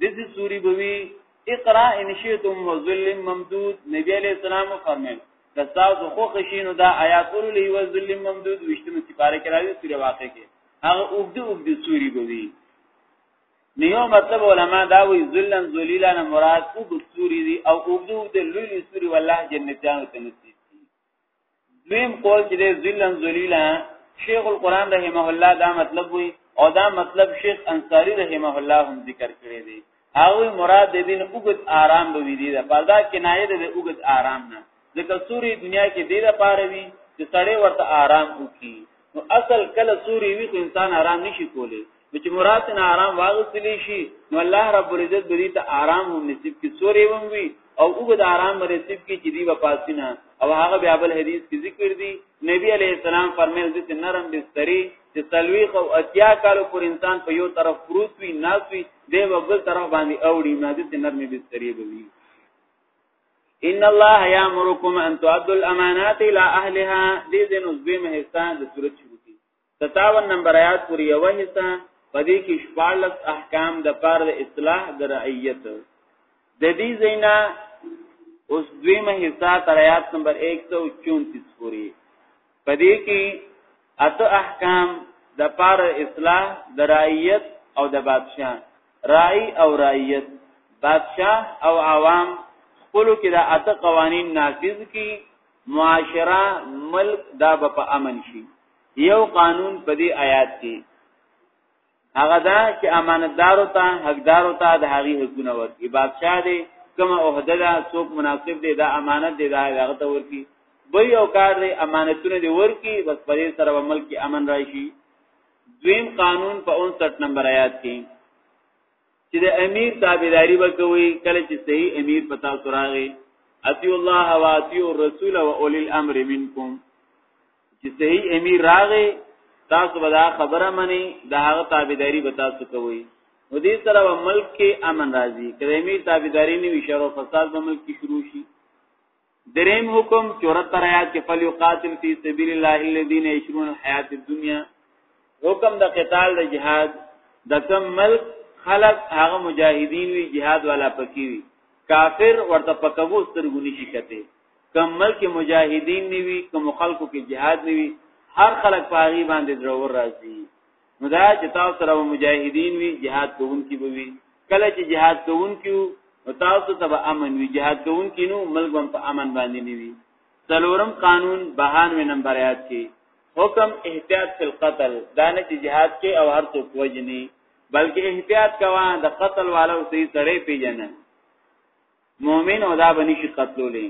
دسی سوری بوی اقرا ان شئتم وظلم ممدود نبی علیہ السلام فرمایل کستا زو خو خشینو دا آیات ول له وظلم ممدود وشتمه سپاره کراوی سوره واقع کې هغه اوګد اوګد سوری بوی نیو مطلب علما دا وی ذلن ذلیلان مراد او سوری دی او اوګد اوګد لوی سوری والله جنتیان ته نصیب دویم قول چې ذلن ذلیلا شیخ القران رحمه الله دا مطلب وی او دا مطلب شیخ انصاری رحمه الله هم ذکر کړی دی او مراد د دین اوګد آرام به وی دی دا پردا کنایه د اوګد آرام نه ځکه سوري دنیا کې ډیره پاره وی چې سړی ورته آرام وکړي نو اصل کله سوري وی خو انسان آرام نشي کولی نو چې مراد نه آرام واغستلی شي نو الله رب العزت به دې ته آرام هم نصیب کی سورې وم وی او وګد آرام نصیب کی چې دی وپاسینا او هغه بیا بل حدیث کې ذکر دی نبی علی السلام فرمایل چې نرم بستری چې تلويخ او اتیا کالو پر انسان په یو طرف پروت وي ناس وي دی بل طرف باندې اوړي نه دې نرمې بستری وي ان الله یامرکم ان تؤدوا الامانات الى اهلها دې دې نو زبې مهستان د سورۃ 57 نمبر آیات پورې یو حصہ پدې کې شپږلس احکام د پار د اصلاح د رعیت د دې زینا اوس دویمه حصہ تر آیات نمبر 134 پورې پدې کې اته احکام د پار اصلاح د رعیت او د بادشاہ رای او رعیت بادشاہ او عوام خپل کې د اته قوانین نافذ کی معاشره ملک دا په امن شي یو قانون په دې آیات کې هغه دا چې امانتدارو ته حقدارو ته د هغې حقونه ورکړي بادشاہ دی کومه عہده ده څوک مناسب دی دا امانت دی دا هغه ته ورکړي بل یو کار دی امانتونه دی ورکړي بس په دې سره عمل کې امن راشي دویم قانون په 59 نمبر آیات کې چې د امیر تابعداري وکوي کله چې صحیح امیر پتا سراغي اتی الله و اتی الرسول و اولی الامر منکم چې صحیح امیر راغی تاسو به دا خبره منی دا هغه تابعداري به تاسو کوئ نو دې سره به ملک کې امن راځي کله امیر تابعداري نه وي شر او فساد به ملک کې شروع شي دریم حکم 74 آیات کې فل یقاتل فی سبیل الله الذین یشرون الحیات الدنیا حکم د قتال د جهاد د کم ملک خلق هغه مجاهدین وی جهاد والا پکې وی کافر ورته پکوو سترګونی شي کته کم ملک مجاهدین نیوی کم خلکو کې جهاد نیوی هر خلک په هغه باندې ضرور راځي نو دا چې تاسو سره مجاهدین وی جهاد کوونکي به وی کله چې جهاد کوونکي نو تاسو ته به امن وی جهاد کوونکي نو ملک هم په امن باندې نیوی څلورم قانون بهان وی نمبر یاد کې حکم احتیاط فی القتل دا نه چې جهاد کې او هر څوک وجنی بلکې احتیاط کوا د قتل والو سي سړې پیجنن مؤمن او دا بنی شي قتلولې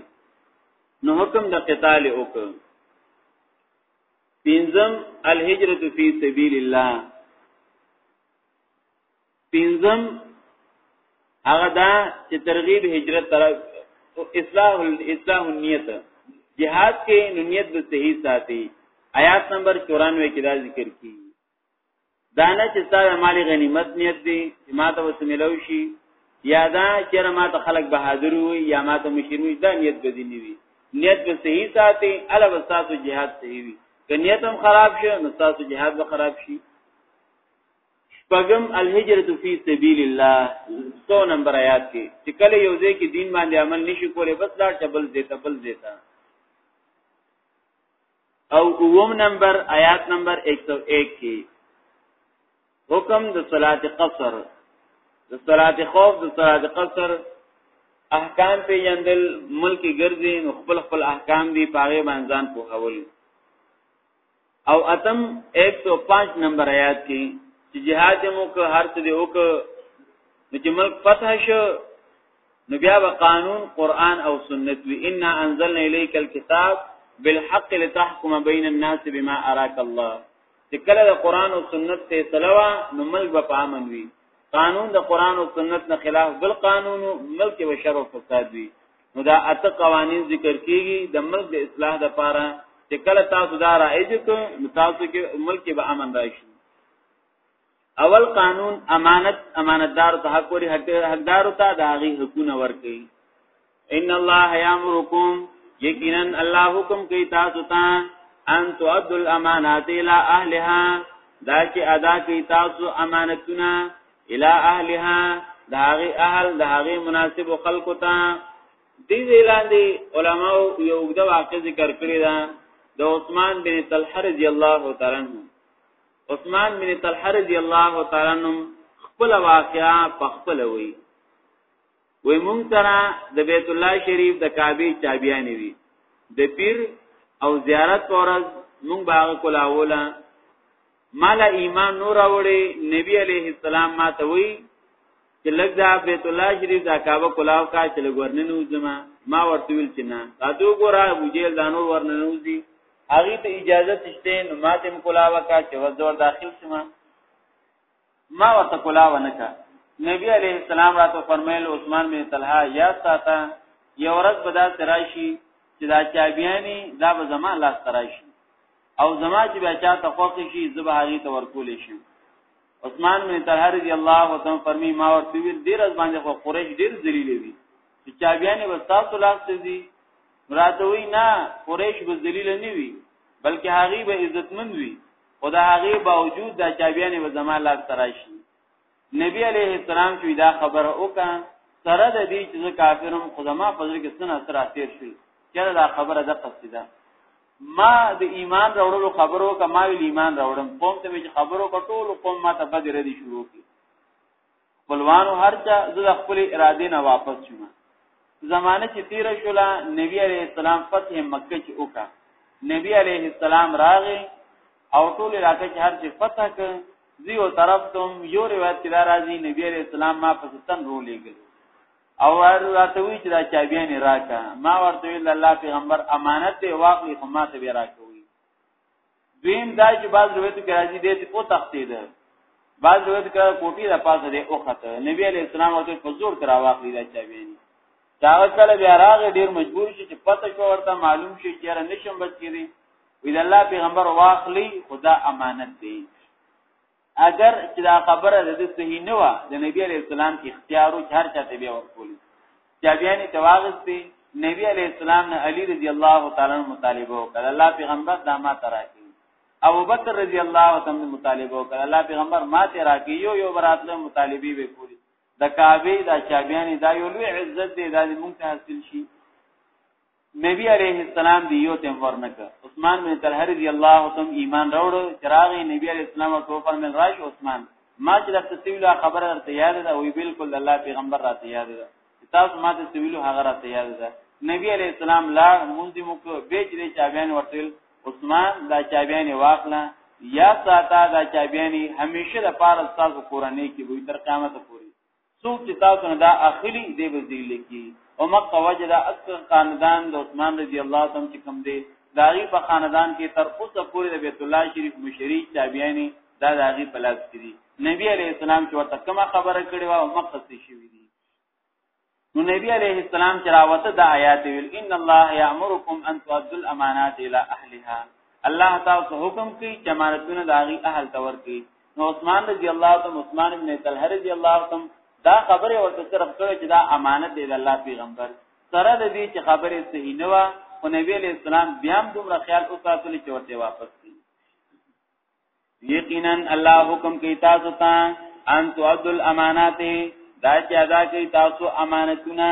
نو حکم د قتال وکړ پینزم الهجرت فی سبیل الله پینزم هغه دا چې ترغیب هجرت طرف او اصلاح اصلاح النیت جهاد کې نیت به صحیح ساتي آیات نمبر 94 کې دا ذکر کی دانه چې ستاسو مالی غنیمت نیت دی چې ما ته وسملو شي یا دا چې ما ته خلک بهادر وي یا ما ته مشر وي دا نیت به دي نیوي نیت به صحیح ساتي الا وساتو jihad صحیح وي که نیت هم خراب شي نو تاسو jihad به خراب شي شپږم الهجرت فی سبیل الله 100 نمبر آیات کې چې کله یو ځای کې دین باندې عمل نشي کولای بس لاړ چبل زیته بل زیته او اوم نمبر آیات نمبر 101 کې حکم د صلات قصر د صلات خوف د صلات قصر احکام په یندل ملک ګرځي نو خپل خپل احکام دی پاغه باندې په حول او اتم 105 نمبر آیات کې چې جهاد مو که هر څه دی وک نو چې ملک فتح شو نو بیا به قانون قران او سنت وی ان انزلنا الیک الكتاب بالحق لتحكم بین الناس بما اراك الله چې کله د قران او سنت فیصله وا نو ملک به پامن وی قانون د قران او سنت نه خلاف بل قانون ملک و شر او فساد وی نو دا اته قوانین ذکر کیږي د ملک د اصلاح د پاره چې کله تاسو دا راځي ته تاسو کې ملک به امن راشي اول قانون امانت امانتدار ته حق وري حقدار ته داغي حقونه ورکي ان الله یامرکم یقینا الله حکم کوي تاسو ته ان تؤدوا الامانات الى اهلها دا چې ادا کوي تاسو امانتونه الى اهلها داغي اهل داغي مناسب خلق ته دې لاندې علما یو د واقع ذکر کړی دا د عثمان بن طلحه رضی الله تعالی عنہ عثمان بن طلحه رضی الله تعالی عنہ خپل واقعا په خپل وی وې مونږ ترا د بیت الله شریف د کعبه چابیانی وی د پیر او زیارت پورز مونږ باغ کولا ولا مال ایمان نور وړي نبی علیه السلام ما ته وی چې لږ دا بیت الله شریف دا کعبه کلاو کا چې لږ ورننو زما ما ورته ویل چې نه تاسو ګورا ابو جیل دا نور ورننو دي هغه ته اجازه تشته نو ما تم کلاو کا چې وزور داخل شمه ما ورته کلاو نه کا نبی علیہ السلام راته فرمایل عثمان بن طلحه یا ساته یو ورځ به دا تراشی چې دا چابیانی دا به زما لاس تراشی او زما چې بیا چا ته خوښ شي زبه هغه ته ورکول شي عثمان بن طلحه رضی الله عنه فرمی ما ورته ویل ډیر از باندې خو قریش ډیر ذلیل دي چې چابیانه وستاسو لاس ته دي راتوي نه قریش به ذلیل نه وي بلکې هغه به عزتمن وي او دا هغه باوجود دا چابیانه به زما لاس تراشي نبی علیه السلام چې دا خبره وکړه سره د دې چې کافرم خدما فضل کې سن اثر اثر شي چیرې دا خبره د قصیده ما د ایمان راوړلو خبرو کا ما ویل ایمان راوړم قوم ته چې خبرو کا ټول قوم ما ته بد ردی شروع کی خپلوانو هرچا زه د خپل اراده نه واپس شوم زمانه چې تیر شولا نبی علیہ السلام فتح مکه چې وکا نبی علیہ السلام راغی او ټول علاقې چې هر چې فتح ک زیو طرف تم یو روایت کې راځي نبی علیہ السلام ما پاکستان رو لګل او راته وی چې دا چابیان راکا ما ورته ویل الله پیغمبر امانت دی واقعي خو ما ته به راکوي دویم دا چې باز روایت کې راځي دی او تختید باز روایت کې کوټی را پاسه دی او خطه نبی علی السلام ورته فزور کرا واقعي دا چابیان دا کله بیا راغ ډیر مجبور شي چې پته شو ورته معلوم شي چې را نشم بچ کړي وی د الله پیغمبر واخلی خدا امانت دی اگر چې دا خبره د دې صحیح نه و د نبی علی السلام اختیار او هر چا ته بیا ورکول چابیان ته واغستې نبی علی السلام نه علی رضی الله تعالی عنہ مطالبه وکړه الله پیغمبر دا ما تراکی ابو بکر رضی الله تعالی مطالبه وکړه الله پیغمبر ما تراکی یو یو براتله مطالبه وکړي د کعبه د چابیان دا یو لوی عزت دی دا موږ ته حاصل شي نبی علیه السلام دی یو تم ورنکه عثمان بن طلحه رضی الله تم ایمان راوړ چراغی نبی علیه السلام ورته فرمایل راش عثمان ما چې درته سویلو خبره درته یاد ده وی بالکل الله پیغمبر راته یاد ده تاسو ما ته سویلو هغه راته یاد ده نبی علیه السلام لا مونږ مو کو به چې چابیان ورتل عثمان دا چابیان واخله یا ساته دا چابیان همیشه د پاره تاسو قرانه کې وي تر قیامت پورې څوک چې تاسو نه دا اخلي دی به ذل کی او مکه وجدا اکثر خاندان د عثمان رضی الله عنه چې کم دی داغي په خاندان کې تر اوسه پورې د بیت الله شریف مشری چابیانی دا داغي په لاس کې دي نبی علی السلام چې ورته کومه خبره کړې و او مکه څه شوی دی نو نبی علیہ السلام چې راوته د آیات ویل ان الله یامرکم ان تؤدوا الامانات الی اهلها الله تعالی حکم کوي چې امانتونه د هغه اهل تور کوي نو عثمان رضی الله عنه عثمان ابن طلحه رضی الله عنه دا خبره ورته صرف کړې چې دا امانت دی د الله پیغمبر سره د دې چې خبره صحیح نه و خو نبی علیہ السلام بیا هم دومره خیال وساتل چې ورته واپس کړي یقینا الله حکم کوي تاسو ته ان تعدوا الامانات دا چې ادا کوي تاسو امانتونه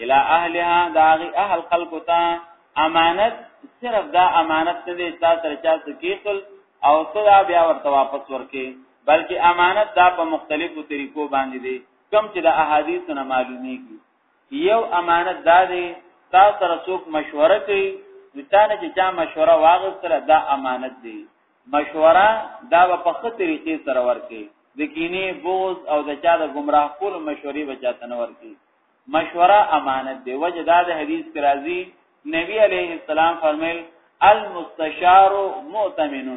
الى اهلها دا غي اهل خلقو ته امانت صرف دا امانت نه دی تاسو سره چا څه کیخل او صدا بیا ورته واپس ورکې بلکې امانت دا په مختلفو طریقو باندې دی کم چې د احادیثو نه معلومیږي یو امانت دا دی تاسو سره څوک مشوره کوي نتانه چې چا مشوره واغستره دا امانت دی مشوره دا په خه طریقې سره ورکې د کینې بوز او د چا د گمراه کول مشورې بچاته نه ورکې مشوره امانت دی وجه دا د حدیث کې راځي نبی علیه السلام فرمایل المستشار مؤتمن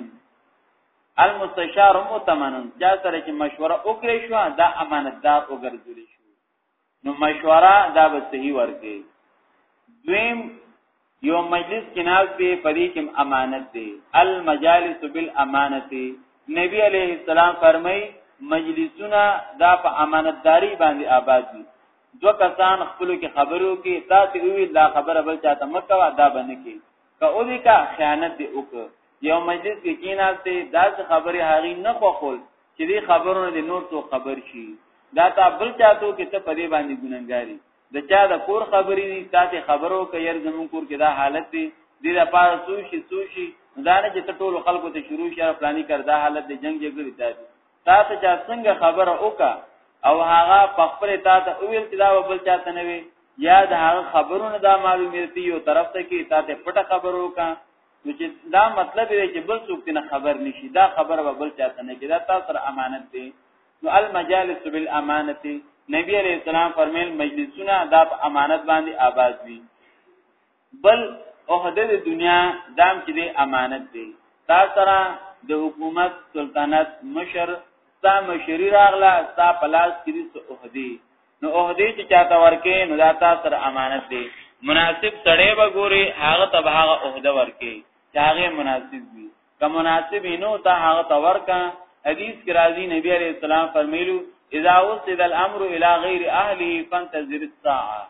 المستشار مؤتمن چا سره چې مشوره وکړې شو دا امانتدار وګرځول شو نو مشوره دا به صحیح ورکړي دویم یو مجلس کې ناز به پدې کې امانت دی المجالس بالامانه نبی علیه السلام فرمای مجلسونه دا په امانتداری باندې آباد دي دو کسان خپل کې خبرو کې تاسو وی دا خبره بل چاته مکو دا باندې کې که او دې کا خیانت دی وک یو مجلس کې کیناسته دا خبره هغه نه خوخول چې دې خبرونه د نور تو خبر شي دا تا بل چاته کې ته پدې باندې ګننګاری د چا د کور خبرې دي تاسو خبرو کوي ير زمون کور کې دا حالت دی د لپاره سوشي سوشي دا نه چې ټول خلکو ته شروع شهر پلاني کړ دا حالت د جنگ جګړې دا دی تاسو چا څنګه خبره وکا او هغه په خپل تاسو ویل چې دا بل چا ته نه وي یا د هغه خبرونه دا معلومیت یو طرف ته کې تاسو پټه خبرو وکا نو چې دا مطلب دی چې بل څوک نه خبر نشي دا خبره بل چا ته نه کې دا تاسو امانت دی نو المجالس بالامانه نبی علیہ السلام فرمایل مجلسونه دا په امانت باندې آباد وي بل عہده د دنیا دام چې دی امانت دی تا سره د حکومت سلطنت مشر ستا مشری راغله ستا پلاس کړي سو عہدی نو عہدی چې چاته ورکې نو دا تا سره امانت دی مناسب سړی به ګوري هغه ته هغه عہده ورکې چې هغه مناسب وي که مناسب نو ته هغه ته ورکا حدیث کې راځي نبی عليه السلام فرمایلو اذا وصل الامر الى غير اهله فانتظر الساعه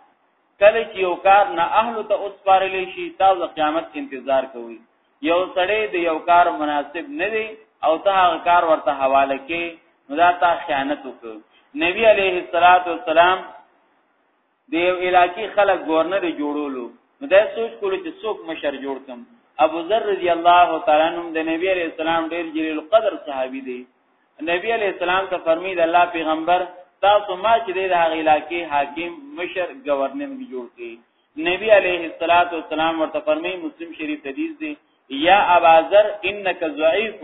کله چې یو کار نه اهل ته اوسپارل شي تاسو قیامت انتظار کوئ یو سړی د یو کار مناسب نه دی او ته هغه کار ورته حواله کې نو دا تا خیانت وکړ نبی عليه الصلاه والسلام د یو علاقې خلک گورنر جوړولو نو دا سوچ کولو چې څوک مشر جوړ کم ابو ذر رضی الله تعالی عنہ د نبی علیہ السلام ډیر جلیل قدر صحابي دی نبی علیہ السلام ته فرمید الله پیغمبر تاسو ما چې د هغه علاقې حاکم مشر گورنر جوړ کړي نبی علیہ الصلات والسلام ورته فرمایي مسلم شریف حدیث دی یا ابا ذر انک ضعیف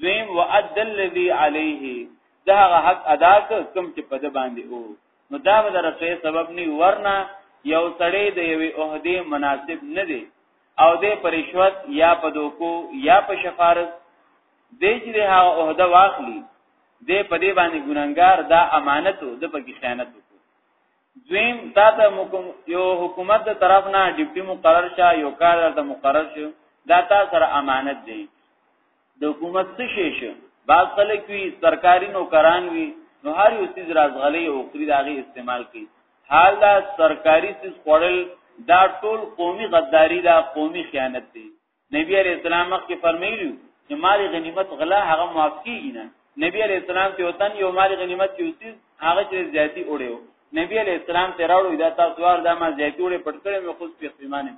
دویم وعد الذي عليه دا هغه حق ادا کوم چې په د باندې وو نو دا به درته سبب نه ورنه یو سړی د یوې عہدې مناسب نه دی او د پرشوت یا په دوکو یا په شفارس د چې د هغه عہده واخلي د په دې باندې ګناګار دا امانت د پکې خیانت وکړي دویم تا ته یو حکومت د طرف نه ډیپټي مقرر شه یو کار ته مقرر شو دا تا سره امانت دی د حکومت څه شي شو بعض خلک وی سرکاري نوکران وی نو هر یو سیز رازغلی او خري داغي استعمال کی حال دا سرکاري سیز خوړل دا ټول قومي غداری دا قومي خیانت دی نبی علیہ السلام مخکې فرمایلی چې مال غنیمت غلا هغه معاف کیږي نه نبی علیہ السلام ته وطن یو مال غنیمت کې اوسیز هغه چې زیاتی وړو نبی علیہ السلام ته راوړو دا تاسو ور دا ما زیاتی وړې پټ کړې مې خود په پیمانه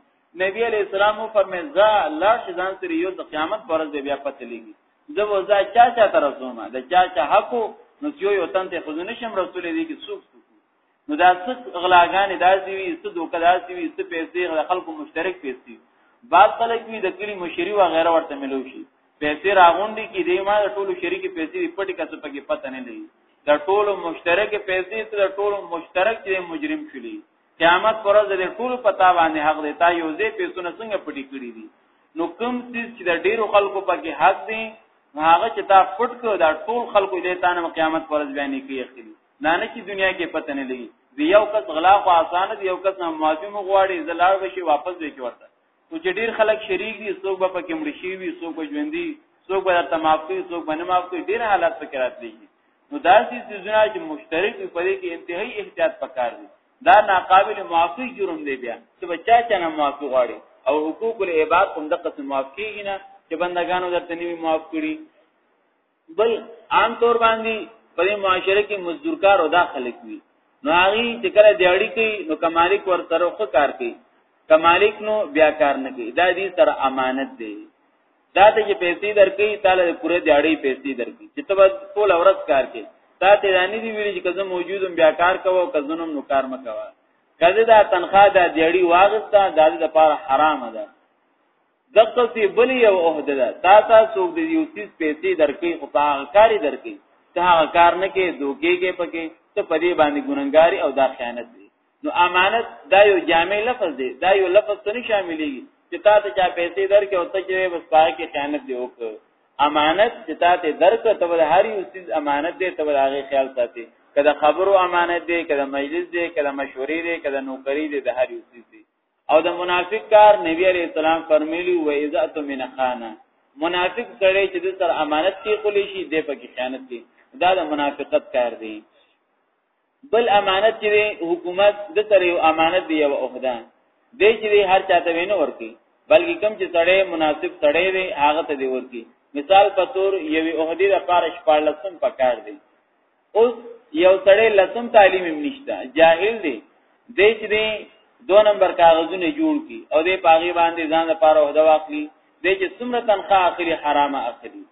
نبی علیہ السلام فرمایي ځا لا شزان سره یو د قیامت پر ورځ بیا پته لګي زه وځا چا چا تر رسومه د چا چا حق نو یو یو تن ته خود نشم رسول دي کې څوک نو دا څه غلاګانې داسې وي څه دوکه داسې وي څه پیسې د خلکو مشترک پیسې بعض خلک وي د کلی مشری و غیره ورته ملو شي پیسې راغونډي کې دی ما د ټولو شریکي پیسې پټې کڅه پکې پته نه لګي د ټولو مشترک پیسې ته د ټولو مشترک چې مجرم شلی قیامت پر ورځ د ټولو پتا باندې حق دی تا یو ځای پیسونه څنګه پټې کړې دي نو کوم څه چې د ډیرو خلکو پکې حق دی هغه چې تا پټ کړ دا ټول خلکو دې تانه قیامت پر ورځ بیان کیږي دا نه چې دنیا کې پته نه لګي دی یو کس غلا خو آسان دی یو کس نه معافي مو غواړي زلار بشي واپس دی کې ورته او چې ډیر خلک شریک دي څوک به پکې مړ شي وي څوک به ژوندي څوک به ته معافي څوک به نه معافي ډیر حالات پکې راتلي نو دا چې سيزونه چې مشترک وي په دې کې انتهایی احتیاط پکار دي دا ناقابل معافي جرم دی بیا چې بچا چې نه معافي غواړي او حقوق العباد هم د قسم معاف کیږي نه چې بندگانو درته نیوي معاف کړي بل عام طور باندې په معاشره کې مزدورکار او داخلك وي نو هغه چې کله دیاړي کوي نو کمالک ور سره خو کار کوي کمالک نو بیا کار نه کوي دا دې سره امانت دی دا ته چې پیسې درکې تعالی د پوره دیاړي پیسې درکې چې ته بس ټول ورځ کار کوي دا ته رانی دی ویل چې کزه موجودم بیا کار کوو کزنم نو کار مکوا کزه دا تنخواه دا دیاړي واغستا دا د لپاره حرام ده دغه سی بل یو عہده ده تا تا څوک د یو سیس پیسې درکې خو په هغه کاری درکې ته هغه کار نه کې دوکې کې پکې ته په دې باندې ګننګاری او دا خیانت دی نو امانت دا یو جامع لفظ دی دا یو لفظ ته نه شاملېږي چې تا ته چا پیسې درکې او ته چې بس پاره کې خیانت دی وکړ امانت چې تا ته درکې ته ول هر یو سیس امانت دی ته ول هغه خیال ساتي کله خبرو امانت دی کله مجلس دی کله مشورې دی کله نوکری دی د هر یو سیس او د منافق کار نبی علی السلام فرمایلی و اذا تمن خانه منافق سره چې د سر امانت کې خلی شي د پکې خیانت دي دا د منافقت کار دی بل امانت چې حکومت د سره یو امانت دی او عہده دی چې هر چاته وینه ورکی بلکې کم چې سړی مناسب سړی دی هغه ته دی ورکی مثال په تور یوې عہدې لپاره 14 پکار دی اوس یو سړی لسم تعلیم هم نشته جاهل دی د چې دی دو نمبر کاغذونه جوړ کی او د پاغي باندې ځان لپاره عہده واخلي د چې څومره تنخواه اخلي حرامه اخلي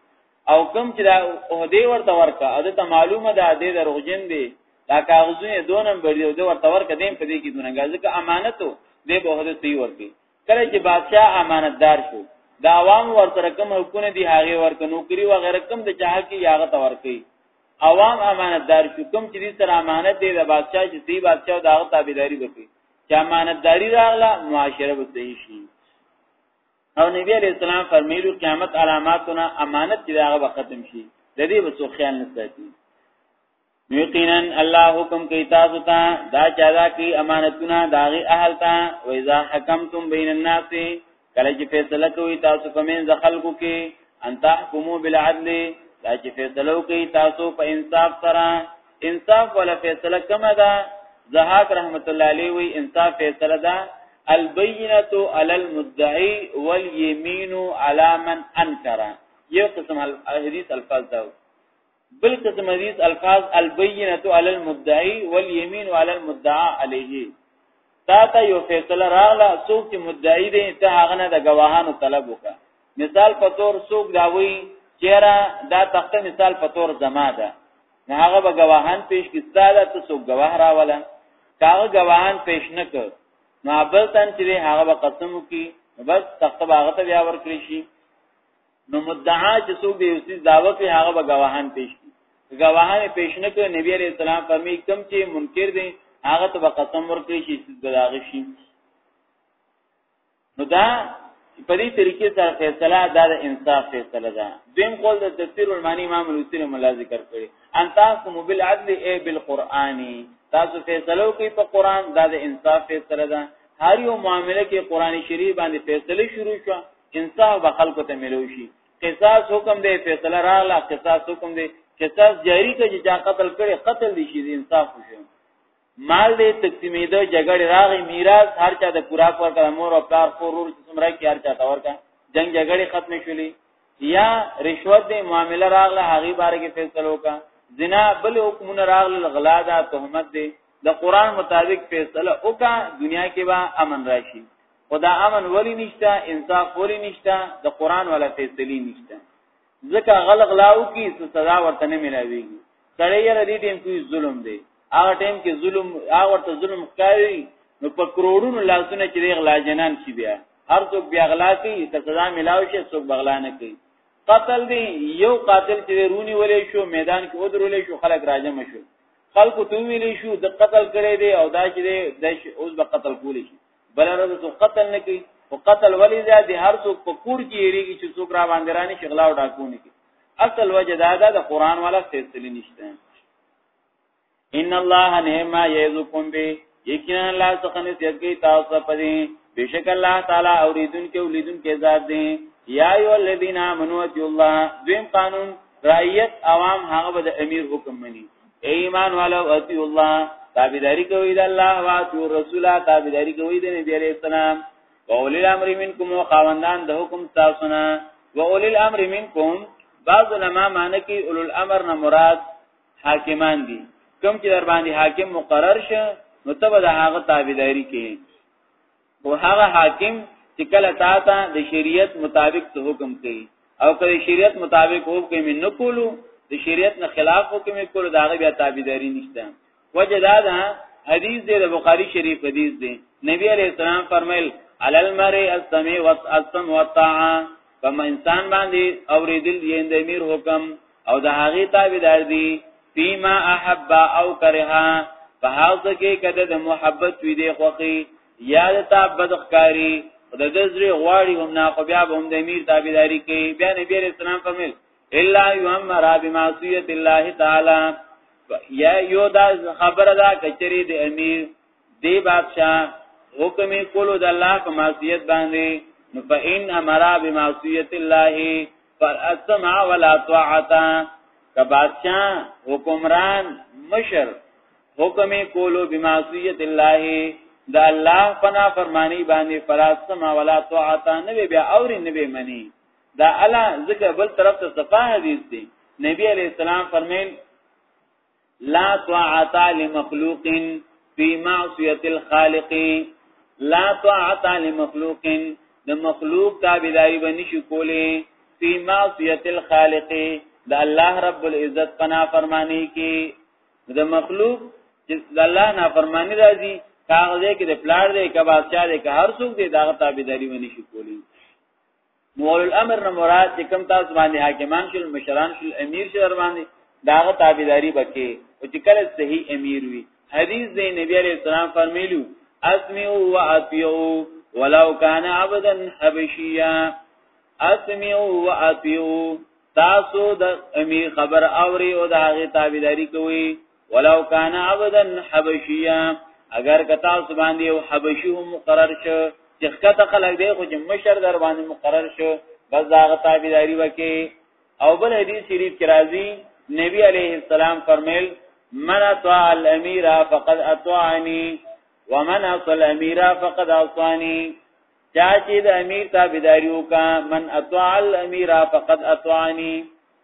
او کم چې دا عہده ورته ورکا او ته معلومه ده د دروغجن دی دا کاغذونه دو نمبر دی او د ورته ورکا دیم په دې کې دونه ځکه امانتو د به عہده سی ورکی کله چې بادشاہ امانتدار شو دا عوام ورته کوم حقونه دي هغه ورته نوکری و غیره کوم د چاه کې یاغه تورکی عوام امانتدار شو کوم چې دې سره امانت دی د بادشاہ چې دی بادشاہ دا غو تابعداري وکړي چې امانتداري راغله معاشره به صحیح شي او نبی علیہ السلام فرمایلو قیامت علاماتونه امانت چې هغه ختم شي د دې وسو خیال نه ساتي یقینا الله حکم کوي تاسو ته دا چا دا کی امانتونه داغي اهل ته و اذا حکمتم بین الناس کله چې فیصله کوي تاسو په منځ خلکو کې ان تحکمو بالعدل دا چې فیصله کوي تاسو په انصاف سره انصاف ولا فیصله کومه ده زهاک رحمت الله علیه وی انصاف فیصله ده البینه علی المدعی والیمین علی من انکر یو قسم حدیث الفاظ ده بل قسم حدیث الفاظ البینه علی المدعی والیمین علی المدعا علیه تا ته یو فیصله راغله څوک چې مدعی دی ته هغه نه د گواهانو طلب وکړه مثال په تور څوک دا وی چیرې دا تخته مثال په تور زما ده نه هغه به گواهان پیش کی ستاده ته څوک گواه راوله کاغه گواهان پیش نک نو بل تن چې هغه به قسم کی بس تخته باغ ته بیا ورکړي شي نو مدعا چې څوک دی اوسې داوا کوي هغه به گواهان پیش کړي گواهان پیش نه کړي نبی عليه السلام فرمي کوم چې منکر دي هغه ته به قسم ورکړي چې سود بلاغه شي نو دا په دې طریقې سره فیصله دا د انصاف فیصله ده دیم قول د تفسیر المانی امام لوسی مولا ذکر کړي ان تاسو مبل عدل ای بالقرآنی تاسو فیصله کوي په قران دا د انصاف فیصله ده هر یو معاملې کې قران شریف باندې فیصله شروع شوه انصاف به خلکو ته ملو شي قصاص حکم دی فیصله راغله قصاص حکم دی قصاص جاری کړي چې قتل کړي قتل دي شي انصاف وشي مال دې تقسیمېده جګړه راغی میراث هر چا د پورا کور کړه مور او پلار خورور چې څومره کې هر چا تور کا جنگ جګړه ختم شولې یا رشوت دې معاملې راغله هغه باره کې فیصله وکړه زنا بل حکمونه راغله غلا ده تهمت دې د قران مطابق فیصله وکړه دنیا کې به امن راشي خدا امن ولی نشته انصاف ولی نشته د قران ولا فیصله نشته ځکه غلغ لاو کی سزا ورته نه ملاویږي سړی یې ردی ټیم کوي ظلم دی هغه ټیم کې ظلم هغه ته ظلم کوي نو په کروڑونو لاسونه چې غلا جنان شي بیا هر څوک بیا غلا کوي که سزا ملاوي شي څوک بغلا نه کوي قتل دی یو قاتل چې رونی ولې شو میدان کې ودرولې شو خلک راجم شو خلکو ته ویلې شو د قتل کړي دی او دا چې د اوس به قتل کولی شي بل ورځ څوک قتل نه کوي او قتل ولې زیات دي هر څوک په کور کې یریږي چې څوک را باندې راني شغلا او ډاکونه کوي اصل وجه دا ده د قران والا سلسله نشته ان الله نهما یذکم به یقینا الله څخه نسیت کوي تاسو په دې بشک الله تعالی اوریدون کې ولیدون کې ذات دی یا ایو الذین آمنوا اتقوا الله دویم قانون رعیت عوام هغه به د امیر حکم مني ایمان والا اتی الله تابعداری کوي د الله او اتی رسول تابعداری کوي د نبی علیہ السلام قول الامر منکم او خواندان د حکم تاسو نه و اول الامر منکم بعض علما معنی کوي اول الامر نه مراد حاکمان دي کوم چې در باندې حاکم مقرر شه نو ته به د هغه تابعداري کوي او هغه حاکم چې کله تا ته د شریعت مطابق څه حکم کوي او کله شریعت مطابق حکم نه کولو د شریعت نه خلاف حکم کولو دا غي بیا تابعداري نشته وجه دا ده حدیث دی د بخاری شریف حدیث دی نبی علیہ السلام فرمایل علل مری السمع والسمع والطاعه کما انسان باندې اوریدل یې د امیر حکم او د هغه تابعدار دي فيما احب او کرها په هغه کې کده د محبت وی دی خوخي یا د تابد ښکاری د دزري غواړي هم نه خو بیا هم د امیر تابعداري کوي بیا نبی رسول الله فرمایل الا یعمر بمعصیت الله تعالی یا یو دا خبره دا کچری د امیر دی بادشاہ حکم کولو د الله په معصیت باندې نو فإن امر بمعصیت الله فالسمع ولا طاعت که بادشاہ حکمران مشر حکم کولو بمعصیت الله د الله پنا فرمانی باندې فلاسما ولا طاعت نه بیا اوري نه به منی دا الا ذکر بل طرف ته صفه حدیث دی نبی علیہ السلام فرمایل لا طاعت لمخلوق فی معصیت الخالق لا طاعت لمخلوق د مخلوق تابعداري باندې شو کولې فی معصیت الخالق د الله رب العزت پنا فرمانی کې د مخلوق چې د الله نافرمانی راځي کاغذ کې د پلار دی کباب چا دی که هر څوک دی داغه تابعداري ونی شي کولی مول الامر نه مراد چې کوم تاسو باندې حاکمان شول مشران شول امیر شول باندې داغه تابعداري وکي او چې کله صحیح امیر وي حدیث دی نبی علیہ السلام فرمایلو اسمعوا واطيعوا ولو كان عبدا حبشيا اسمعوا واطيعوا تاسو د امیر خبر اوري او د هغه تابعداري کوي ولو کان عبدا حبشیا اگر کتا سبحان دی او حبشی هم مقرر شو چې ښکته خلک دی خو چې مشر در باندې مقرر شو بس دا غتابداري وکي او بل حدیث شریف کې راځي نبی علیه السلام فرمایل من اطاع الامیر فقد اطاعنی ومن اطاع الامیر فقد اطاعنی چا چې د امیر تابعداري وکا من اطاع الامیر فقد اطاعنی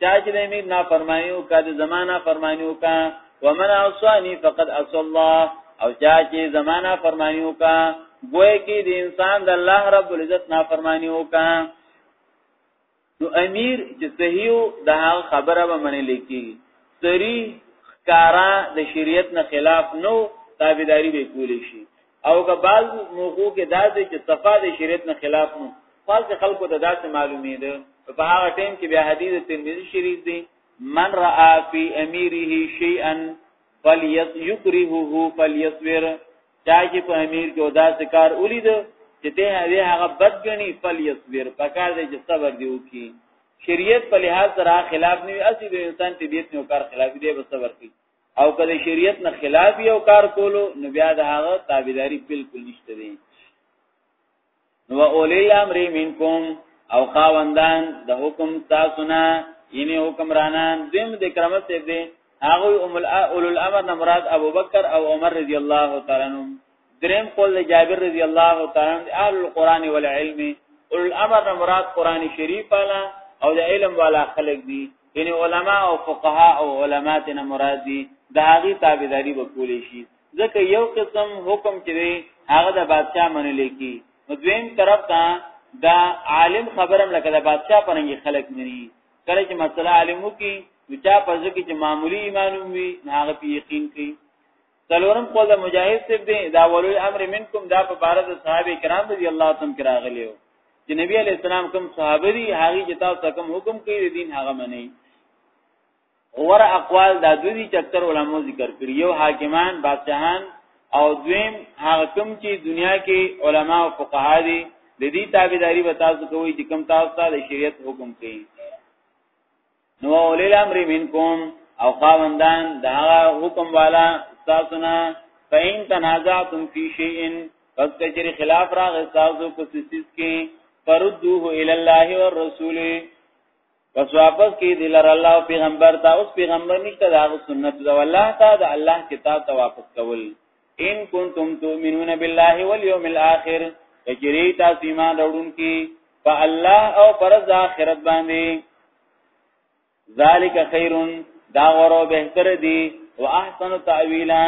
چا چې د امیر نافرمانی وکړه د زمانہ فرمانی وکړه ومن عصانی فقد عصى الله او چا چې زمانہ فرمانی وکړه ګوې کې د انسان د الله رب العزت نافرمانی وکړه نو امیر چې صحیح د هغه خبره به منې لیکي سری کارا د شریعت نه خلاف نو تابعداري به کولی شي او که بعض موقوع کې داسې چې صفا د شریعت نه خلاف نو خاص خلکو ته داسې معلومې ده په هغه ټیم کې بیا حدیث ترمذی شریف دی من را فی امیره شیئا فلیسکرهه فلیسور چا چې په امیر کې داسې کار ولید چې ته هغه هغه بد غني فلیسور پکار دی چې صبر دی وکي شریعت په لحاظ سره خلاف نه وي اسی به انسان طبیعت نه کار خلاف دی به صبر کوي او کله شریعت نه خلاف یو کار کولو نو بیا د هغه تابعداري بالکل نشته دي نو اولی الامر منکم او خاوندان د حکم تاسو نه یعنی حکمرانان دیم د کرامت څخه دي هغه اولو الامر نه مراد ابوبکر او عمر رضی الله تعالی عنهم دریم قول د جابر رضی الله تعالی عنہ اهل القرآن والعلم اول الامر مراد قرآن شریف والا او د علم والا خلق دي یعنی علما او فقها او علما تینا مراد دي د هغه تابعداري وکول شي ځکه یو قسم حکم چې هغه د بادشاہ منل کی نو دویم طرف ته دا عالم خبرم لکه د بادشاہ پرنګي خلق مني کله چې مسله عالمو کی نو چا په ځکه چې معمولی ایمانوم وي هغه په یقین کوي څلورم قول د مجاهد صاحب دی دا ولول امر منکم دا په بار د صحابه کرام رضی الله تعالی عنهم راغلی وو چې نبی علی السلام کوم صحابه دي هغه چې تاسو کوم حکم کوي دین هغه منئ اور اقوال دا دوی چې اکثر علما ذکر کړی یو حاکمان بادشاہان او دویم هغه کوم چې دنیا کې علما او فقها دي د دې تابعداري به تاسو کوی چې کوم تاسو ته د شریعت حکم کوي نو اولی الامر منکم او خاوندان دا حکم والا تاسونا فین تنازعتم فی شیء پس کچری خلاف را غستازو پس سیس کی فردوه الی الله والرسول پس واپس کی دل الله او پیغمبر ته اوس پیغمبر نشته دا سنت دا والله تا دا الله کتاب ته واپس کول ان کنتم تؤمنون بالله واليوم الاخر کجری تاسو ایمان راوړون کی په الله او پر ځ اخرت باندې ذالک خیرون دا غورو بهتر دی واحسن تاویلا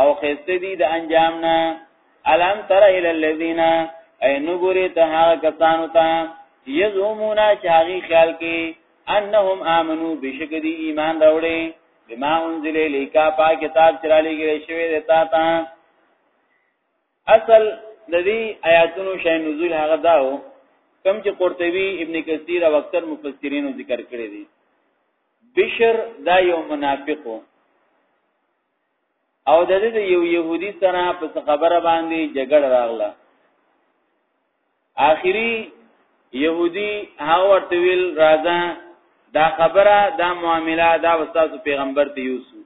او خسته دی د انجام نه الم تر الى الذين اين غوري ته هغه کسانو ته یزومونا چاغي خیال کې انهم امنو بشکدي ایمان راوړي بما انزل الیک پاک کتاب چرالی ګل شوی د تا تا اصل د دې آیاتونو شای نزول هغه داو کم چې قرطبي ابن کثیر او اکثر مفسرینو ذکر کړی دي بشر دا یو منافق او د دې یو يهودي سره په خبره باندې جګړه راغله اخري يهودي هغه ورته ویل راځه دا خبره دا معامله دا استاد پیغمبر ته یوسو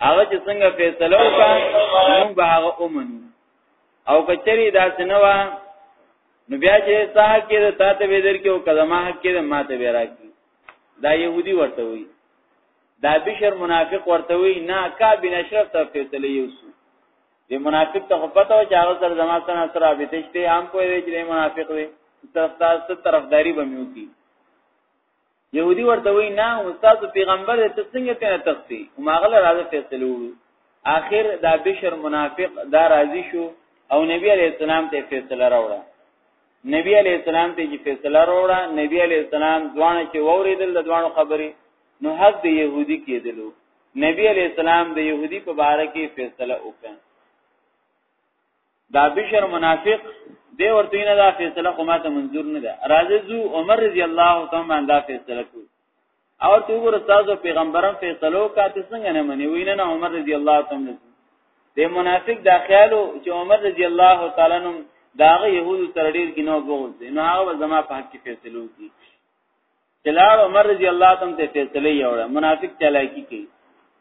هغه چې څنګه فیصله وکړه موږ به هغه ومنو او کچری دا سنوا نو بیا چې صاحب کې د تاته به در کې او کلمه حق کې د ماته به راکی دا يهودي ورته وي دا بشر منافق ورته وي نه کا بن اشرف ته فیصله یوسو دی منافق ته خپته او چاغه سره زما سره سره رابطه شته هم په وی چې منافق وي طرفدار ست طرفداري به میو کی يهودي ورته وی نه استاد پیغمبر ته څنګه ته تختی او ماغله راځه فیصله وړو اخر دا بشر منافق دا راضی شو او نبی علی السلام ته فیصله راوړه نبی علی السلام ته چې فیصله راوړه نبی علی السلام ځوان چې ووریدل د ځوانو خبرې نو حق د يهودي کېدلو نبی علیہ السلام د يهودي په باره کې فیصله وکړه دا بشر منافق دی ورته نه دا فیصله خو ماته منظور نه ده راځي زو عمر رضی الله تعالی عنہ دا فیصله کو او ته وګور استاد پیغمبرم فیصلو کا ته څنګه نه مني وینه نه عمر رضی الله تعالی عنہ دی منافق دا خیالو چې عمر رضی الله تعالی عنہ داغه يهودو تر ډیر کې نو بغض نو هغه زما په حق کې فیصلو کی چلار عمر رضی الله تعالی ته فیصله یوړه منافق چالاکی کی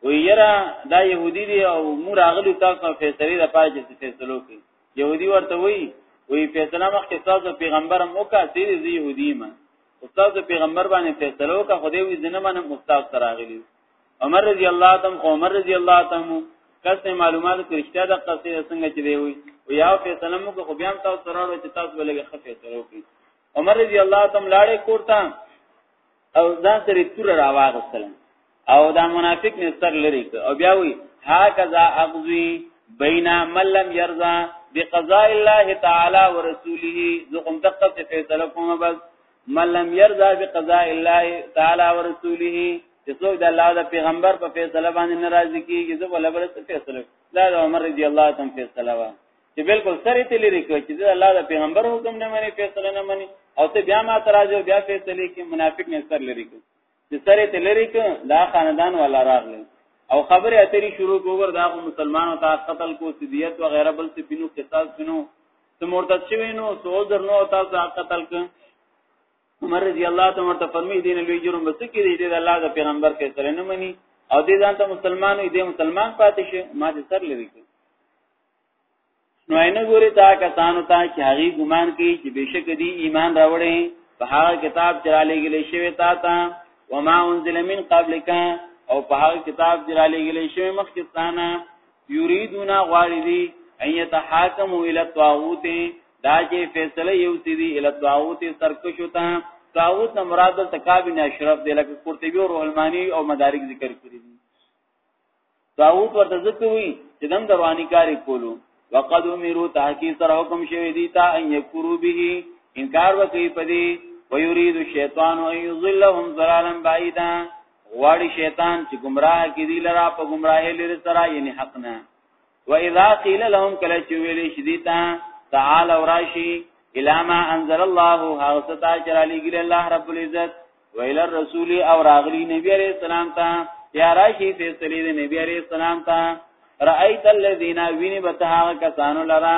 وی یرا دا يهودي دی او مور اغلی تاسو فیصله د پاج څخه فیصلو کی يهودي ورته وی وی فیصله مخ کې تاسو پیغمبر مو کا سیر زی يهودي ما استاد پیغمبر باندې فیصلو کا خدای وی زنه منم استاد سره اغلی عمر رضی الله تعالی عمر رضی الله تعالی کس نه معلومات کرشته د قصې څنګه چې دی وی او یا فیصله مو کو بیا تاسو سره ورو چې تاسو ولګه خفه سره وکړي عمر رضی الله تعالی لاړې کوړتا او ځان سره تور راواغستل او دا منافق نه سر لري او بیا وی هاکذا اغزوی بین من لم یرضا بقضاء الله تعالی ورسوله زخم دقه فیصله کوم بس من لم يرضى بقضاء الله تعالی ورسوله چې څوک د الله د پیغمبر په فیصله باندې ناراضي کیږي زه ولا بل څه فیصله دا د عمر رضی الله تعالی فیصله و چې بالکل سره ته لري کوي چې د الله د پیغمبر حکم نه مني فیصله نه مني او ته بیا ما تراځي او بیا فیصله کې منافق نه سر لري کوي چې سره ته لري کوي دا خاندان ولا راغلي او خبره اترې شروع کوور دا مسلمانانو ته قتل کو سدیت و غیره بل څه پینو قصاص پینو ته مرتد شوی نو سو درنو تاسو قتل ک عمر رضی الله تعالی عنہ فرمی دین لوی جرم بس کې دی د الله د پیغمبر فیصله نه مني او دې ځان ته مسلمانو دې مسلمان پاتې شي ما دې سر لري نو اینو ګوري دا کسانو ته چې هغه ګمان کوي چې بشک دی ایمان راوړي په هغه کتاب چې را لېږل شوی تا ته وما انزل من قبلک او په هغه کتاب چې را لېږل شوی مخکې ستانه یریدون غواړي دي ان يتحاكموا الى الطاغوت دا چې فیصله یو سیدی الى الطاغوت سرکش وتا طاغوت نه مراد تکابین اشرف دی لکه قرطبی او روحلمانی او مدارک ذکر کړی طاغوت ورته ځکه وی چې دم دروانی کاری کولو وقد امروا تحقیق سره حکم شوی دی تا ان یکفرو به انکار وکړي پدی ويريد الشیطان ان یضلهم ضلالا بعیدا غواړي شیطان چې گمراه کړي لرا په گمراهی لري سره یعنی حق نه واذا قيل لهم کله چې ویلې شدیتا تعال وراشي الا ما انزل الله هغه ستا چې را لګل الله رب العزت ویل الرسول او راغلی نبی عليه السلام ته یا راشي فیصله د نبی عليه السلام ته رأيت الذين ویني بتها کسانو لرا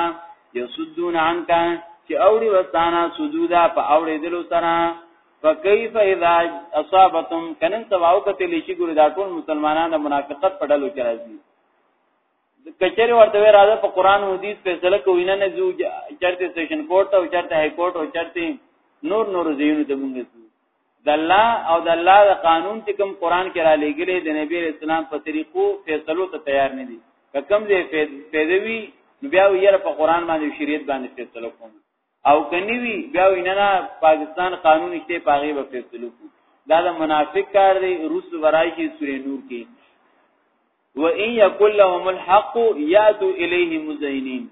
یسدون عنك چې اوړي وستانا سجودا په اوړي دلو سره فكيف اذا اصابتم کنن تواو کته لشي ګور دا ټول مسلمانانو منافقت په ډلو کې راځي کچری ورته راځه په قران او حدیث فیصله کوی نه نه زو چرته سیشن کورټ او چرته های کورټ او چرته نور نور زینو ته مونږ زو د الله او د الله د قانون چې کوم قران کې را لېګلې د نبی اسلام په طریقو فیصلو ته تیار نه دي کم دې فیدوی بیا ویره په قران باندې شریعت باندې فیصله کوم او کني وی بیا ویننا پاکستان قانون شته پاغي په فیصلو کو دا د منافق کار دی روس ورای شي سورې نور کې و ان یکل لهم الحق یاتو الیه مزینین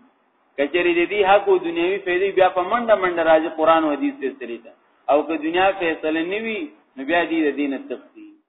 کچری دې حق او دنیوي فیدی بیا په منډه منډه راځي قران او حدیث ته سریدا او که دنیا فیصله نیوي نو بیا دې دین تختی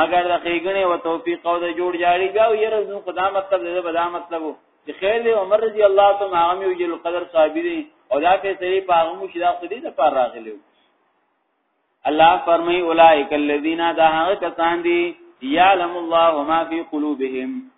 مګر د خېګنې او توفیق او د جوړ جاړي بیا یې رزم خدا مطلب دې به دا مطلب چې خیر دې عمر رضی الله تعالی عنہ یو جل قدر صاحب دې او دا په سری په هغه مو چې دا خدي د پاره راغلی الله فرمای اولائک الذین دا هغه کسان دي یعلم الله ما فی قلوبهم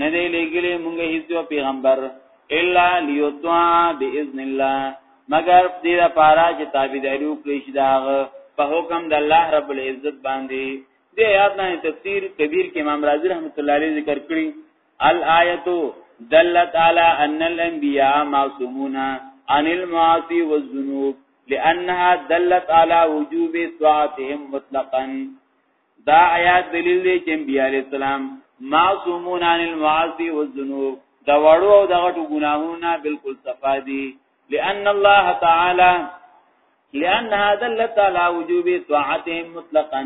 نه دی لګلی مونږ هیڅ یو پیغمبر الا لیطاع باذن الله مگر دې لپاره چې تابعداري وکړي شي داغه په حکم د الله رب العزت باندې دې آیات باندې تفسیر کبیر کې امام رازی رحمت الله علیه ذکر کړی الایت دلت علی ان الانبیاء معصومون عن المعاصی والذنوب لانها دلت علی وجوب طاعتهم مطلقا دا آیات دلیل دی چې انبیاء علی السلام معصومون عن المعاصی والذنوب دا وړو او دغه ګناهونه بالکل صفا دي لأن الله تعالی لأن هذا الله تعالی وجوب طاعتهم مطلقا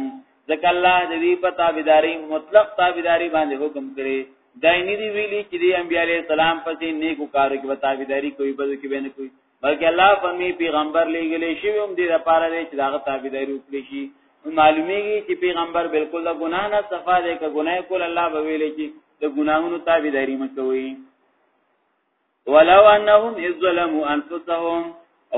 ځکه الله د دې په تابعداري مطلق تابعداري باندې حکم کړي دایني دی ویلي چې د انبیاء علی السلام پسې نیکو کارو کې تابعداري کوي بلکې به نه کوي بلکې الله په می پیغمبر لېګلې شی هم دې لپاره دې چې داغه تابعداري وکړي شي معلومیږي چې پیغمبر بالکل د ګناه نه صفا دی که ګناه کول الله به ویلې چې د ګناهونو تابعداري مکوي ولو انهم اذ ظلموا انفسهم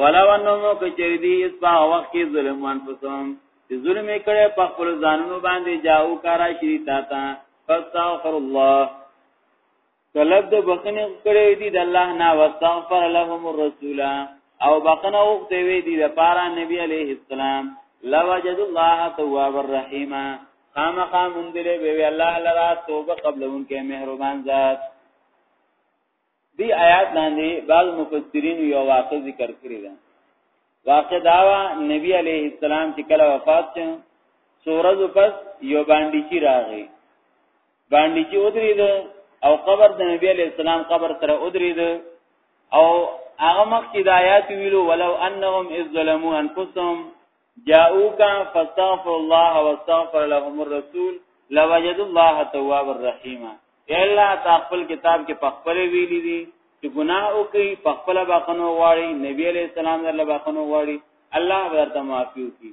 ولو انهم کچری دی اس با وخت کې ظلم انفسهم چې ظلم کړي په خپل ځانونو باندې جاو کارا شری تا تا فاستغفر الله طلب د بخنه کړې دي د الله نه واستغفر لهم الرسول او بخنه وغوښته وی دي د پارا نبی عليه السلام لوجد الله تواب الرحیم خامخا مندلې به وی الله لرا توبه قبلون کې مهربان ذات دی آیات باندې بعض مفسرین یو واقع ذکر کړی دی واقع داوا نبی عليه السلام چې کله وفات شو سورز پس یو باندې کی راغی باندې چې ودرید او قبر د نبی علی السلام قبر سره ودرید او هغه مخ کې د آیات ویلو ولو انهم اذ ظلموا انفسهم جاءوك فاستغفر الله واستغفر لهم الرسول لوجد الله تواب الرحیم الا تخپل کتاب کې پخپل ویلي دي چې ګناه وکړي پخپل باخنو واړي نبی علی السلام درله باخنو واړي الله ورته معافي وکړي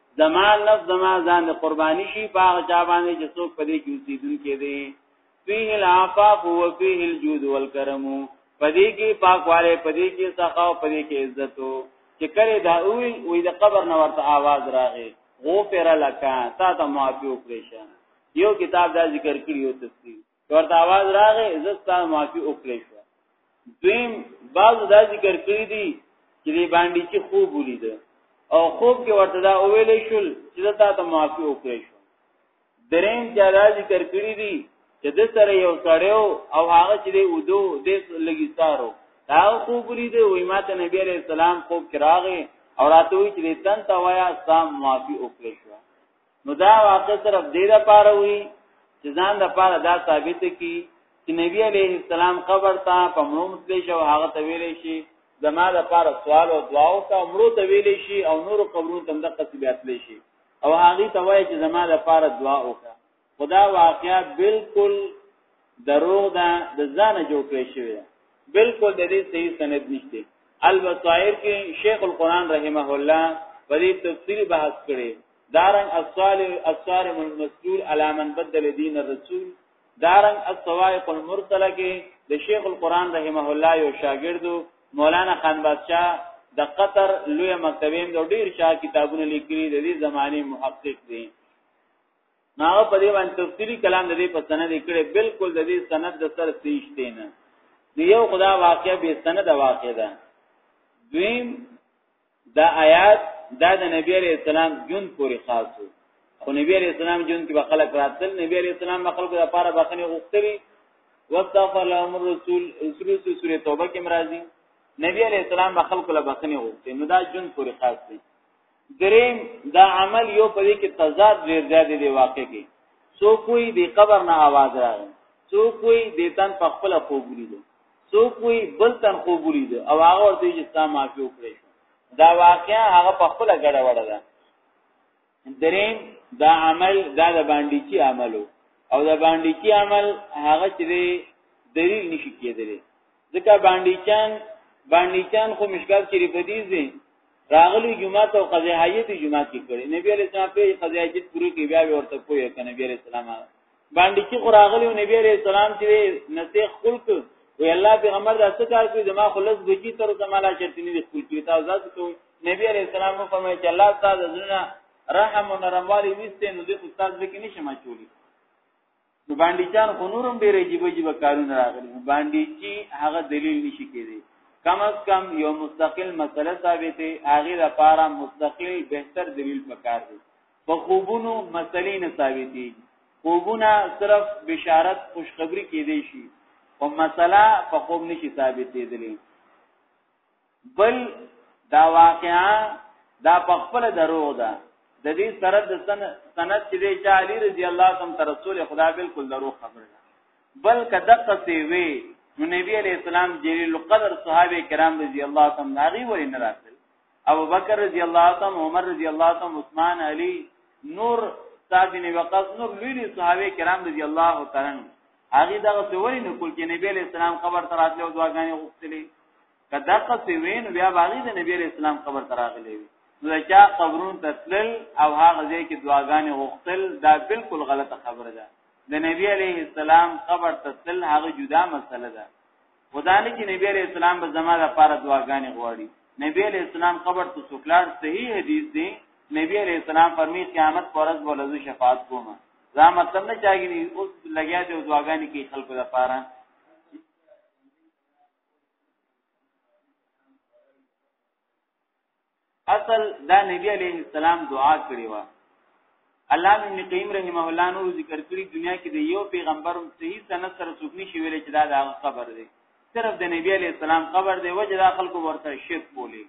زما نفس زما ځان د قرباني شي په هغه چا باندې چې څوک په دې کې اوسېدونکي دي فيه العفاف وفيه الجود والكرم پدې کې پاکواله پدې کې سخا او پدې کې عزت چې کړي دا وی وی د قبر نه ورته आवाज راغی غفر لك تا ته معافي وکړي یو کتاب دا ذکر کړی یو تفسیر ورته आवाज راغې زستا معافي وکړې شو دویم بعض دا ذکر کړی دی چې دی باندې چې خوب ولید او خوب کې ورته دا ویل شول چې تا ته معافي وکړې شو دریم چې دا ذکر کړی دی چې د سره یو سړیو او هغه چې دی ودو د لګی سارو دا خوب ولید او ماته نبی عليه السلام خوب کې راغې او راته وی چې تن تا وایا سام معافي وکړې شو نو دا واقع صرف دې د پاره وي چې ځان د پاره دا ثابت کی چې نبی علیه السلام قبر ته په مړو مسلې شو هغه ته ویلې شي زما د پاره سوال او دعا او ته مړو ته ویلې شي او نور قبرونو ته د قصې بیاتلې شي او هغه ته وایي چې زما د پاره دعا وکړه خدا واقعا بالکل دروغ ده د ځانه جوړ کړی شوی ده بالکل د دې صحیح سند نشته البصائر کې شیخ القرآن رحمه الله په دې تفصیلی بحث کړي دارن الصالح الصارم المسلول علی من بدل دین الرسول دارن الصوائق المرسله کې د شیخ القرآن رحمه الله یو شاګردو مولانا خان بادشاہ د قطر لوی مکتبین د ډیر شاه کتابونه لیکلي د دې زماني محقق دي نو په دې باندې تفصیلی کلام د دې په سند کړي بالکل د دې سند د سر سیشته نه دی یو خدا واقعا به سند واقع ده دویم دا آیات دا د نبی علیہ السلام جون پوری خاص وو خو نبی علیہ السلام جون کې بخلق راتل نبی علیہ السلام مخلوق د پاره بخنه غوښتلی واستغفر لهم الرسول سورې سورې توبه کې مرাজি نبی علیہ السلام مخلوق له بخنه غوښتي نو دا جون پوری خاص دی دریم دا عمل یو په دې کې تضاد ډیر زیات دی واقع کې سو کوئی دی قبر نه आवाज راغی سو کوئی دی تن په خپل خوب لید سو کوئی بل تن خوب لید او هغه ورته چې تا معافي وکړي دا واقعا هغه په خپل غړه وړه ده دریم دا عمل دا د باندې کی عملو او د باندې کی عمل هغه چې دلیل نشي کېدلی ځکه باندې چان باندې چان خو مشکل کې ریپدی زی راغلی جمعه ته قضا حاجت جمعه کې کړي نبی علیہ السلام په قضا حاجت پوری کې بیا ورته کوی کنه نبی علیہ السلام باندې چې راغلی نبی علیہ السلام چې نسیخ خلق وی الله پیغمبر دا څه کار کوي زما خلص بچی تر زمالا چرته نه دي خپل کیتا ځات کو نبی علیہ السلام نو فرمایي چې الله تعالی زنه رحم او نرموالي وسته نو د استاد به کې نشم چولی نو باندې جان خو نورم ډېر عجیب عجیب کارونه راغلي باندې چی هغه دلیل نشي کېدی کم از کم یو مستقل مسله ثابته هغه لپاره مستقل بهتر دلیل پکار دی په خوبونو مسلې نه ثابتې خوبونه صرف بشارت خوشخبری کېدی شي او مسله په خوب نشي ثابتې دي بل دا واقعا دا په خپل دروغ ده د دې سره د سند چې د علي رضی الله عنه تر رسول خدا بالکل دروغ خبره ده بل کده قصې وی نو نبی علیہ السلام جلیل القدر صحابه کرام رضی الله عنهم هغه ولې نه راتل ابو بکر رضی الله عنه عمر رضی الله عنه عثمان علی نور صاحبین وقاص نور لوی صحابه کرام رضی الله تعالی هغه دغه څوري نو کول کې نبی علیہ السلام خبر تراتله او دعاګانې غوښتلې که دغه سی وین بیا باغی د نبی اسلام قبر تراغلی وی نو چا قبرون تتلل او هغه ځای کې دعاګانې غوښتل دا بالکل غلطه خبره ده د نبی علیه السلام قبر تتلل هغه جدا مسله ده خدانه چې نبی علیه السلام به زما د پاره دعاګانې غواړي نبی علیه السلام قبر ته سوکلار صحیح حدیث دی نبی علیه السلام فرمی قیامت پرز بولزو شفاعت کوم دا مطلب نه چاګی اوس لګیا دی دعاګانې کې خلکو لپاره اصل دا نبی علیه السلام دعا کړې و الله ابن قیم رحمه الله نور ذکر کړی دنیا کې د یو پیغمبر صحیح سند سره څوک نشي ویل چې دا د قبر دی صرف د نبی علیه السلام قبر دی وجه دا خلکو ورته شرک بولی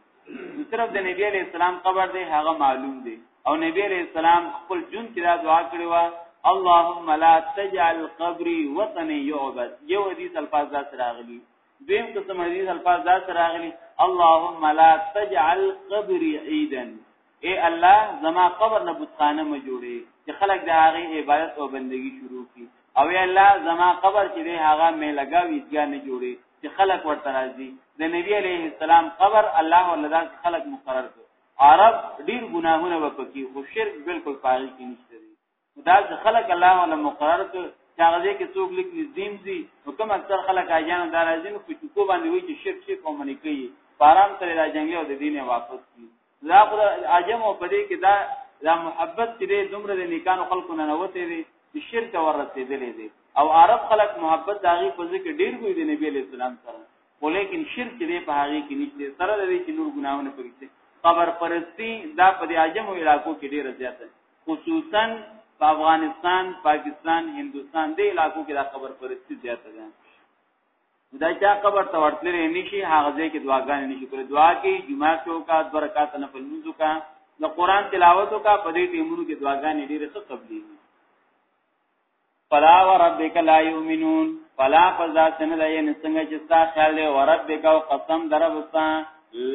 صرف د نبی علی السلام قبر دی هغه معلوم دی او نبی علی السلام خپل جون کې دا دعا کړې و اللهم لا تجعل قبري وطني يعبد یو حدیث الفاظ دا راغلي دیم قسم حدیث الفاظ دا راغلي اللهم لا تجعل قبري عيدا اے الله زما قبر نه بتخانه ما جوړي چې خلک د هغه عبادت او بندگی شروع کړي او یا الله زما قبر چې دی هغه مې لګاوي ځګا نه جوړي چې خلق ورته راځي د نبی عليه السلام قبر الله ولله داس خلق مقرر کړ عرب ډیر ګناهونه وکړي خو شرک بالکل پاغي کې نشته دي دا خلق الله ولله مقرر کړ چې هغه دې کې څوک لیک نزدیم دي نو کوم اکثر خلک اجان دا راځي نو په چوکو باندې وي چې شرک شرک او منی کوي باران سره را جنگي او د دینه واپس کی لا خو عجم او پدې کې دا دا محبت چې دې دومره د نیکانو خلکو نه نوته دي چې شرک ورسېدلې دي او عرب خلک محبت داغي په ځکه ډیر ګوي د نبی له سلام سره ولیکن شرک دې په هغه کې نشته سره دې چې نور ګناونه پکې قبر پرستی دا په دې عجم او علاقو کې ډیر زیات ده خصوصا په افغانستان پاکستان هندستان دې علاقو کې دا قبر پرستی زیات ده دا چا قبر ته ورتل نشي هغه ځای کې دعاګانې نشي کولای دعا کې جمعه کې وکا د برکات نه په لمونځ وکا د قران تلاوت وکا په دې ټیمونو کې دعاګانې ډېرې ښه قبلي فلا وربک لا یؤمنون فلا فزا سن د یې څنګه چې ستا خیال دی وربک او قسم دربستا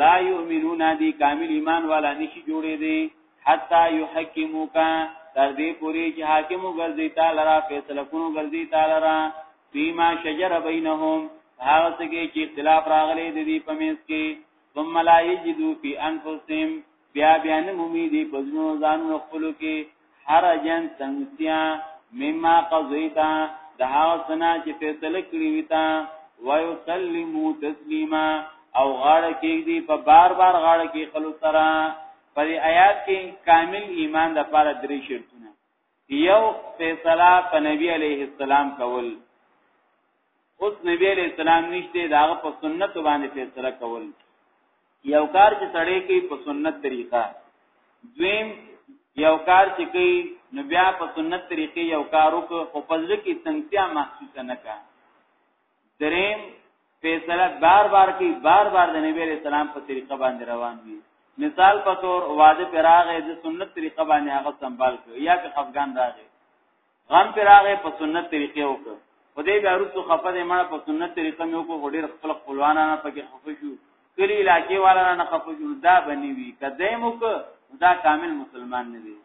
لا یؤمنون دی کامل ایمان والا نشي جوړې دي حتا یحکموکا تر دې پوری چې حاکم وګرځي تعالی را فیصله کوو ګرځي تعالی را فيما شجر بينهم هغه څه کې چې اختلاف راغلي د دې په منځ کې ثم لا يجدو في انفسهم بیا بیا نه مومي دي په ځنو ځانونو خپل کې حرجن تنسیا مما قضیتا د هغه سنا چې فیصله کړی وي تا ويسلمو تسلیما او غاړه کې دي په بار بار غاړه کې خلو سره پر آیات کې کامل ایمان د پاره درې شرطونه یو فیصله په نبی علیه السلام کول اوس نبی علیه السلام نشته دا په سنت باندې فیصله کول یو کار چې سړی کوي په سنت طریقه دویم یو کار چې کوي نو بیا په سنت طریقې یو کار وکړو خو په ځل کې څنګه محسوس نه کا دریم فیصله بار بار کی بار بار د نبی علیہ السلام په طریقه باندې روان وي مثال په تور واده پراغه د سنت طریقه باندې هغه سنبال کړ یا که افغان راغی غم پراغه په سنت طریقې وکړ په دې بیا رسو خفه دې مړه په سنت طریقه مې وکړ غډیر خپل خپلوانا نه پکې خفه شو کلی علاقې والا نه خفه شو دا بنی وی کدی موک دا کامل مسلمان نه دی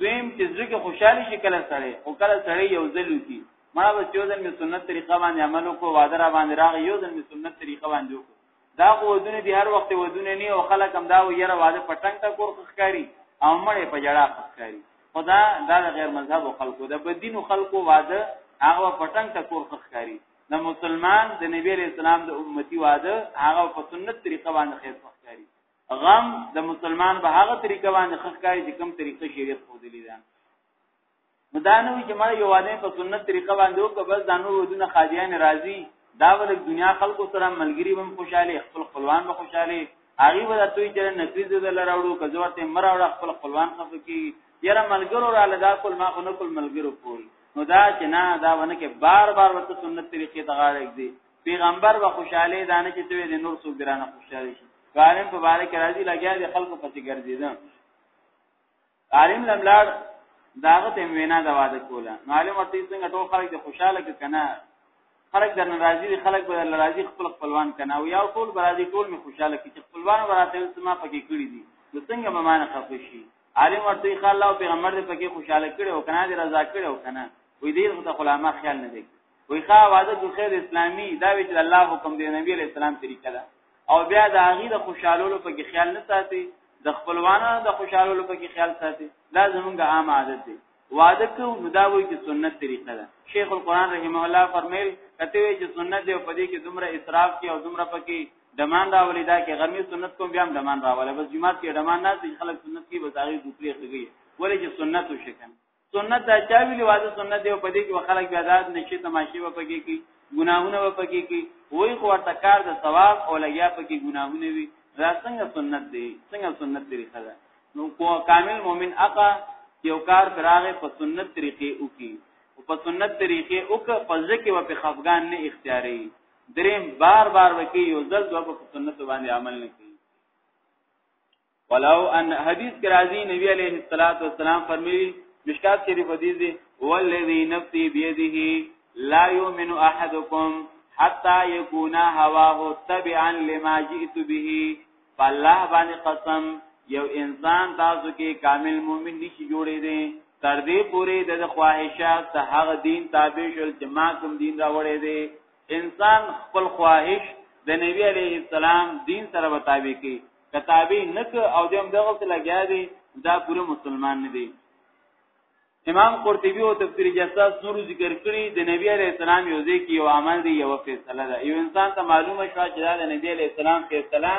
دویم چې زړه کې خوشاله شي کله سره او کله سره یو ځل کی ما به یو ځل می سنت طریقه باندې عمل وکړو واده را باندې راغ یو ځل می سنت طریقه باندې وکړو دا خو ودونه دي هر وخت ودونه نه او خلک هم دا یره واده پټنګ ته کور خخکاری او مړې په جړه خخکاری خدا دا غیر مذهب او خلکو د بدین او خلکو واده هغه پټنګ ته کور خخکاری د مسلمان د نبی رسول الله د امتی واده هغه په سنت طریقه باندې خیر خخکاری غم د مسلمان به هغه طریقه باندې خخکاری چې کوم طریقه شریعت خو دلی ده مدانو چې مړ یو عالم په سنت طریقه باندې او کبل دانو ودونه خادیان راضي دا ول دنیا خلکو سره ملګری هم خوشاله خپل خپلوان به خوشاله هغه به دوی چې نکری دې لراوړو کزورته مراوړ خپل خپلوان خف کی یره ملګرو را لدا کول ما خو نکول ملګرو کول نو دا چې نه دا ونه کې بار بار وته سنت طریقې ته غاړه دی پیغمبر به خوشاله ده نه چې ته دې نور څوک درانه خوشاله شي قارن په باره کې راځي لګیا دي خلکو پسې ګرځیدل قارن لملاړ داغه تم وینا دا واده کوله معلومه ته څنګه ټول خلک د خوشاله کې کنه خلک در ناراضي دي خلک به ناراضي خپل خپلوان کنه او یا ټول برازي ټول می خوشاله کې خپلوان وراته سما پکې کړی دي نو څنګه به مان خفه شي عالم ورته خلک او پیغمبر دې پکې خوشاله کړي او کنه دې رضا کړي او کنه وې دې خدای خلامه خیال نه دی وی ښا واده د خیر اسلامي دا وی چې الله حکم دی نبی علیہ السلام طریقه ده او بیا د هغه د خوشالولو په کې خیال نه ساتي د خپلوانو د خوشالولو په کې خیال ساتي دا زمونږ عام عادت دی واده کو نو دا وی چې سنت طریقه ده شیخ القران رحمه الله فرمایل کته وی چې سنت دی په دې کې دومره اسراف کې او دومره پکې دمان راولې دا کې غرمې سنت کوم بیا هم دمان راولې بس جمعات کې دمان نه ځي خلک سنت کې بس هغه دوپری خږي ولې چې سنت وشکن سنت دا چا ویلی واده سنت دی په دې کې خلک بیا داد نشي تماشې و پکې کی ګناهونه و پکې کی وای خو ورته کار د ثواب او لګیا پکې ګناهونه وي دا څنګه سنت دی څنګه سنت طریقه ده نو کو کامل مؤمن اقا یو کار دراغه په سنت طریقې وکي او په سنت طریقې وک په ځکه و په خفغان نه اختیاري دریم بار بار وکي یو ځل دوه په سنت باندې عمل نه کوي ولو ان حدیث کې راځي نبی عليه الصلاه والسلام فرمایي مشکات شریف حدیث دی والذي نفسي بيده لا يؤمن احدكم حتى يكون هواه تبعا لما جئت به فالله باندې قسم یو انسان تاسو کې کامل مؤمن نشي جوړې دي تر دې پورې د خواهشات ته هغه دین تابع شول چې ما کوم دین راوړې دي انسان خپل خواهش د نبی عليه السلام دین سره مطابقي کتابی نک او دیم دغه څه لګیا دی دا پوره مسلمان نه دی امام قرطبی او تفسیر جساس نور ذکر کړی د نبی علی السلام یو ځکه یو عمل دی یو فیصله ده یو انسان ته معلومه شو چې دا د نبی علی السلام فیصله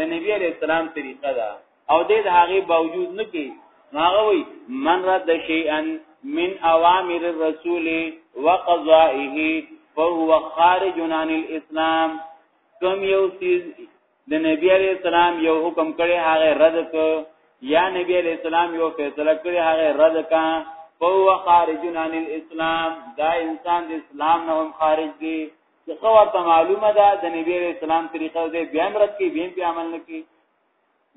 د نبی علی السلام طریقه ده او د هغه باوجود نه کی هغه وی من رد شیئا من اوامر الرسول وقضائه فهو خارج عن الاسلام کوم یو سیز د نبی علی السلام یو حکم کړي هغه رد ک یا نبی علی السلام یو فیصله کړي هغه رد کا فهو خارج عن الاسلام دا انسان د اسلام نه هم خارج دی چې خو ته معلومه ده د نبی علی السلام طریقه دې بیا مرد کې بیا په عمل نه کې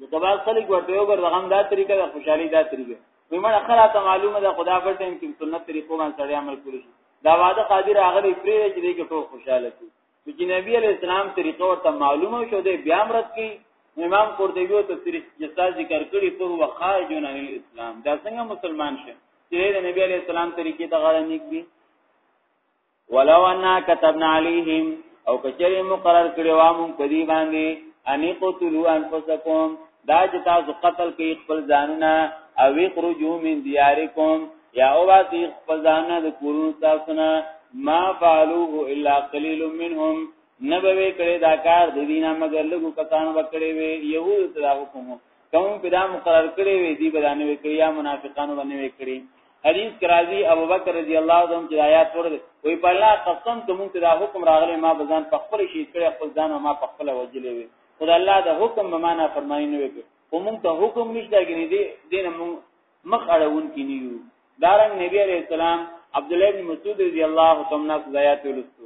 د دبا خلک ورته یو بر رقم دا طریقه د خوشحالي دا طریقه ومن اخره ته معلومه ده خدا پر ټیم کې سنت طریقو باندې سړی عمل کولی شي دا واده قادر هغه پرې چې دې کې ټول خوشاله شي چې نبی علی السلام طریقه ورته معلومه شو دی بیا مرد کی امام قرطبی او تفسیر جسا ذکر کړی په هو خارج عن الاسلام دا څنګه مسلمان شي چې د نبی علی السلام طریقې ته غاړه نږدي ولو انا كتبنا عليهم او کچری مقرر کړی و مون کدی باندې اني قتلوا انفسکم دا چې تاسو قتل کوي خپل ځانونه او اخرجوا من دیارکم یا او باسی خپل ځانونه د کورونو تاسو نه ما فعلوه الا قلیل منهم نبوي کړي دا کار د دینه مگر لګو کسان وکړي وي يهود ته دا حکم کوم په دا مقرر کړي وي دی بدانه وي کړي یا منافقانو باندې وي کړي حدیث کرازی ابو بکر رضی الله عنه چې آیات ورد وی په الله قسم ته مونږ دا حکم راغلی ما بزان په خپل شي کړی خپل ځان ما په خپل وجلې وي خدای الله د حکم به معنا فرمایي نه وي او موږ ته حکم نشته غني دي دین موږ مخ اړون کې نه یو دارنګ نبی عليه السلام عبد الله بن مسعود رضی الله تعالی عنہ زیات ولستو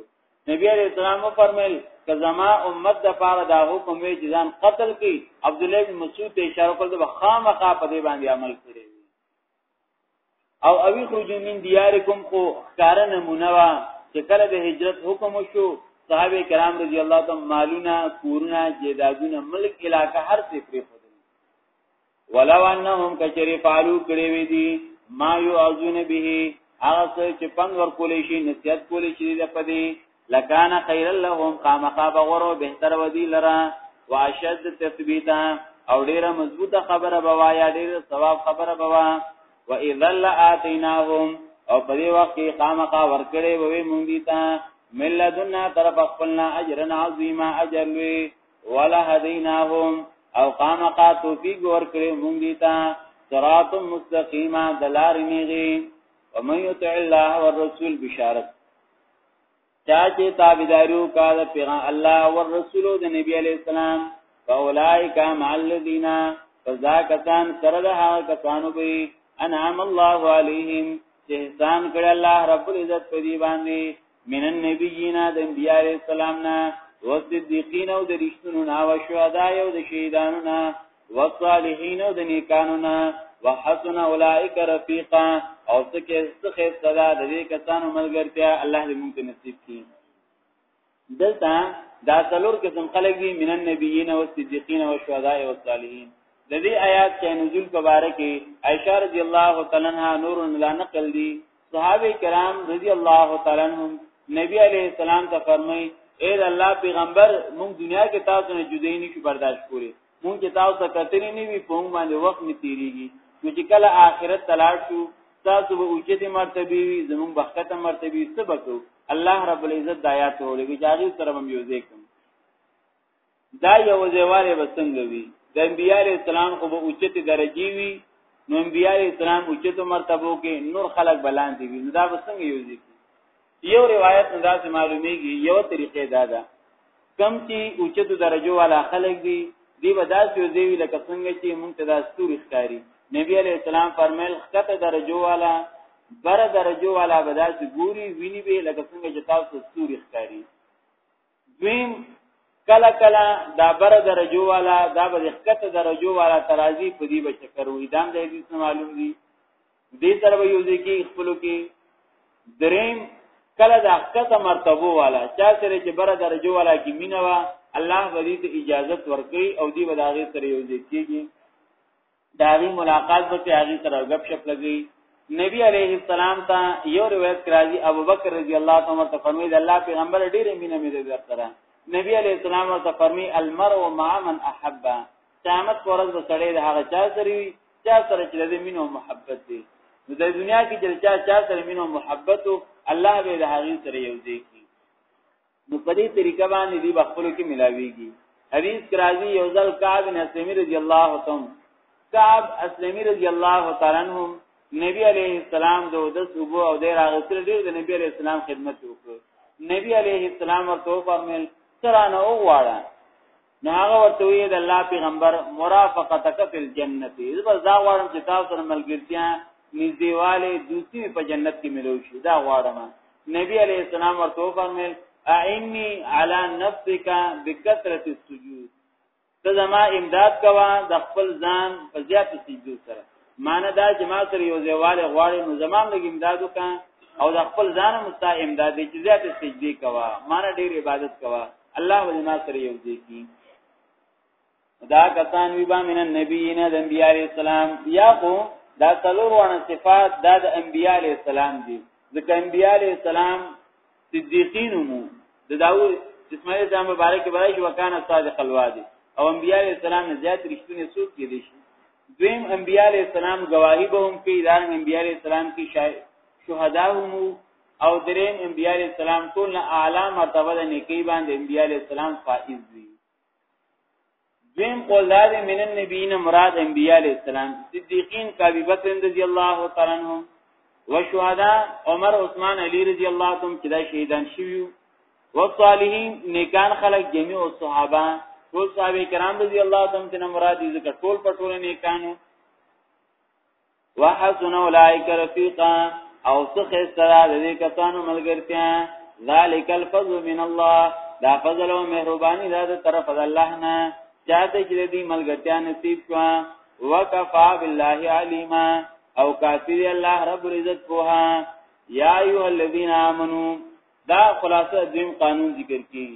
نبی عليه السلام فرمایل که زما امت د پاره دا حکم وی چې ځان قتل کړي عبد الله بن مسعود ته اشاره کول د خامخا په دې باندې عمل کړي او اوی خرجو من دیارکم خو کار نمونه وا چې کله د هجرت حکم شو صحابه کرام رضی الله تعالی مالونه کورونه جیدادونه ملک علاقه هر څه پرې خدل ولو انهم کچری فعلو کړی وی دي ما یو ازونه به هغه چې پنځ ور کولې شي نصیحت کولې شي د پدی لکان خیر لهم خامخا بغورو بهتر ودی لرا واشد تثبیتا او ډیره مضبوطه خبره بوا یا ډیره ثواب خبره بوا و اذا لاتیناهم او په دې وخت کې خامخا ورکړې وې مونږ دي ته ملذنا طرف خپلنا اجرا عظیما اجر وی ولا هدیناهم او خامخا توفیق ورکړې مونږ دي ته صراط مستقیما دلار نیغي ومن یطع الله والرسول بشارت چا چې تابعداریو کا د پیغام الله او رسول د نبی علی السلام فاولائک مع الذین فذا کسان سره د هغه کسانو به انعام الله علیهم چې احسان کړی الله رب العزت په دی باندې من النبیین د انبیاء علی السلام نه او صدیقین او د رښتونو نه او شهدا او د شهیدانو نه والصالحین د نیکانو نه وحسن اولئک رفیقا او څخه څخه صدا د دې کسانو ملګرتیا الله دې مونږ ته نصیب کړي دلته دا څلور قسم خلک دي من النبیین او صدیقین او شهدا او صالحین د دې آیات کې نزول په باره کې عائشہ رضی الله تعالی عنها نور لا نقل دي صحابه کرام رضی الله تعالی عنهم نبی علیہ السلام ته فرمای اے الله پیغمبر مونږ دنیا کې تاسو نه جدای نه شو برداشت کولی مونږ چې تاسو ته کتلی نه وی په مونږ باندې وخت نه تیریږي نو چې کله آخرت تلاړ شو تاسو به اوچته مرتبه وي زمونږ بخته مرتبه سبکو الله رب العزت د آیات ولګي چې هغه سره هم یو ځای کوم دا یو ځواله وسنګ وی د انبیار اسلام خو به اوچته درجی وی نو انبیار اسلام اوچته مرتبه کې نور خلق بلان دی نو دا وسنګ یو ځی یو روایت نو دا معلومیږي یو طریقې دا ده کم چې اوچته درجو والا خلق دی دی به دا چې دی لکه څنګه چې مونږ ته دا ستوري ښکاری نبی علیہ السلام فرمایل خطه درجو والا بر درجو والا بداس ګوري ویني به لکه څنګه چې تاسو ستوري ښکاری دویم کله کله دا بر درجو والا دا به ښکته درجو والا ترازی په دې بچ کر وې دام د حدیث معلوم دي دې سره به یو ځکه خپل کې دریم کله د حقیقت مرتبه والا چا سره چې بره درجه والا کې مینوا الله غریب اجازه ورکړي او دی وداغه سره یو ځای کیږي دا غي ملاقات به هغه سره غب شپ لګي نبی علیه السلام ته یو روایت راځي ابوبکر رضی الله تعالی عنہ فرمایي د الله پیغمبر ډیر مینه مې دې درته نبی علیه السلام ورته فرمایي المرء مع من احب قیامت پرز به سړی د هغه چا سره وي چا سره چې د مینه او محبت دی نو د دنیا کې چې چا چا سره مینه او محبت الله به د هغه سره یو ځای نو په دې طریقه باندې دی خپل کې ملاويږي حدیث کرازی یو ځل کعب بن اسلمی رضی الله تعالی کعب اسلمی رضی الله تعالی عنہ نبی علیہ السلام دو د صبح او د راغسل ډیر د نبی علیہ السلام خدمت وکړ نبی علیہ السلام ورته فرمایل سره نه وغواړه نو هغه ورته وی د الله پیغمبر مرافقت کفل جنت زبر دا غواړم چې تاسو سره ملګرتیا نږدېواله دوسی په جنت کې ملو شي دا غواړم نبی علی السلام ورته فرمایل اعنی علی نفسک بکثرت السجود ته زما امداد کوا د خپل ځان په زیات سجدو سره معنی دا چې ما سره یو ځایواله غواړي نو زمام لګ امدادو کا او د خپل ځان مستا امداد دي چې زیات سجدي کوا معنی ډیر عبادت کوا الله ولې ما سره یو ځای کی دا کسان وی با من النبیین د انبیاء علی السلام یا کو دا څلور ونه صفات دا د انبیاء علی السلام دي ځکه انبیاء علی السلام صدیقین مو د داوود اسماعیل د مبارک برای شو وکانه صادق الوعد او انبیاء علی السلام زیات رښتینی څوک کې دي دویم انبیاء علیہ السلام گواہی به هم کوي دا انبیاء علیہ السلام کی شهدا هم او دریم انبیاء علیہ السلام ټول اعلی مرتبه د نیکی باندې انبیاء علیہ السلام فائز دي دویم قول دا دی من النبیین مراد انبیاء علیہ السلام صدیقین کابی بکر رضی اللہ تعالی عنہ و شهدا عمر عثمان علی رضی اللہ تعالی عنہ چې دا شهیدان شویو والصالحین نیکان خلق جميع الصحابه ټول صحابه کرام رضی الله تعالی عنهم مراد دي ځکه ټول په ټول نیکانو وحسن اولئک رفیقا او څخه استرا د دې کسانو ملګرتیا ذالک الفضل من الله دا فضل او مهرباني دا د طرف د الله نه چاته چې دې ملګرتیا نصیب شو وکفا بالله علیما او کافی الله رب العزت کوه یا ایها الذین آمنو دا خلاصه دیم قانون ذکر کی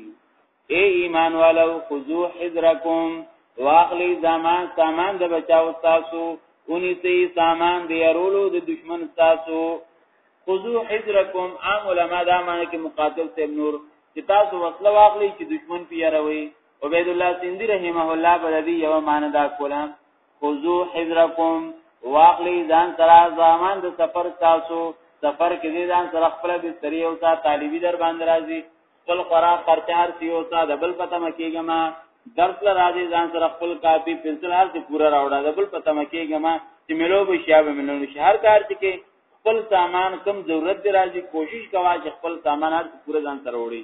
اے ایمان والو خذو حذرکم واخلی زمان سامان د بچاو تاسو اونی سی سامان دی رولو د دشمن تاسو خذو حذرکم عام علما دا معنی کې مقاتل سیب نور چې تاسو وسله واخلی چې دشمن پیاروي عبید الله سیندی رحمه الله په دې یو معنی دا کوله خذو حذرکم واخلی ځان سره ځامان د سفر تاسو سفر کې دې ځان سره خپل بستر یو تا طالبي در باندې راځي خپل قرا پرچار سیو تا د بل پته مکیګه ما درس ل راځي ځان سره خپل کاپی پنسل هر څه پورا راوړا د بل پته مکیګه ما چې ملو به شیاب منو شهر کار چې کې خپل سامان کم ضرورت دی راځي کوشش کوا چې خپل سامان هر څه پورا ځان سره وړي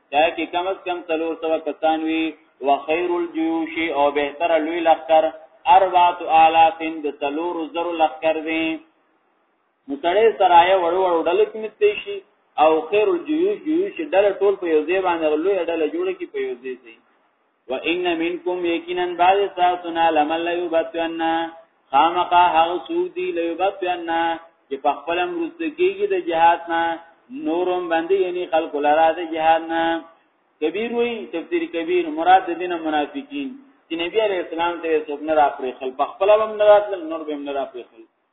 دا کې کم از کم څلور سو کسان وي وخير الجيوش او بهتر لوی لخر اربعه الاف د څلور زر لخر دي نو سړی سرایه وړو وړو ډلې کې مستې شي او خير الجيوش جيوش ډله ټول په یو ځای باندې لوی ډله جوړه کی په یو ځای وان منکم یقینا بعض تاسونا لمن لا یبتون خامقا هغه سوق دی لا یبتون چې په خپل مرسته کیږي د جهاد نه نورم باندې یعنی خلق لرا د جهاد نه کبیر وی تفسیر کبیر مراد د دینه منافقین چې نبی علیہ السلام ته څوک نه راپرې خل په خپل هم نه راتل نور به هم نه راپرې خل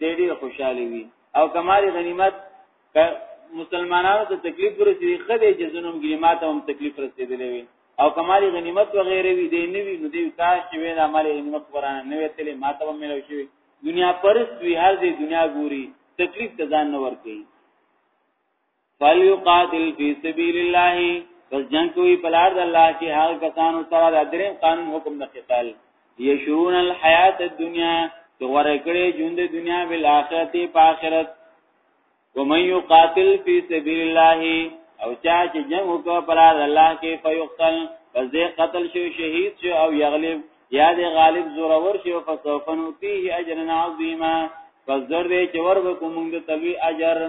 دی ډیر خوشاله وي او کمال غنیمت مسلمانانو ته تکلیف ورسېږي خدای چې زنوم ګریمات هم تکلیف رسېدلې وي او کمال غنیمت وغیره وي دی نه وي نو دی کاش چې وې د عمل غنیمت قران نه وتلې ما ته ملو شي دنیا پرست وی هر دې دنیا ګوري تکلیف ته ځان نه ور کوي فلیقاتل فی سبیل الله پس جنگ کوي په لار د الله کې هغه کسانو سره د درې قانون حکم د قتال یشرون الحیات الدنیا چې غوړې کړې ژوند د دنیا بل آخرت په آخرت ومن یقاتل فی سبیل الله او چا چې جنگ وکړ پر الله کې فیقتل پس دې قتل شو شهید شو او یغلب یا دې غالب زورور شو فسوفنو فيه اجرا عظیما پس در دې چې ور وکوم د تلوي اجر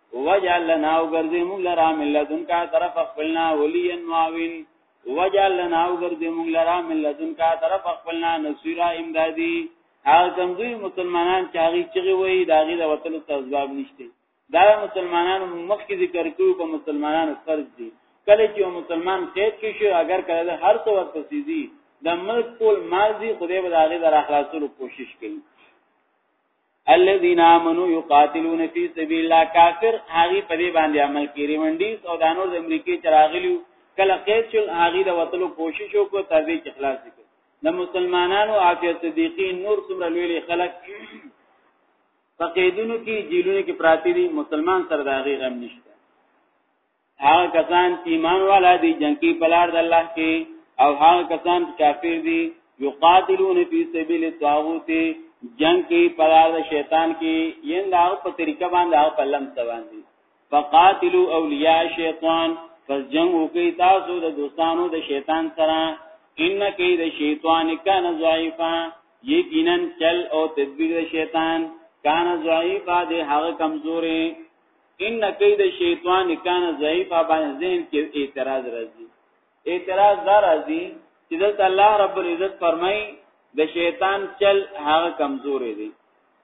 وجعل لنا وغرزه موږ لرا من لدن کا طرف خپلنا وليا معاون وجعل لنا وغرزه موږ لرا من لدن کا طرف خپلنا نصيرا امدادي هغه کمزوري مسلمانان چې هغه چغي وي دا غي د وطن تسباب نشته دا مسلمانانو مخکې ذکر کړو په مسلمانانو فرض دي کله چې مسلمان قید کې شي اگر کله هر څو وخت سيزي د ملک ټول ماضي خدای به دا غي د اخلاصولو کوشش کوي الذين امنوا يقاتلون في سبيل الله کافر هغه په دې باندې عمل کوي ریمنډیز او دانو د امریکای چراغلیو کله قید شول هغه د وتلو کوشش وکړ تر دې چې خلاص کړي د مسلمانانو عافیه صدیقین نور څومره لوی خلک په قیدونو کې جیلونو کې پراتی دي مسلمان سره د هغه غم نشته هغه کسان چې ایمان والا دي جنگ کې پلار د الله کې او هغه کسان چې کافر دي یقاتلون فی سبیل الطاغوت جنگ کې پلار د شیطان کې یین دا په طریقه باندې هغه په لم سوان دي فقاتلوا اولیاء شیطان پس جنگ وکي تاسو د دوستانو د شیطان سره ان کې د شیطان کان ضعیفا یقینا چل او تدبیر د شیطان کان ضعیفا د هغه کمزوري ان کید شیطان کان ضعیف باندې ذهن کې اعتراض راځي اعتراض دا راځي چې د الله رب العزت فرمای د شیطان چل هغه کمزورې دي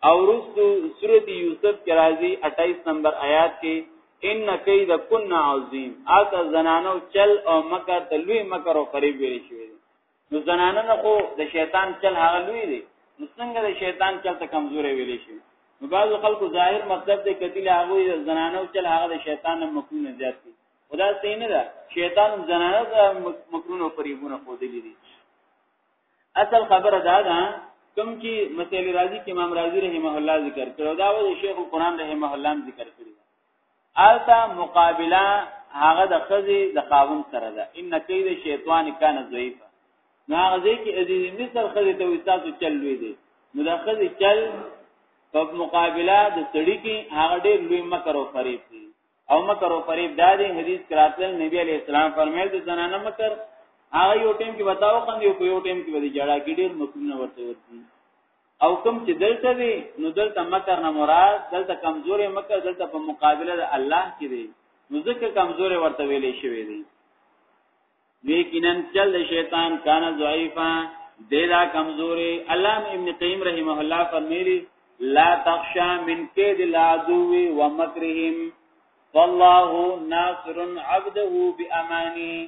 او رسو سورۃ یوسف کې راځي 28 نمبر آیات کې ان کید کن عظیم اته زنانو چل او مکر تلوی مکر او قریب ویل شوی نو زنانه نه خو د شیطان چل هغه لوی دی نو څنګه د شیطان چل ته کمزورې ویلې شي نو بعض خلکو ظاهر مطلب د کتل هغه د زنانه چل هغه د شیطان مکرون زیات دی خدا سین ده شیطان زنانه مکرون او فریبونه خو دي دي اصل خبره دا ده کوم چې مسئله راضی کې امام راضی رحمه الله ذکر کړو دا و شیخ القرآن رحمه الله ذکر کړو التا مقابله هغه د خزي د خاون سره ده ان کید شیطان کان ضعیف نو هغه ځکه عزیز مصر خزي ته وستاسو چل لوی دی نو د خزي چل په مقابله د سړی کې هغه ډېر لوی مکر او فریب دی او مکر او فریب دا دی حدیث کراتل نبی علی اسلام فرمایل د زنانه مکر هغه یو ټیم کې بتاو کاندي او په یو ټیم کې به جړه کې ډېر مکرونه ورته ورتي او کوم چې دلته دی نو دلته مکر نه مراد دلته کمزورې مکر دلته په مقابله د الله کې دی نو ځکه کمزورې ورته ویلې شوې دی یقینا چل شیطان کان ضعیفا دیدا کمزورې علامه ابن قیم رحمه الله فرمایلی لا تخشى من كيد العدو ومكرهم فالله ناصر عبده بأمانه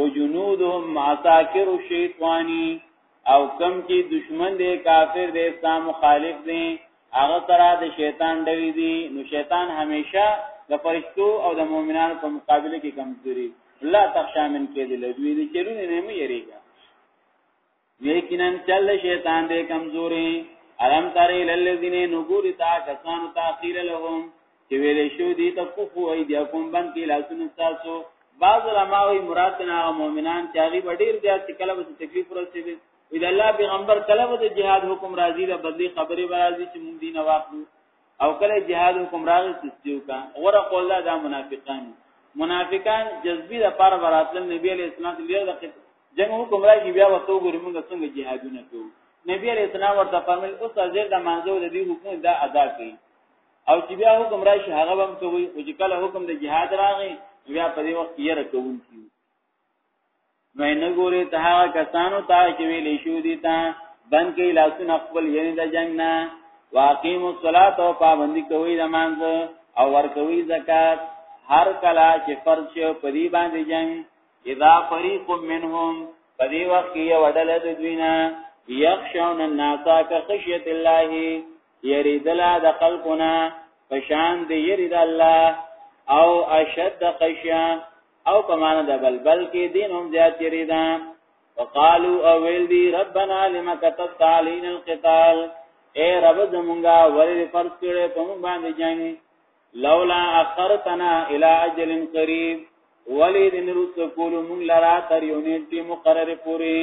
وجنودهم عساکر الشیطانی او کم چې دشمن دی کافر دی اسلام مخالف دی هغه سره د شیطان ډلې دي نو شیطان همیشه د فرشتو او د مؤمنانو په مقابله کې کمزوري لا تخشامن کې دی لوی دي چلونه نه مې یریږي یقینا چل شیطان دې کمزوري الم تر للذین نغور تا کسان تاخیر لهم چې ویلې شو دي ته کوفو ای دی کوم باندې کې لاسونه تاسو بعض علماء مراد نه مؤمنان چې هغه ډیر زیات کله به تکلیف ورسېږي وی د الله پیغمبر کله به د جهاد حکم راځي د بدلی خبره راځي چې مونږ دین واخلو او کله جهاد حکم راغی سستیو کا غره قول دا, دا منافقان منافقان جذبی د پاره براتل نبی علیہ السلام لیر د جنگ حکم راغی بیا وسو ګورې موږ څنګه جهادونه کوو نبی علیہ السلام ورته فرمایل اوس ازیر د منځو د دې حکم دا ادا کړي او چې بیا حکم راشي هغه هم کوي او چې کله حکم د جهاد راغی بیا په دې وخت یې رکوونکی نو نه ګوري ته هغه کسانو ته چې ویلې شو دي تا بند کې لاسونه خپل یعنی د جنگ نه واقیم الصلاه او پابندی کوي د مانځ او ور کوي زکات هر کلا چې فرض شو په دې باندې جنگ اذا فريق منهم په دې وخت کې یو ډله د دوینه یخشون الناس کخشیت الله یریدلا د خلقنا پشان دی یرید الله او اشد خشیه او په معنا د بلبل کې دین هم زیات چری ده وقالو او ویل دی ربنا لما كتبت علينا القتال اے رب زمونږه ورې فرض کړې په مونږ باندې جنگ لولا اخرتنا الى اجل قريب ولید نرس کول مونږ لرا تر یونیټ مقرره پوری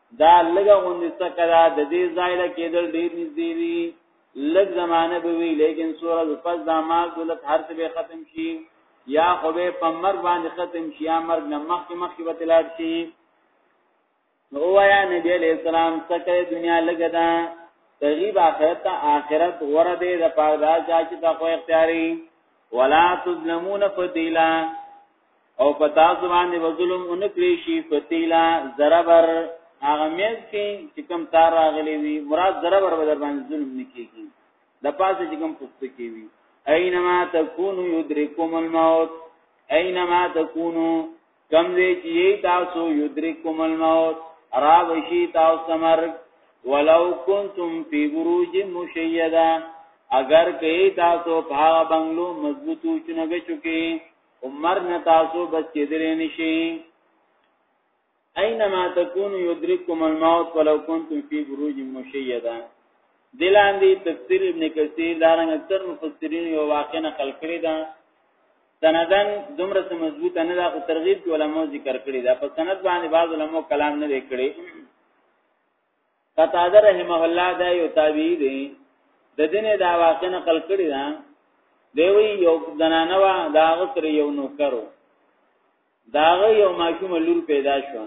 دا لګه غوندې څه کړه د دې ځای له کېدل ډیر نږدې دي لږ زمانه به وی لیکن سورہ پس دا مال دولت هر څه به ختم شي یا خو به په مرګ باندې ختم شي یا مرګ نه مخکې مخکې به تلار شي نو وایا نبی علیہ السلام څخه دنیا لګه ده تغیب آخرت آخرت غره دې د پاره دا چې تاسو اختیاري ولا تظلمون فضیلا او په تاسو باندې وظلم اونکړي شي فتیلا زربر هغه مېز کې چې کوم تار راغلي وي مراد زربر به در باندې ظلم نکېږي د پاسه چې کوم پوښت کې وي اينما تکونو یدرککم الموت اينما تکونو کم دې چې تاسو یدرککم الموت را وشي تاسو مرګ ولو کنتم فی بروج مشیدا اگر کئی تاسو پا بنگلو مضبوطو چنگه چکی عمر نه تاسو بچ کېدلی نشي اينما تكون يدرككم الموت ولو كنتم في بروج مشيده دلاندې تفسیر ابن کثیر دارنګ اکثر مفسرین یو واقع نقل کړی دا سندن دومره سم مضبوط نه دا خو ترغیب کې علماء ذکر کړی دا په سند باندې بعض علماء کلام نه کړی قتاده رحمه الله دا یو تابعی دی د دین دا واقع نقل کړی دا دی وی یو زنانه وا دا غسر یو نوکرو داغه یو ماشوم لور پیدا شو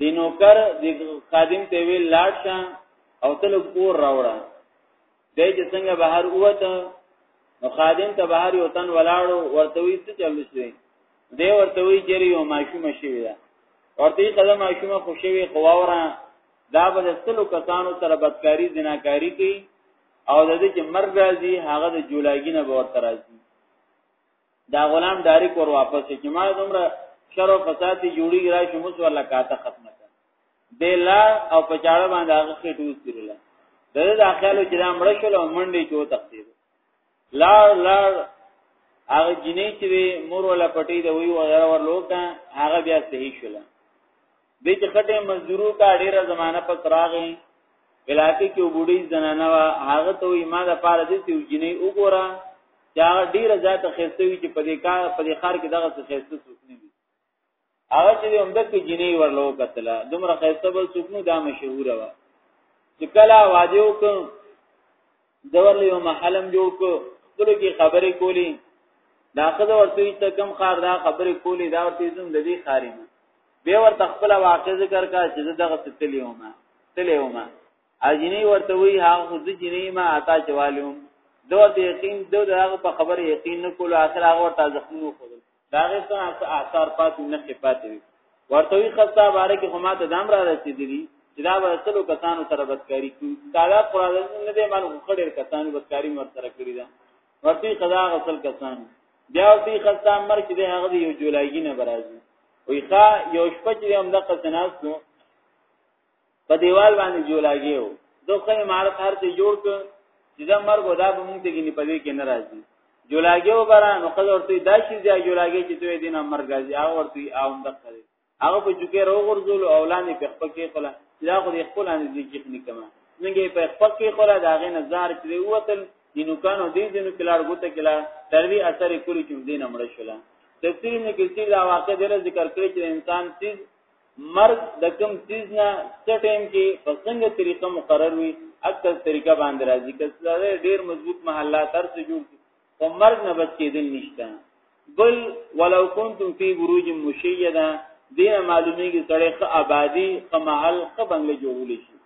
دی نوکر دی خادم ته وی لاړ شه او تل کور راوړه دی چې څنګه بهر ووته نو خادم ته بهر یو تن ولاړو ورته وی څه چل شي دی ورته وی چې یو ماشوم شي دا ورته قدم ماشوم خوشوي قواورا دا به سلو کسانو سره بدکاری جناکاری کوي او د دې چې مرګ راځي هغه د جولاګي نه به ورته راځي دا غلام ډایرک ور واپس چې ما زمره شر او فساد جوړی راشي موږ ولا کاته ختمه د لا او په چاړه باندې هغه کې ټوس کړل دغه د اخیالو چې دا مړ شول او منډې کې وتښتید لا لا هغه جنې چې مور ولا پټې دی وی وغیرہ ورلوکا هغه بیا صحیح شول به چې خټه مزدورو کا ډیره زمانہ په تراغې علاقې کې وګړي زنانه وا هغه ته وی ما د پاره دې چې جنې وګوره چې هغه ډیره ذات خسته وی چې په دې کار په دې خار کې دغه څه خسته سوکنی هغه چې هم د کې جنې ورلو کتله دومره خیسته بل سکنو دا مشهور و چې کله واده وکم دور له محلم جوړ کو خپل کې خبرې کولی دا خزه ورته ته کم خار دا خبرې کولی دا ورته زم د دې خارې به ورته خپل واقع ذکر کا چې دغه ستلې ومه تلې ومه اجنی ورته وی ها خود جنې ما عطا چوالم دو ته یقین دو دغه په خبره یقین نه کول اخر هغه ورته ځخمو خو دا غي څه اثر پاتې نه کې پاتې وي ورته وی خطا باره کې هما ته دام را رسیدلی چې دا به ټول کسانو سره بدکاری کوي تعالی قرآن نه دی مانو خړې کسانو بدکاری مر سره کړی دا ورته قضا غسل کسان بیا ورته خطا مر کې دی هغه یو جولایګی نه برازي وی ښا یو شپه چې هم د قسناس نو په دیوال باندې جولاګیو دوخه امارت هر څه جوړ ک چې دا مرګ ودا به مونږ ته کې نه پدې کې ناراضي جولاګیو برا نو خل ورته دا شي چې جولاګي چې دوی دینه مرګ راځي هغه ورته او د خره هغه په جوکه روغورځول او لاندې په خپل کې خلا دا خو دې خپل نه دي چې نه کما نګې په خپل کې خلا دا غي نظر چې وتل دینو کانو دې دینو کلار ګوته کلا تر دې اثر کړی چې دینه مړ شولا تفسیر ابن کثیر دا واقع دره ذکر کړی چې انسان تیز مرګ د کم چیز نه څه ټیم کې په څنګه طریقه مقرر وي اکثر طریقه باندې راځي که څه ډیر مضبوط محله تر څه جوړ کی او مرګ نه بچ کېدل نشته بل ولو کنتم فی بروج مشیده دین معلومیږي سړی خ آبادی خ محل خ بنگله جوړول شي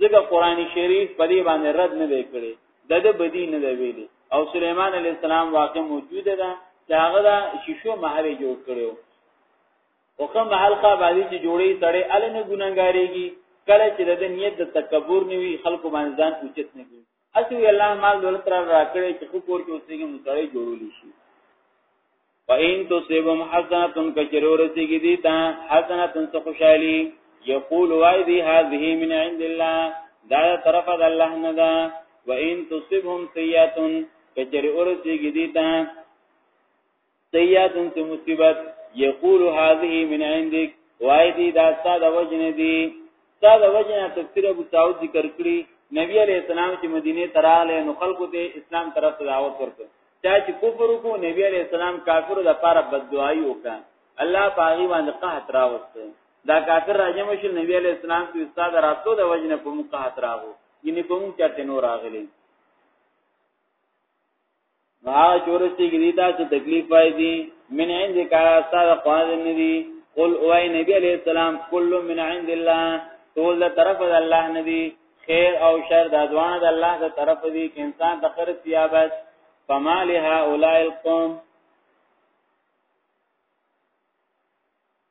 ځکه قران شریف په دې باندې رد نه دی کړی د دې بدی نه دی ویلي او سليمان عليه السلام واقع موجود ده چې هغه د شیشو محل جوړ کړو او کوم حلقه باندې چې جوړي سړی ال نه ګناګاریږي کله چې د نیت د تکبر نیوي خلکو باندې ځان اوچت نه کوي اسی الله مال دولت را راکړي چې خپور کې اوسېږي مستړی جوړول شي فإن تصيبهم حسنة كجرور سيږي دي تا حسنة خوشالي يقول واي دي هذه من عند الله دا طرف د الله نه ده وإن تصيبهم سيئة کچری اور سیگی دیتا سیئات څه مصیبت یقول هذه من عندك وای دی دا ساده وجنه دی ساده وجنه تفسیر ابو سعود ذکر کړی نبی علیہ السلام چې مدینه تراله نو خلکو ته اسلام طرف ته دعوت ورکړ چا چې کفر وکړو نبی علیہ السلام کافر د پاره بددعای وکړه الله پاغي باندې قحط راوست دا کافر راجم شو نبی علیہ السلام چې استاد راتو د وجنه په مقحط راغو یعنی کوم چاته نور راغلی نو هغه چورستی کې دي تاسو تکلیف پای دي من عند کا استاد خواز نه دي قل او اي نبي عليه السلام كل من عند الله ټول له طرف د الله نه دي خیر او شر د ځوان د الله له طرف دي کې انسان د خیر سیا بس فما لها اولئک القوم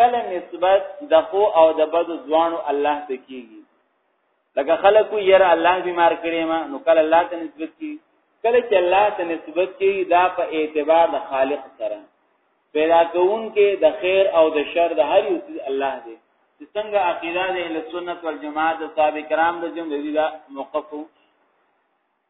کله نسبت د خو او د بد ځوانو الله ته کیږي لکه خلکو ير الله بیمار کړي ما نو کله الله ته نسبت کی کله چې الله ته نسبت کی دا په اعتبار د خالق سره پیدا کون کې د خیر او د شر د هر یو څه الله دی چې څنګه عقیده د اهل سنت والجماعت د صاحب کرام د جمع دي دا موقف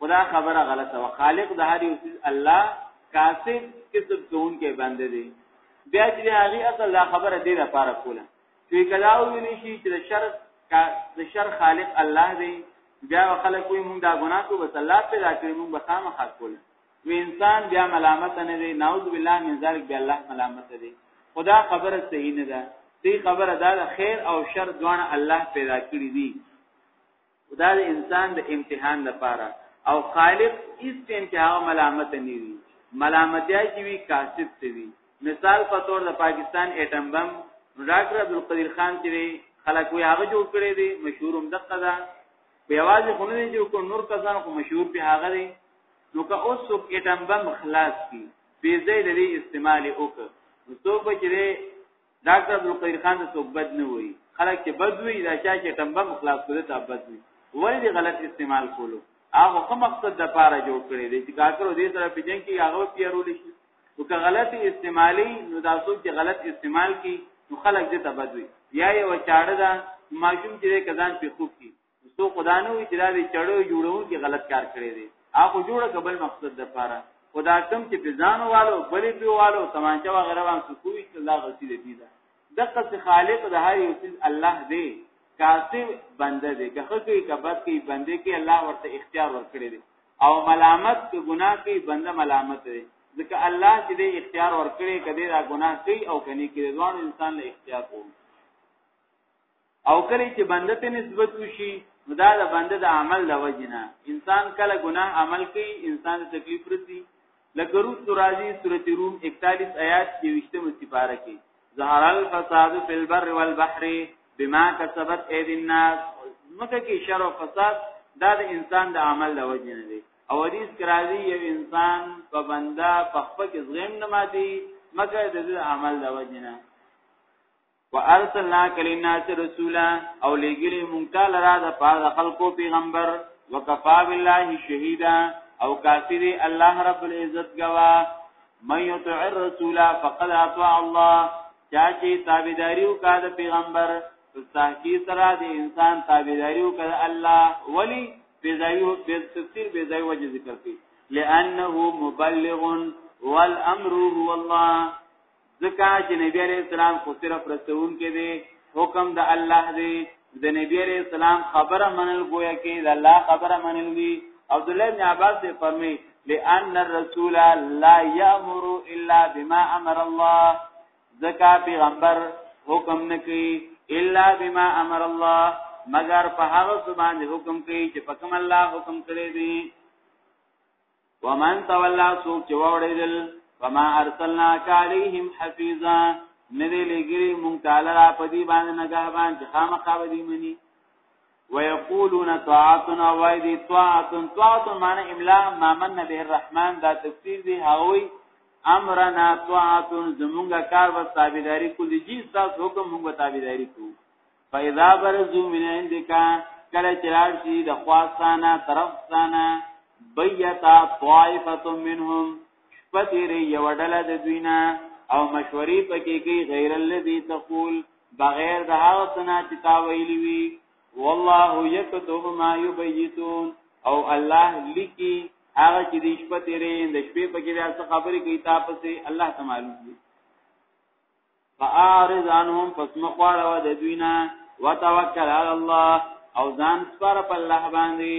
خدا خبره غلطه و خالق د هر یو څه الله کاسب کسب کون کې باندې دی بیا چې هغه اصل دا خبره دی لپاره کوله چې کدا ویل شي چې د شر د شر خالق الله دی بیا خلک وي مونږ دا ګناه کو بس الله پیدا کړی مونږ به خامخ کوله و انسان بیا ملامت نه دی نعوذ بالله من ذلک بیا الله ملامت دی خدا خبره صحیح نه ده دی خبره دا خیر او شر دوان الله پیدا کړی دی دا د انسان د امتحان لپاره او خالق هیڅ ټیم کې هغه ملامت نه وي ملامتیا چې وی کاسب ته وي مثال په تور د پاکستان اټم بم ډاکټر عبدالقدیر خان چې خلک وی هغه جوړ کړی دی مشهور هم دقه ده په یوازې خونه دی جوړ کړ نور کسان خو مشهور په هغه دی نو که اوس څوک اټم بم خلاص کی بی ځای لري استعمال وکړ نو څوک به چې ډاکټر عبدالقدیر خان ته څوک بد نه وایي خلک چې بد وي دا چا چې ټمبه مخلاص کړی ته بد وي ولې دې غلط استعمال کولو هغه کوم مقصد د پاره جوړ کړی دی چې کاکر دې سره په جنگ کې هغه پیرول شي او که غلط استعمالي نو دا څوک چې غلط استعمال کی نو خلک دې ته بد وي یا یو چاړه دا ماشوم چې کزان په خوب کې څو خدانه وی چې دا دی چړو جوړو کې غلط کار کړی دی هغه جوړه قبل مقصد د پاره خدا کم چې بزانو والو بلې پیوالو تمانچه وغیرہ وان څه کوی چې الله غسی دی دا دغه څه خالق د هر یو چیز الله دی کاسب بنده دی که خکې کبد کې بنده کې الله ورته اختیار ورکړي دی او ملامت کې ګناه کې بنده ملامت دی ځکه الله چې دې اختیار ورکړي کدی دا ګناه کوي او کني کې ځوان انسان له اختیار کوي او کله چې بنده ته نسبت وشي نو دا د بنده د عمل د وجنه انسان کله ګناه عمل کوي انسان ته تکلیف رسي لکه روز راځي سورته روم 41 آیات کې وشتمه سپاره کې ظهر الفساد فی البر والبحر بما کسبت اید الناس مکه کې شر او فساد دا د انسان د عمل د وجنه دی او حدیث کرازی یو انسان په بنده په خپل کې زغم نه ماتي مګر د عمل د وجنه وارسلناک للناس رسولا او لګلی مونږ تعالی را د پاره خلقو پیغمبر وکفا بالله شهیدا او کافی دی الله رب العزت گوا من یطع الرسول فقد اطاع الله چا چې تابعداریو کا د پیغمبر تحقیق سره د انسان تابعداریو کا د الله ولی بزایو بز تفسیر بزایو وجه ذکر کی لانه مبلغ والامر هو الله ځکه چې نبی عليه السلام خو صرف رسون کې دی حکم د الله دی د نبی عليه السلام خبره منل گویا کې د الله خبره منل وی عبد الله بن عباس فرمایي لأن الرسول لا يأمر الا بما امر الله ځکه پیغمبر حکم نه کوي الا بما امر الله مگر په هغه څه باندې حکم کوي چې په کوم الله حکم کړی دی ومن تولى سوق چې وړېدل فما ارسلنا عليهم حفيظا ندی لګری مونږ تعالی را پدی باندې نگهبان چې خامخا بدی منی ويقولون طاعتنا وایدی طاعت طاعت معنی املا ما من به الرحمن دا تفسیر دی هاوی امرنا طاعت زمونږه کار و تابعداري کولی جی تاسو حکم مونږه تابعداري کوو فاذا برزو من عندك کله چرار شي د خواستانه طرفستانه بیتا طائفه منهم شپتیر یو ډله د دوینا او مشورې پکې کوي غیر الذي تقول بغیر د هغه سنا چې تا ویلی وی والله یكتب ما یبیتون او الله لکی هغه چې د شپتیر د شپې پکې د خبرې کوي تاسو الله تعالی فاعرض عنهم پس مخواړه و د دوینا وتوکل علی الله او ځان سپار په الله باندې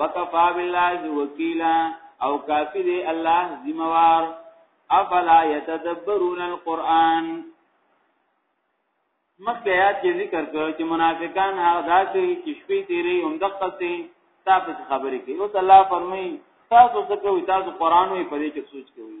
وکفا بالله وکیلا او کافی دی الله ذمہوار افلا يتدبرون القرآن مخکې آیات کې ذکر کړ چې منافقان هغه داسې چې شپې تیرې هم د قصې تاسو خبرې کوي او الله فرمایي تاسو څه کوي تاسو قران وي پرې کې سوچ کوي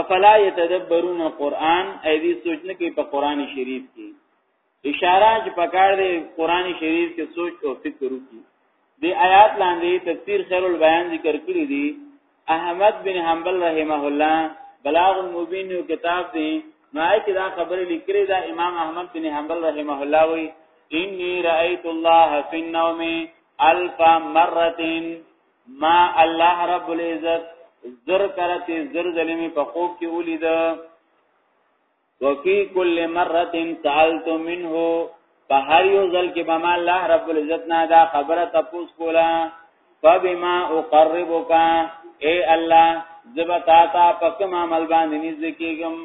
افلا يتدبرون القرآن اې دې سوچ نه کوي په قران شریف کې اشاره چې پکار دی قران شریف کې سوچ او فکر وکړي د آیات لاندې تفسیر خیر البیان ذکر کړی دی احمد بن حنبل رحمه الله بلاغ المبین یو کتاب دی نو کې دا خبره لیکلې ده امام احمد بن حنبل رحمه الله وی انی رأیت الله فی النوم الف مرتين ما الله رب العزت زر کرتی زر ظلمی په خوب کې ولید وفي كل مره سالت منه په هر یو ځل کې به ما الله رب العزت نه دا خبره تاسو کولا فبما اقربك اے الله زبا تا تا پکم عمل باندې نزدکیږم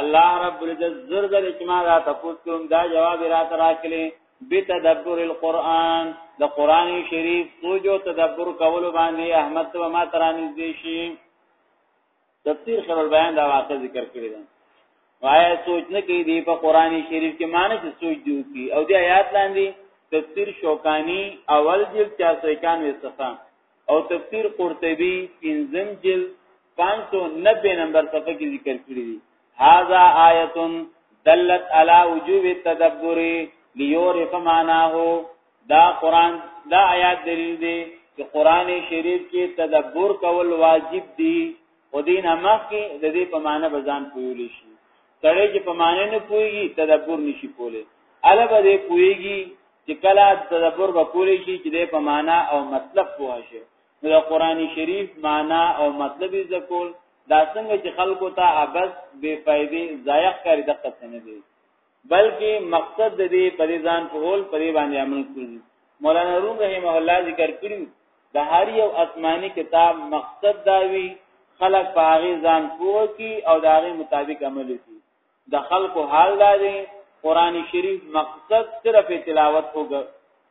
الله رب العزت زر زر اجماع را تاسو کوم دا جواب را تراکلي بتدبر القرآن د قرآن شریف سوچ او تدبر کول باندې احمد ته ما ترانځ دي شي تفسیر خبر بیان دا واقع ذکر کړی دی وایا سوچ نه کوي دی په قرآن شریف کې معنی چې سوچ دی کی او دی آیات لاندې تفسیر شوکانی اول جلد 491 صفحه او تفسیر قرطبی پنځم جلد 590 نمبر صفحه کې ذکر کړی دی هاذا آیت دلت علی وجوب التدبر لیورف معناه دا قران دا آیات دلیل دی چې قران شریف کې تدبر کول واجب دی او دین امخ کې د دې په معنی بزان پویل شي سړی چې په معنی نه پويږي تدبر نشي کولی البته پويږي چې کله تدبر وکول شي چې د په معنا او مطلب پوه شي نو د قران شریف معنا او مطلب یې ذکر دا څنګه چې خلکو ته ابس بے فائدې ضایع کاری د قصه نه دی بلکې مقصد د دې پرې ځان په هول پرې باندې عمل کړی مولانا روم رحمه الله ذکر کړی د هر یو آسماني کتاب مقصد دا وی خلق پاغي ځان پوه کی او داغه مطابق عمل کی د خلکو حال دا دی قران شریف مقصد صرف تلاوت وګ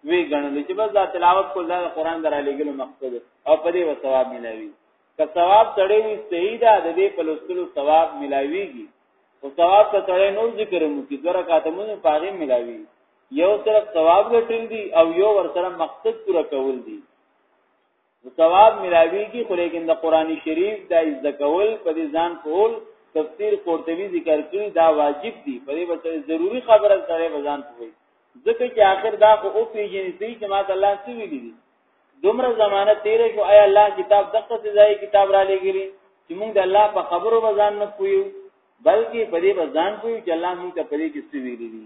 وی غنل چې بس دا تلاوت کول دا قران درا لګلو مقصد او په دې و ثواب ملوي که ثواب تړې وي صحیح ده د دې په لوستلو ثواب ملويږي او ثواب ته تړې نور ذکر مو کې دوه رکعات مونږ پاغي ملوي یو طرف ثواب ګټل دي او یو ور سره مقصد پوره کول دي نو ثواب ملاویږي خو لیکن د قران شریف د عزت کول په دې ځان کول تفسیر قرطبی ذکر کړی دا واجب دی په دې وسه ضروری خبره سره بزان کوي ځکه چې آخر دا خو او پیجن سي چې ما ته الله څه ویلي دي دومره زمانہ تیر شو آیا الله کتاب دغه سزای کتاب را لګیلی چې موږ د الله په خبرو بزان نه کویو بلکې په دې بزان کویو چې الله موږ ته په دې کې څه ویلي دي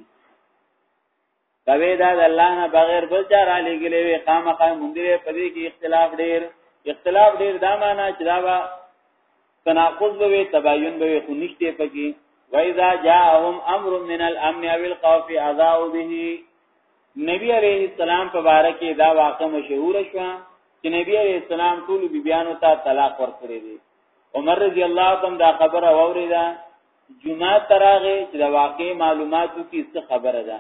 کوي دا د الله نه بغیر بل چا را لګلې وي خامخا مونږه په دې کې اختلاف ډیر اختلاف ډیر دا معنا چې دا وا تناقض به وي تباین به وي خو نشته پکې وایذا جاءهم امر من الامن او الخوف اذاعوا به نبی علیہ السلام په باره کې دا واقع مشهور شو چې نبی علیہ السلام ټول بیبیانو ته طلاق ورکړي دي عمر رضی الله تعالی دا خبره اوریدا جمعه تراغه چې د واقع معلوماتو کې څه خبره ده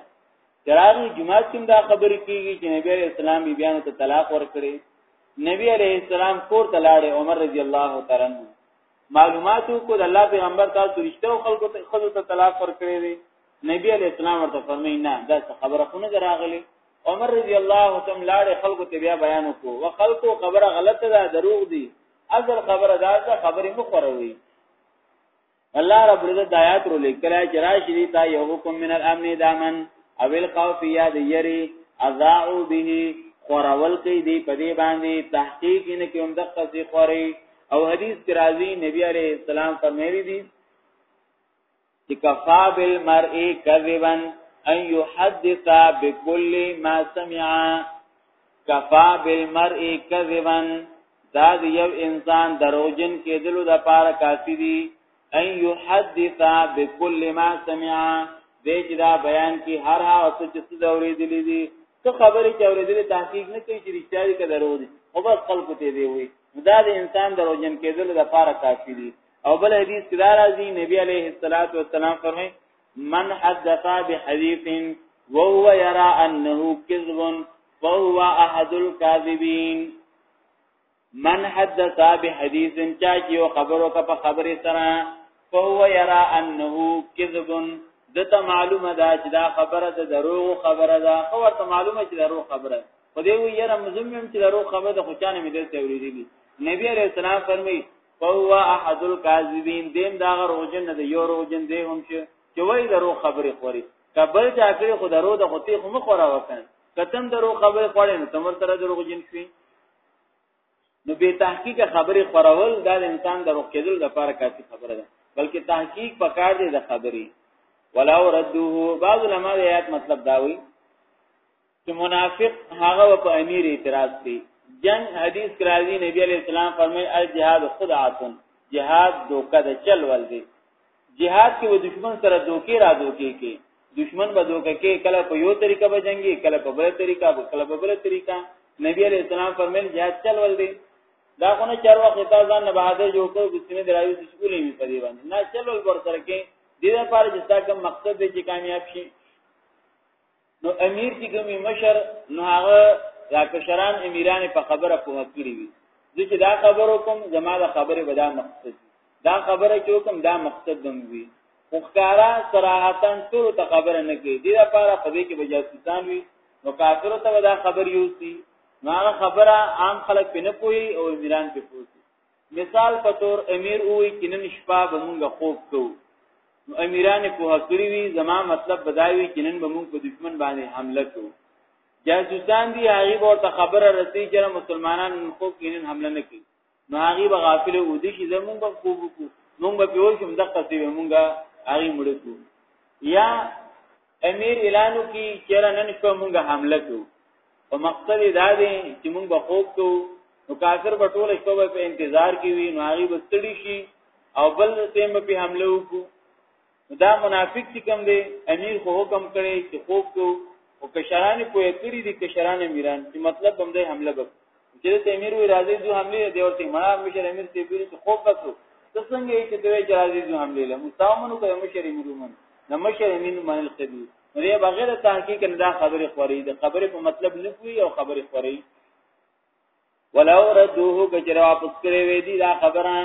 تراغه جمعه کې دا خبره کیږي چې نبی عليه السلام بیان ته طلاق ورکړي نبی عليه السلام کور ته لاړ عمر رضی الله تعالی عنہ معلوماتو کو د الله پیغمبر تاسو رښتیا او خلکو ته خود ته طلاق ورکړي دي نبی عليه السلام ورته فرمایي نه دا خبره خونه دراغلي عمر رضی الله تعالی لاړ خلکو ته بیا بیان وکړو وخلکو خبره غلطه ده دروغ دي اصل خبره دا ده خبره مخوروي الله رب العزت د آیات رو لیکل چې راشي دي تا یو حکم من الامن دامن او الخوف یا د یری اذاعو به خورول کوي دی په دې باندې تحقیق نه کوم د قصې خوري او حدیث کې راځي نبی عليه السلام فرمایلی دي چې کفا بالمرء کذبا ان يحدث بكل ما سمع کفا بالمرء کذبا دا د یو انسان دروژن کېدلو د پاره کافی دی ان یحدث بكل ما سمع دې چې دا بیان کې هر هغه څه چې څه اورېدلې دي څه خبرې چې اورېدلې تحقیق نه کوي چې رښتیا دي که درو دي او بس خلکو ته دی وي دا د انسان دروژن کېدلو د پاره کافی دی او بل حدیث کې دا راځي نبی عليه الصلاة والسلام فرمایي من حدث بحديث وهو يرى انه كذب فهو احد الكاذبين من حدث بحديث چا چې یو خبرو کا په خبرې سره فهو يرى انه كذب دته معلومه ده چې دا خبره ده دروغ خبره ده خو ته معلومه چې دروغ خبره ده خو دې وی یره مزمم چې دروغ خبره ده خو چانه مې دلته ورېدلې نبی عليه السلام فرمایي فهو احد الكاذبين دیم دا روجن نه یو روجن دی هم چې چې وای دروغ خبره خوري کبل چا کړی خو دروغ د خطي خو مخوره وکړي کتم درو خبره خوړې نو تمر سره درو جن شي نو به تحقیق خبره خورول دا انسان درو کېدل د لپاره کافي خبره ده بلکې تحقیق پکار دی د خبرې ولا ردوه بعض علماء یاد مطلب دا وایي چې منافق هغه په امیر اعتراض کوي جنگ حدیث کرازی نبی علیہ السلام فرمای الجهاد خدعتن جهاد دوکه د چل ول دی جهاد کې و دشمن سره دوکې را دوکې کې دشمن به دوکه کې کله په یو طریقه به جنگي کله په بل طریقه به کله په بل طریقه نبی علیہ السلام فرمایل جهاد چل ول دي دا خو نه چر وخت تا ځان نه بهادر جوړ کړو چې سینې دراوي سکولې می پدی باندې نه چل ول ور سره کې دې لپاره چې تا کوم مقصد دې چې کامیاب شي نو امیر چې کومي مشر نو هغه یا کشران امیران په خبره پوه کړی وي ځکه دا خبرو کوم زما د خبره به دا مقصد دا خبره چې کوم دا مقصد بم وي مخکارا صراحتن ټول ته خبره نه کوي دغه لپاره په دې کې بجاسوسان وي نو کافر ته دا خبر یوسي نو هغه خبره عام خلک پنه کوي او امیران په پوه مثال په تور امیر وای چې نن شپه به مونږ خوب کوو نو امیران په هکړی وی زما مطلب بداوی چې نن به مونږ په دشمن باندې حمله کوو جاسوسان دی هغه ورته خبره رسي چې مسلمانان خوب کې نن حمله نه کوي نو هغه به غافل و دي چې زمونږ به خوب کوو مونږ به پیو شم د قصې مونږه هغه مړ کو یا امیر اعلانو کی چیرې نن شپه مونږه حمله کوو په مقصد دا دی چې موږ به خوب کو نو کافر به ټول شپه په انتظار کې وي نو هغه به ستړي شي او بل تیم په حمله وکړو دا منافق چې کوم دی امیر خو حکم کړي چې خوب کو او کشران په کړي دي کشران امیران چې مطلب هم دی حمله وکړي چې ته امیر وی راځي دوه حمله دی ورته مړه مشر امیر ته ویل چې خوب وکړو ته څنګه یې چې دوی راځي دوه حمله له مستامنو کوي مشر امیر ومن نو مشر امیر منل کوي نو یې بغیر تحقیق نه دا خبره خوري د خبره په مطلب نه کوي او خبره خوري ولو ردوه کجر واپس کړی وې دي دا خبره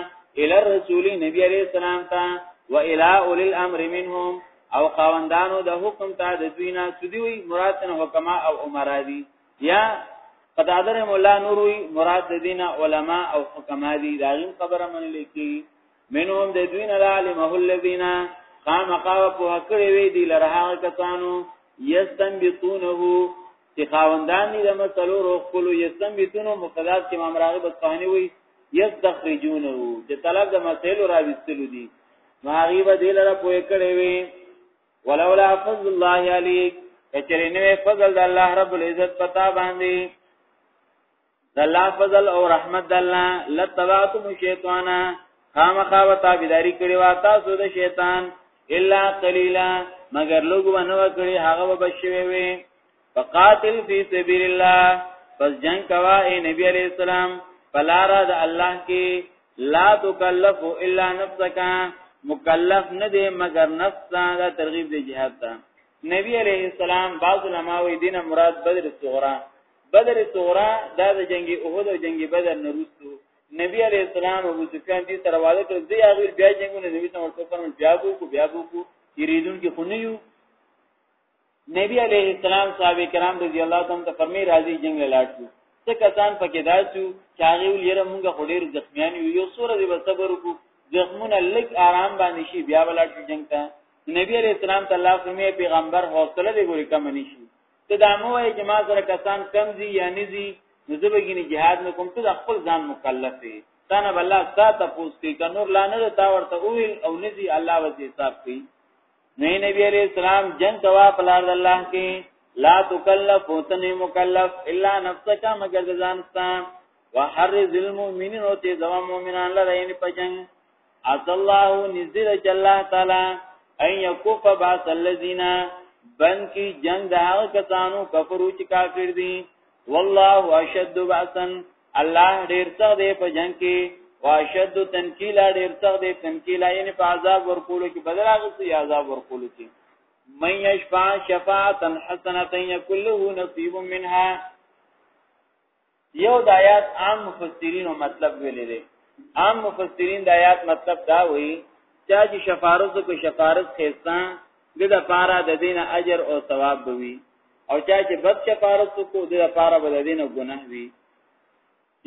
ال رسول نبی عليه السلام ته و الى اول الامر منهم او خواندانو د حکم ته د دوینا سدی وی مراد نه حکما او عمرا دي یا قدادر مولا نوروي مراد د دینه علما او حکما دي دا خبره منل کی منهم د دوی نه علمه الذين قام قاو په کړي وی دي لرها کسانو یستنبطونه چې خاوندان دي د مسلو روح کولو یستنبطونه مقدس کې امام راغب اصفهاني وی یستخرجونه چې طلب د مسلو را وستلو دي ما غیب دې لره په کړي وی ولولا فضل الله عليك کچرینه فضل د الله رب العزت پتا باندې د الله فضل او رحمت د الله لتبعتم شیطان خامخا و تابعداري کړی و تاسو د شیطان الا قليلا مگر لوګ و نه وکړي هغه وبشوي وي فقاتل فی سبیل الله پس جنگ کوا اے نبی علیہ السلام فلارا د الله کې لا تکلف الا نفسک مکلف نه دی مگر نفس دا ترغیب دی جهاد ته نبی علیہ السلام بعض علماء دینه مراد بدر صغرا بدر صغرا دا د جنگ احد او جنگ بدر نه وروسته نبی علی السلام او ابو سفیان دې سره وعده کړ دی هغه بیا جنگونه نبی سره ورته فرمایل بیا بو کو بیا بو کو یریدون کې خونه یو نبی علی السلام صحابه کرام رضی الله تعالی عنہ فرمی راضی جنگ لاړ شو څه کسان پکې داسو چې هغه ولیر موږ خډیر زخمیان یو یو سور دې صبر وکړو زخمونه لږ آرام باندې شي بیا ولاړ شي جنگ ته نبی علیہ السلام تعالی فرمایي پیغمبر حوصله دې ګوري کم نشي ته دا مو وای چې ما سره کسان کم دي یا نزي نو زه به ګینه jihad نه کوم ته خپل ځان مکلف یې تا نه بل الله تا تاسو کې ک نور لانه تا ورته اویل او نزي الله وځي حساب کوي نه نبی عليه السلام جنگ دوا پلار الله کې لا تکلف وتن مکلف الا نفسك مگر ځانستا وحرز المؤمنين او ته زما مؤمنان لره یې پجنګ عز الله نزل چې الله تعالی ان یکف باس الذین بن کی جنگ د هغه کسانو کفرو چې کافر دي والله اشد باسا الله ډیر څه دی په جنگ کې واشد تنکیلا ډیر څه دی تنکیلا یعنی په عذاب ورکولو کې بدل هغه عذاب ورکولو کې من یشفع شفاعتا حسنه یکله نصیب منها یو د آیات عام مفسرین او مطلب ویلې دي عام مفسرین د آیات مطلب دا وایي چا چې شفارس کو شفارس خېستا د لپاره د دین اجر او ثواب بوي او چا چې بد شفارس کو د لپاره بل دین ګناه وي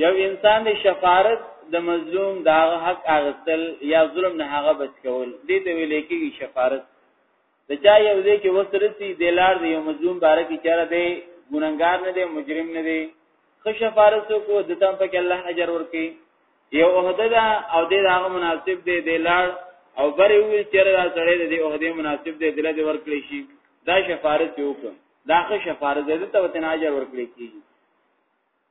یو انسان د شفارس د مظلوم دا حق اغستل یا ظلم نه هغه بچ کول دې ته ویل کېږي شفارس د چا یو ځای کې وسرسي د لار دی یو مظلوم باره کې چاره دی ګناګار نه دی مجرم نه دی خشه فارسو کو د تم په کې الله اجر ورکي یو عہده ده او د هغه مناسب دی د لار او بری وی چیرې دا سړی د عہده مناسب دی دله دی ورکړي شي دا شفارت یو کو دا خشه فارسو د ته وتن اجر ورکړي کیږي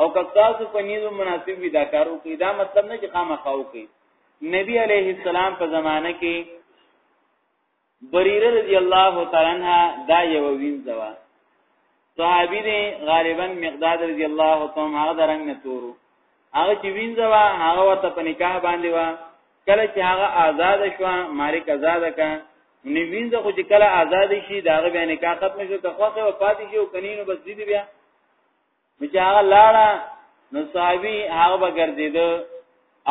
او که تاسو په نیزو مناسب وي دا کار وکړي دا مطلب نه چې خامخا وکړي نبی علیه السلام په زمانه کې بریره رضی الله تعالی عنها دا یو وینځوا صحابي دی غالبا مقداد رضی الله تعالی عنہ دا رنگ نه تورو هغه چې وینځوا هغه ورته په نکاح باندې وا کله چې هغه آزاد شو مالک آزاد کړ نو وینځه خو چې کله آزاد شي دا غو بیا نکاح ختم شو ته خوخه وفات شي او کنینو بس دې بیا نو چې هغه لاړه نو صحابي هغه بغردید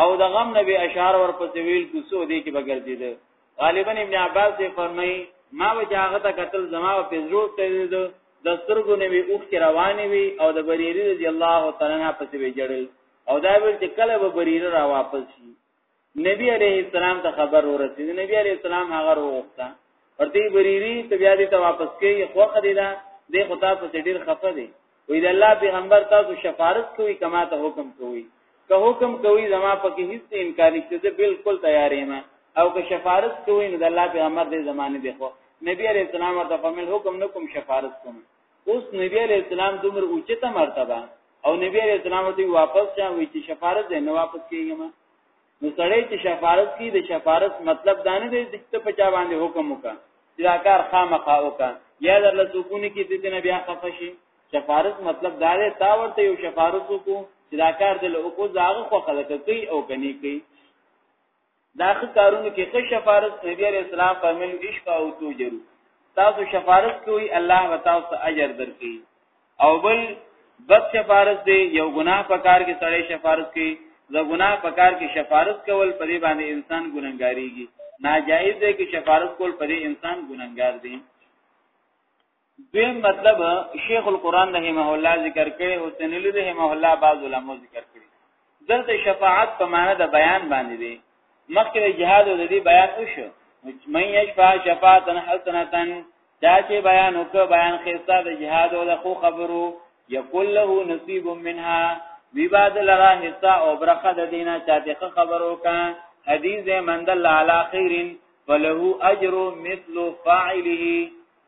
او د غم نبی اشعار ورپسې ویل کوسو دی کې بغردید غالبا ابن عباس یې فرمایي ما به هغه ته قتل زما په ضرور ته د سترګو نبی اوخ کې روانې وي او د بریری رضی الله تعالی عنہ پسې ویجړل او دا ویل چې کله به بریری را واپس شي نبی علیہ السلام ته خبر ورسید نبی علیہ السلام هغه وروخته ورته بریری ته بیا دې ته واپس کیږي خو خدای دا دې خدا په ډیر خفه دی وی د الله پیغمبر تاسو شفارت کوي کما ته حکم کوي که حکم کوي زما پکې هیڅ انکار نشته زه بالکل تیار یم او که شفارت کوي نو د الله پیغمبر دې زمانه دی خو نبی علیہ السلام ورته فرمایل حکم نکوم شفارت کوم اوس نبی علیہ السلام دمر اوچته مرتبه او نبی علیہ السلام ته واپس چا وی چې شفارت نه واپس کیږم نو سړی چې شفارت کی د شفارت مطلب دا نه دی چې ته په چا باندې حکم وکا چې دا کار خامخا وکا یا در له سکون کې د دې نبی خفه شي شفارت مطلب دا دی تا ورته یو شفارت وکړو چې دا کار د لوکو زاغه خو خلک کوي او کني کوي دا ښه کارونه کې ښه شفارس نبی عليه السلام فرمایل عشق او توجرو تاسو شفارس کوي الله وتعالى تاسو اجر درکړي او بل بد شفارس دی یو ګناه په کار کې سړی شفارس کوي د ګناه په کار کې شفارس کول په دې باندې انسان ګناګاریږي ناجایز دی کې شفارس کول په دې انسان ګناګار دی دویم مطلب شیخ القران رحمه الله ذکر کړي او تنلی رحمه الله بعض علماء ذکر کړي دلته شفاعت په معنی د بیان باندې دی مخکې جهاد او د دې بیان وشو من یشفع شفاعتا حسنه دا چې بیان وک بیان خسته د جهاد او د خو خبرو یقول له نصیب منها ویباد لرا حصہ او برخه د دینه چاته خبرو کا حدیث من دل علی خیرن فله اجر مثل فاعله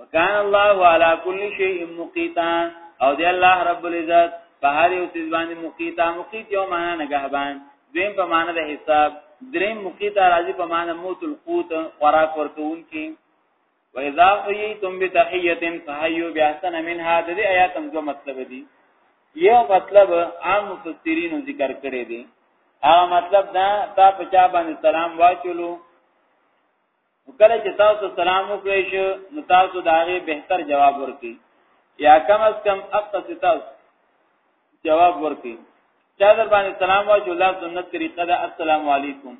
وکان الله علی کل شیء مقیتا او دی الله رب العزت په هر یو څه باندې مقیتا مقیت یو معنا نگهبان دویم په معنا د حساب دریم مقیتا راځي په معنا موت القوت خوراک ورکون کی و اذا حییتم بتحیه فحیوا باحسن منها د دې آیات هم دوه مطلب دي یو مطلب عام مفسرین ذکر کړی دی هغه مطلب دا تا په چا باندې سلام واچولو کله چې تاسو سلام وکړئ شو نو تاسو دا غي بهتر جواب ورکړي یا کم از کم اقصا تاسو جواب ورکړي چا در باندې سلام واجو الله سنت طریقه ده السلام علیکم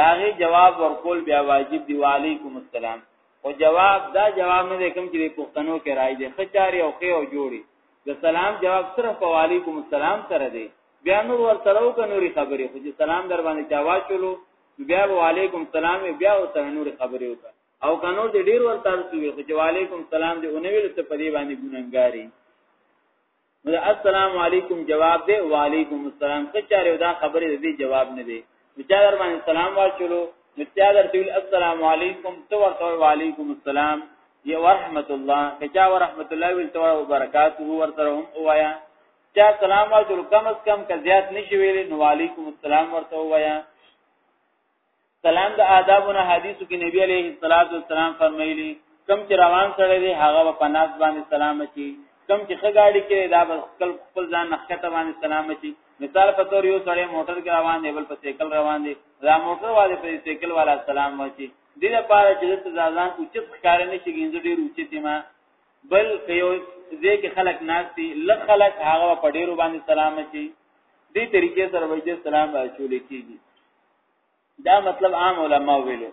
دا غي جواب ورکول بیا واجب دی وعلیکم السلام او جواب دا جواب نه کوم چې پښتنو کې راځي د خچاري او خې او جوړي د سلام جواب صرف په وعلیکم السلام سره دی بیا نور ور سره وک نوري خبرې خو چې سلام در باندې جواب چلو بیا وعلیکم سلام بیا او ته نور خبرې وکړه او کنو دې ډیر ورته رسوي خو چې وعلیکم سلام دې اونویل ته په دې باندې ګونګاری نو السلام علیکم جواب دې وعلیکم السلام څه چاره دا خبرې دې جواب نه دی چې در باندې سلام واچولو نو چې در دې السلام علیکم تو ورته وعلیکم السلام یا ورحمت الله کچا ورحمت الله ویل تو برکات ورته هم وایا چا سلام واچول کم از کم که زیات نشي ویلي نو وعلیکم السلام ورته وایا سلام د آدابونه حدیثو کې نبی عليه الصلاه والسلام فرمایلی کم چې روان سره دی هغه په ناس باندې سلام اچي کم چې خګاړي کې دا خپل خپل ځان نخته باندې سلام اچي مثال په تور یو سړی موټر کې روان دی بل په سیکل روان دی دا موټر والے په سیکل والا سلام اچي دې لپاره چې د ځان اوچت ښکار نه شي ګنځ ډیر اوچت ما بل که یو ځای کې خلک ناس دي لږ خلک هغه په ډیرو باندې سلام شي دې طریقې سره وایي چې سلام راچول کیږي دا مطلب عام علما ویلو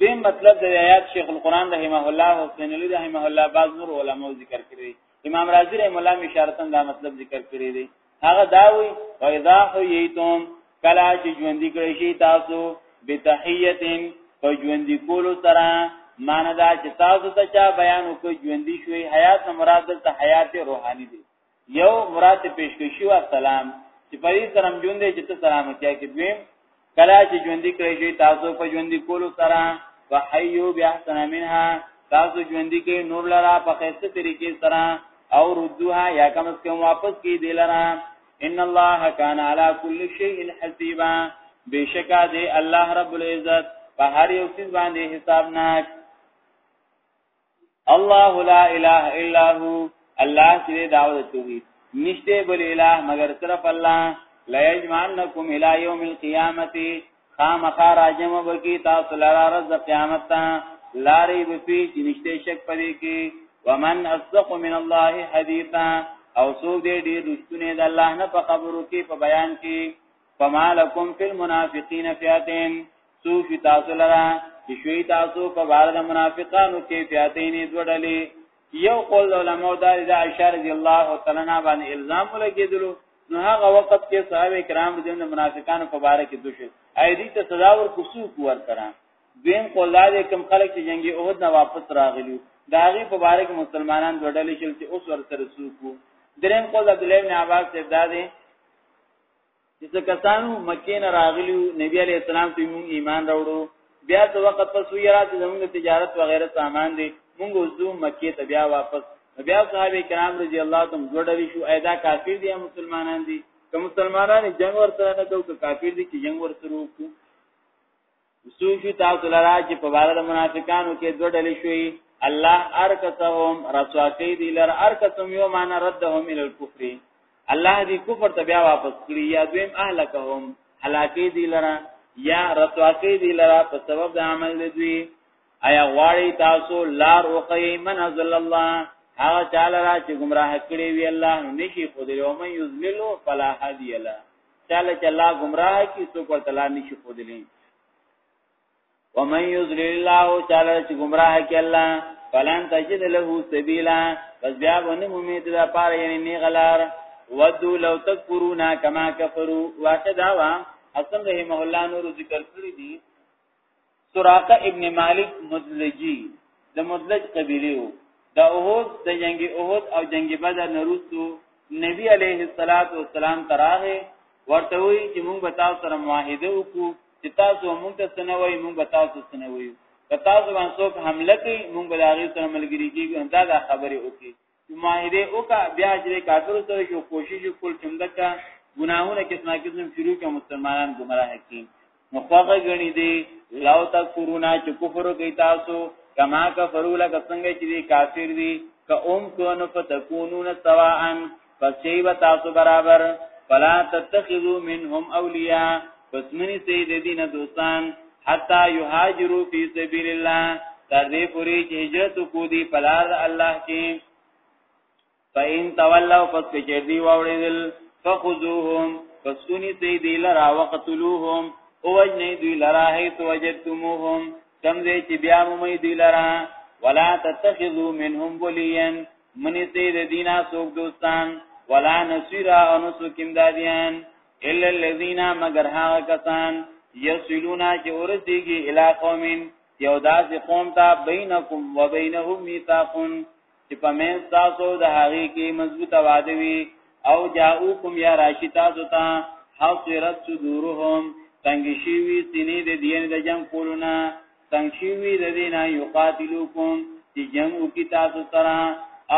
دې مطلب د آیات شیخ القران رحمه الله حسین علی رحمه الله بعض نور علما ذکر کړی امام رازی رحمه الله اشاره دا مطلب ذکر کړی دی هغه داوی فاذا حییتم کلا چې ژوند کړی شي تاسو بتحیتن په ژوند کولو سره معنی دا چې تاسو ته چا بیان وکړي ژوند شوی حیات مراد ته حیات روحانی دی یو مراد پیشکشی او سلام چې په دې سره ژوند چې ته سلام کیا کې دویم کله چې ژوند کړئ شي تاسو په ژوند کولو سره وحیو بیا احسن منها تاسو ژوند کې نور لرا په خسته طریقې سره او ردوها یا کم اس کم واپس کی دی لرا ان الله کان علی کل شیء حسیبا بشکا دی الله رب العزت په هر یو څه باندې حسابناک الله لا اله الا هو الله چې دعوت توحید نشته بل اله مگر صرف الله لا یجمعنکم الی یوم القیامت خامخا راجم بکی تاسو لرا رز قیامت تا لاری بپی چې نشته شک پدې کې ومن اصدق من الله حدیثا او سو دې ډیر رښتونه د الله نه په خبرو کې په بیان کې فما لكم في المنافقين فئتين سوف تاسو لرا چې شوي تاسو په بار د منافقانو کې فئتين دوړلې یو قول علماء د عائشہ رضی الله تعالی عنها باندې الزام لګیدلو نو هغه وخت کې صحابه کرام د منافقانو په بار کې دوشل ایدی ته سزا ور کوسو کوور کرام دویم قول دا دی کوم خلک چې جنگي احد نه واپس راغلي دا غي په باره کې مسلمانان ګډل شل چې اوس ورته رسوکو دریم قول عبد الله بن عباس دا دی چې څه کسانو مکه نه راغلي نبی علی السلام ته مونږ ایمان راوړو بیا څه وخت پس وی را چې زموږ تجارت و غیره سامان دي مونږ وزو مکه ته بیا واپس بیا صحابه کرام رضی الله تعالی عنهم جوړلی شو ایدا کافر دي مسلمانان دي که مسلمانان جنگ ورته نه کوي که کافر دي چې جنگ ورته وکړي سوشي تاسو لرا چې په بار د منافقانو کې دوه ډلې شوي الله ارکسهم رسوا کوي دي لر ارکسهم یو معنا ردهم ال الكفر الله دې کفر ته بیا واپس کړی یا دویم اهلکهم هلاکی دي لرا یا رسوا کوي دي لرا په سبب د عمل دي دوی ایا غواړي تاسو لار وقي من ازل الله هغه چاله را چې گمراه کړی وی الله نشي خو دې او مې یذللو فلا هدی له چاله چې الله گمراه کی څوک ورته لار نشي خودلې ومن یذل الله چاله چې گمراه کی الله فلن تجد له سبیلا پس بیا باندې امید دا پار یعنی نه غلار ودو لو تکفرونا کما کفروا واقع دا وا حسن رحمه الله نور ذکر کړی دی سراقه ابن مالک مزلجی د مزلج قبیله وو د اوهود د جنگ اوهود او جنگ بدر نروسو نبی علیه الصلاۃ والسلام تراغه ورته وی چې موږ به تاسو سره معاهده وکړو چې تاسو موږ ته سنوي موږ به تاسو سنوي که تاسو باندې څوک حمله کوي موږ به هغه سره ملګری کیږو دا دا خبره وکړي چې معاهده وکا بیا چې کافر سره شو کوشش وکړ چې مدته ګناهونه کسنا قسم شروع کړي مسلمانان گمراه کړي نو خوغه غني دي لو تا کورونا چې کفر کوي تاسو کما کفرو لک څنګه چې دي کافر دي که اوم تون فتكونون سواء پس شی تاسو برابر فلا تتخذوا منهم اولیاء پس منی سی د دین دوستان حتا یهاجروا فی سبیل الله تر دې پوری چې هجرت کو دی پلار الله کې فإن تولوا پس کچر دی واوړیدل فخذوهم پس سنی سی دی لرا وقتلوهم او وجنی دی لرا حیث وجدتموهم کم دې چې بیا مې دی لرا ولا تتخذوا منهم وليا منی سی د دینا سوک دوستان ولا نصيرا انسو کیم دادیان الا الذين مگر هغه کسان یصلون چې ورسیږي الی قوم یو داس قوم ته بینکم و بینهم میثاق چې په من تاسو د هغه کې مضبوطه وعده وي او جاءوکم یا راشی تاسو ته حصرت صدورهم تنگ شیوی سینې د دین د جنگ کولونه تنګ شوی د دینا یقاتلوکم چې جنگ وکي تاسو سره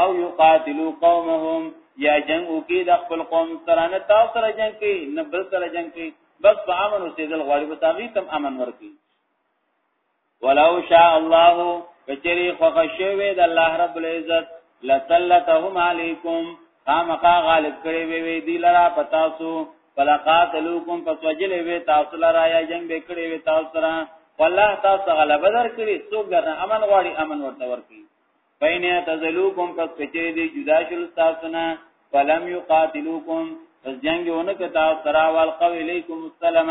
او یقاتلو قومهم یا جنگ وکي د خپل قوم سره نه تاسو سره جنگ کوي نه بل سره جنگ کوي بس په امن اوسېدل غواړي په تاغي تم امن ورکي ولو شاء الله کچری خوښ شوی د الله رب العزت لسلتهم علیکم خامخا غالب کړي وي وي دی لرا پتاسو فلقاتلوکم فسوجل وي تاسو لرا یا جنگ به کړي وي تاسو سره والله تاسو غلبه در کړی څوک درنه امن غواړي امن ورته ورکړي فین تزلوکم پس کچری دی جدا شل تاسو نه فلم یقاتلوکم پس جنگونه کتا سرا والقو الیکم السلام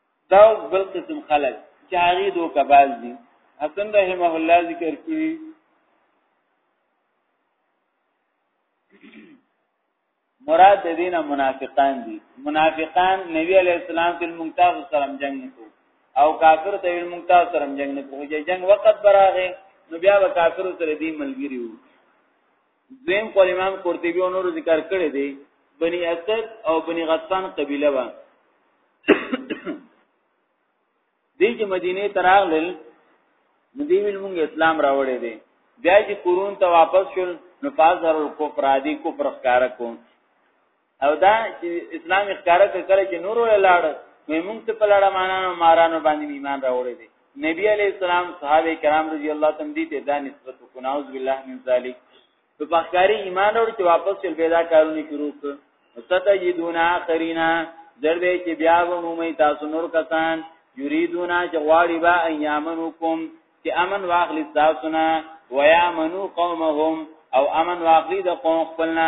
دا اوس بل قسم خلک چې هغه دوه کباز دي حسن رحمه الله ذکر کړی مراد د دینه منافقان دي منافقان نبی علی السلام په ممتاز سره جنگ نکو او کافر ته ممتاز سره جنگ نکو چې جنگ وخت براغه نو بیا به کافر سره دی ملګری وو دویم قول امام قرطبي او نور ذکر کړی دی بني اسد او بني غسان قبيله و دې چې مدینه تراغل مدیویل مونږ اسلام راوړی دی بیا چې قرون ته واپس شول نو فازر الکفر عادي کفر ښکارا کو او دا چې اسلام ښکارا کړ چې نور ولاړ نو موږ ته په لړ مانانو مارانو باندې ایمان راوړی دی نبی علی السلام صحابه کرام رضی الله تعالی دې ته دا نسبت کو نعوذ بالله من ذلک په پخکاری ایمان اور چې واپس چل پیدا کارونه شروع کړ ستجدون اخرینا زرده چې بیا و مومي تاسو نور کسان یریدون چې غواړي با ایامنکم چې امن واخلی تاسو نه ویامنو قومهم او امن واخلی د قوم خپلنا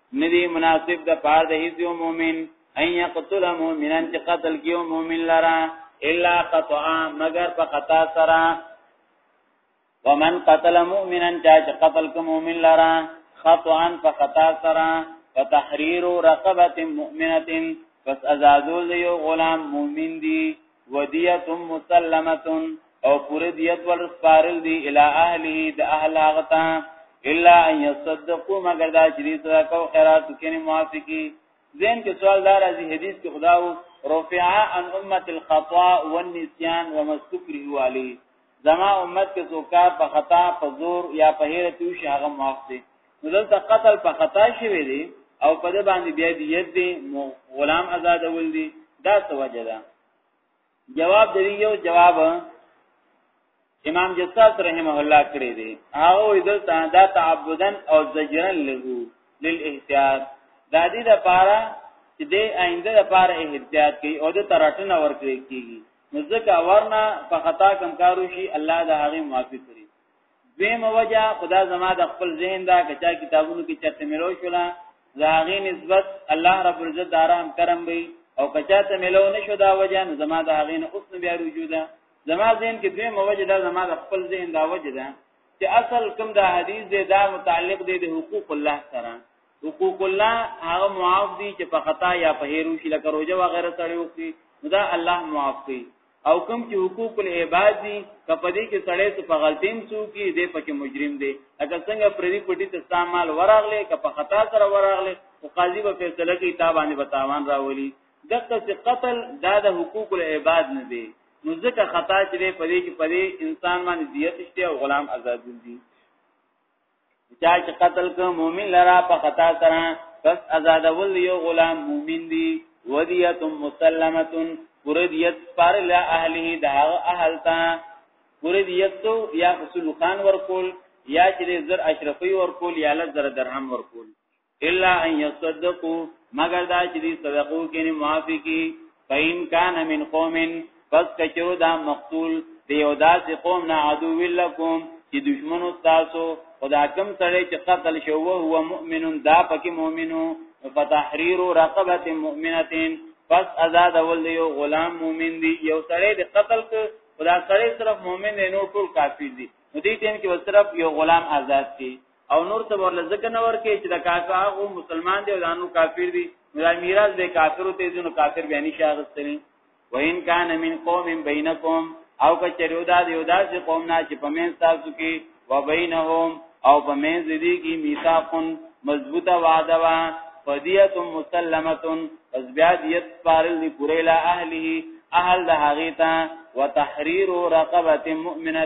ندی مناسب د پاره د هیڅ یو مؤمن ان یقتل مؤمنا چې قتل کیو مؤمن لرا الا خطا مگر په خطا سره ومن قتل مؤمنا چې قتل کوم مؤمن لرا خطا په خطا سره فتحرير رقبه مؤمنه پس ازادول یو غلام مؤمن دی ودیت مسلمه او پوره دیت ور سپارل دی الی اهله د اهل هغه ته الا ان یصدقوا مگر دا چې صدقه او خیرات کینی موافقی زین کې سوال دار از حدیث کې خداو رفع عن امه الخطا والنسيان وما استكره عليه زما امت کې څوک کار په خطا په زور یا په هیر پیوشي هغه معاف دي نو دلته قتل په خطا شوی دی او په دې باندې بیا دیت دی غلام آزاد ول دي دا څه وجه ده جواب دی یو جواب امام جساس رحمه الله کړی دی هغه دلته دا تعبدن او زجرن له للاحتیاط دا دې لپاره چې د آینده لپاره احتیاط کوي او د ترټنه ورکړي کیږي نو ځکه ورنه په خطا کم کارو شي الله د هغه موافق کړي دویم وجه خدا زما د خپل ذهن دا کچا کتابونو کې چرته ملو شولا دا غي نسبت الله رب العزت دارام کرم وي او کچا ته ملو نشو دا وجه نو زما د هغه نه اوس نه بیا وجوده زما ذهن کې دویم وجه دا زما د خپل ذهن دا وجه ده چې اصل کوم دا حدیث دی دا متعلق دی د حقوق الله سره حقوق الله هغه معاف دي چې په خطا یا په هیرو شي لکه روزه و غیره سړی وکړي دا الله معاف کوي او کوم چې حقوق العباد دي کپدې کې سړی څه په غلطیم سو کې دې پکې مجرم دی اګه څنګه پردي پټي ته استعمال وراغله که په خطا سره وراغله او قاضي به فیصله کوي تا باندې بتاوان راولي دغه څه قتل دا د حقوق العباد نه دی نو ځکه خطا چې پدې کې پدې انسان باندې دیت شته او غلام آزاد دي چا چې قتل ک مؤمن لرا په خطا سره پس آزاد ول یو غلام مؤمن دی ودیه مسلمه پردیت پر لا اهله د هغه اهل تا پردیت تو یا رسول خان ورکول یا چې زر اشرفی ورکول یا لزر درهم ورکول الا ان يصدقوا مگر دا چې دې صدقو کې نه معافي کی فین کان من قوم پس کچرو دا مقتول دیو داس قوم نه عدو لکم چې دشمن تاسو خدا کم سره چې قتل شو هو مؤمن دا پکې مؤمنو فتحرير رقبه مؤمنه پس آزاد ول یو غلام مؤمن دی یو سره د قتل کو خدا سره صرف مؤمن نه نو ټول کافر دي نو دې ټیم کې صرف یو غلام آزاد کی او نور څه ورل ځکه نه ورکه چې د کافر هغه مسلمان دی او دانو کافر دی نو دا میراث به کافرو ته ځنو کافر به نه شاغستلی وین کان من قوم بینکم او کچریو دا دیو دا چې قوم نه چې پمن تاسو کې و بینهم او پمن زدی کې میثاقن مضبوطه وعده وا فدیه مسلمه پس بیا دیت پارل دی پوره لا اهله اهل د هغه ته وتحرير رقبه مؤمنه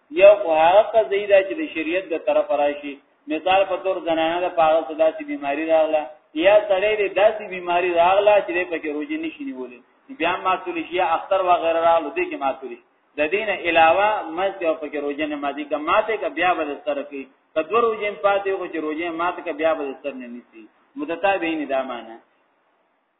یو خو هغه قضیه ده چې د شریعت د طرف راشي مثال په تور زنانه د پاره صدا سي بیماری راغله یا سړی د داسې بیماری راغله چې په کې روزي نشي نیولې بیا معصول شي اختر و غیره راغله دې کې معصول شي د دین علاوه مز او په کې روزي نه مادي کا ماته کا بیا به سر کې کدو روزي پاتې خو چې روزي ماته کا بیا به سر نه نیسي مدتا به نه دا معنی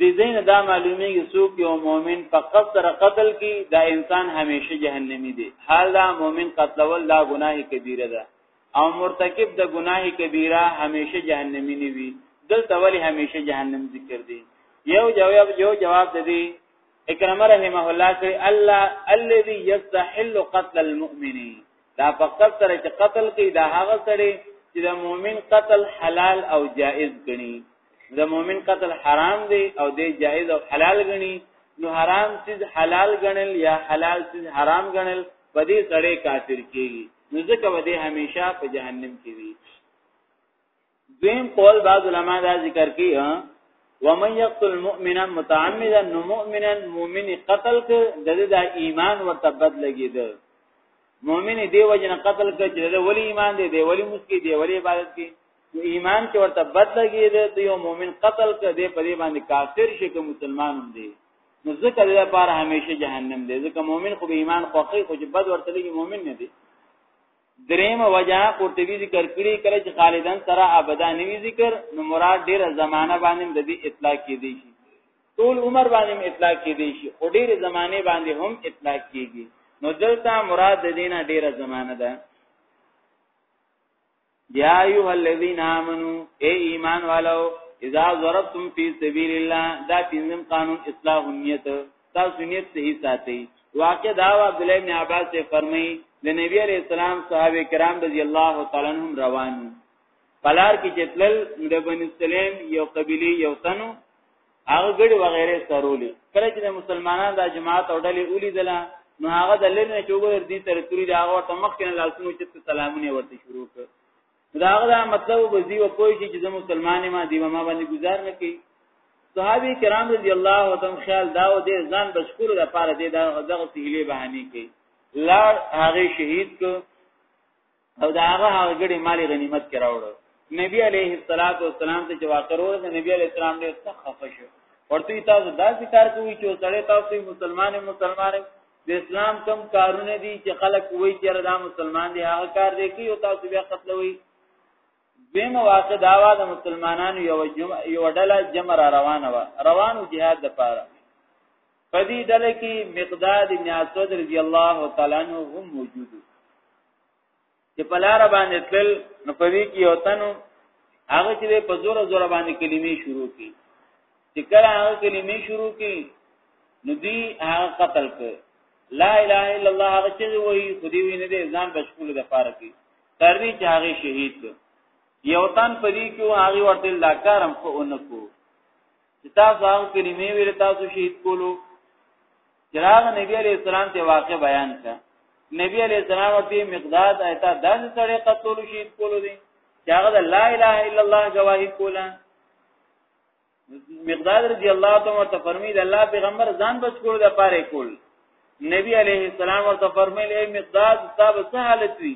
د دین دا معلومیږي څوک یو مؤمن په قصد سره قتل کی دا انسان همیشه جهنمی دی حال دا مؤمن قتلول دا گناه کبیره ده او مرتکب د گناه کبیره همیشه جهنمی نه وي دلته ولی همیشه جهنم ذکر دی یو جواب یو جواب د دې اکرمه رحمه الله چې الله الذي يستحل قتل المؤمن دا په قصد سره چې قتل کوي دا هغه سره چې د مؤمن قتل حلال او جائز ګڼي د مؤمن قتل حرام دی او دی جائز او حلال غني نو حرام چیز حلال غنل یا حلال چیز حرام غنل په دې سره کافر کیږي نو ځکه به دې همیشه په جهنم کې وي دویم قول بعض علما دا ذکر کوي ومن يقتل مؤمنا متعمدا نو مؤمنا مؤمن قتل ک د دې د ایمان ورته بد لګیدل مؤمن دی وجنه قتل ک چې د ولی ایمان دی دی ولی مسکی دی ولی عبادت کی نو ایمان چې ورته بد لګي دی یو مؤمن قتل کړي دی په دې باندې کافر شي که مسلمان هم دی نو ځکه د لپاره همیشه جهنم دی ځکه مؤمن خو به ایمان خوخی خو چې بد ورته لګي مؤمن نه دی دریم وجه قرطبی ذکر کړي کله چې خالدان سره ابدا نوی ذکر نو مراد ډیره زمانہ باندې د دې اطلاق کې دی شي ټول عمر باندې اطلاق کې دی شي او ډیره زمانه باندې هم اطلاق کیږي نو دلته مراد د دینه ډیره زمانہ ده یا ایه الذین آمنو اے ایمان والو اذا ضربتم فی سبیل الله دا پنځم قانون اصلاح نیت تاسو نیت صحیح ساتي واقع دا عبد الله بن عباس سے فرمای د نبی علیہ السلام صحابه کرام رضی الله تعالی عنهم روان پلار کې چتلل د بنی سلیم یو قبیله یو تنو هغه ګړي وغیرې سرولي کله چې مسلمانان د جماعت او ډلې ولیدل نو هغه د لری چې وګور دي تر توري دا هغه ته مخکې نه لاسونو چې سلامونه ورته شروع کړ دا هغه مطلب وبزي و پوي چې زمو مسلمان ما دی ما باندې گزار نه کوي صحابي کرام رضی الله عنهم خیال دا و دې ځان بشکور د پاره دې دغه سهيلي بهاني کوي لار هغه شهید کو او دا هغه هغه ګړي مال غنیمت کې راوړ نبی علیه الصلاۃ والسلام ته چې واقع ورو د نبی علیه السلام ډېر سخت خفه شو ورته تاسو دا ذکر کوي چې سړی تاسو مسلمان مسلمان د اسلام کم کارونه دي چې خلک وایي چې دا مسلمان دی هغه کار دی کوي او تاسو بیا قتلوي دوی مواقع داوا د مسلمانانو یو جمع یو ډله جمع را روانه و روانو جهاد د پاره په دې ډله کې مقداد بن اسود رضی الله تعالی عنہ هم موجود چې په لار باندې تل نو په وی کې یو تنو هغه چې په زور زور باندې کلمې شروع کی چې کله هغه کلمې شروع کی نو دی هغه قتل کړ لا اله الا الله هغه چې وایي خدي ویني دې ځان بشکول د پاره کی تر دې چې هغه شهید کړ یو تن پدې کې هغه ورته لا کارم خو اونکو چې تاسو هغه کلمې ویل تاسو شهید کولو جناب نبی علیہ السلام ته واقع بیان کړ نبی علیہ السلام ورته مقداد ایت داسې سره قتل شهید کولو دي چې هغه لا اله الا الله گواہی کوله مقداد رضی الله تعالی عنہ فرمایي د الله پیغمبر ځان بچ کولو د پاره کول نبی علیہ السلام ورته فرمایلی اے مقداد صاحب څه حالت وی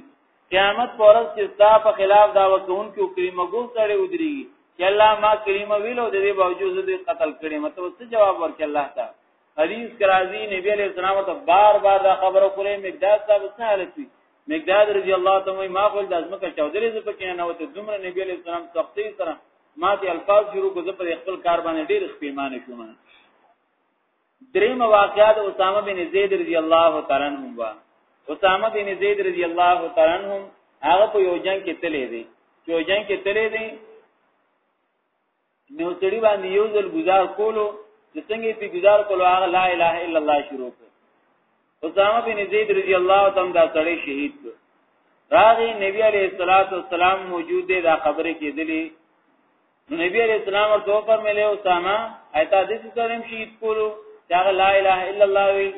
قیامت پرز چې ستا په خلاف دا وکون کې کریمه ګوز سره ودري چې الله ما کریمه ویلو د دې باوجود دې قتل کړي مطلب څه جواب ورکړي الله تعالی حدیث کرازی نبی علیہ السلام ته بار بار دا خبره کوله مقداد صاحب څه حالت وی مقداد رضی الله تعالی ما خپل د ازمکه چودري ز پکې نه وته دومره نبی علیہ السلام سختي سره ما ته الفاظ شروع کو زه پر خپل کار باندې ډیر خپېمانه شوم دریم واقعات اسامه بن زید رضی الله تعالی عنہ وا اسامه بن زید رضی الله تعالی عنہ هغه په یو جنگ کې تللی دی یو جنگ کې تللی دی نو سړي باندې یو ځل گزار کولو چې څنګه په گزار کولو هغه لا اله الا الله شروع کړ اسامه بن زید رضی الله تعالی دا سړی شهید کړ راغی نبی علیہ الصلوۃ والسلام موجود دی دا خبره کېدلی نبی علیہ السلام ورته فرمایله اسامه ایت دې څه شهید کولو چې هغه لا اله الا الله وی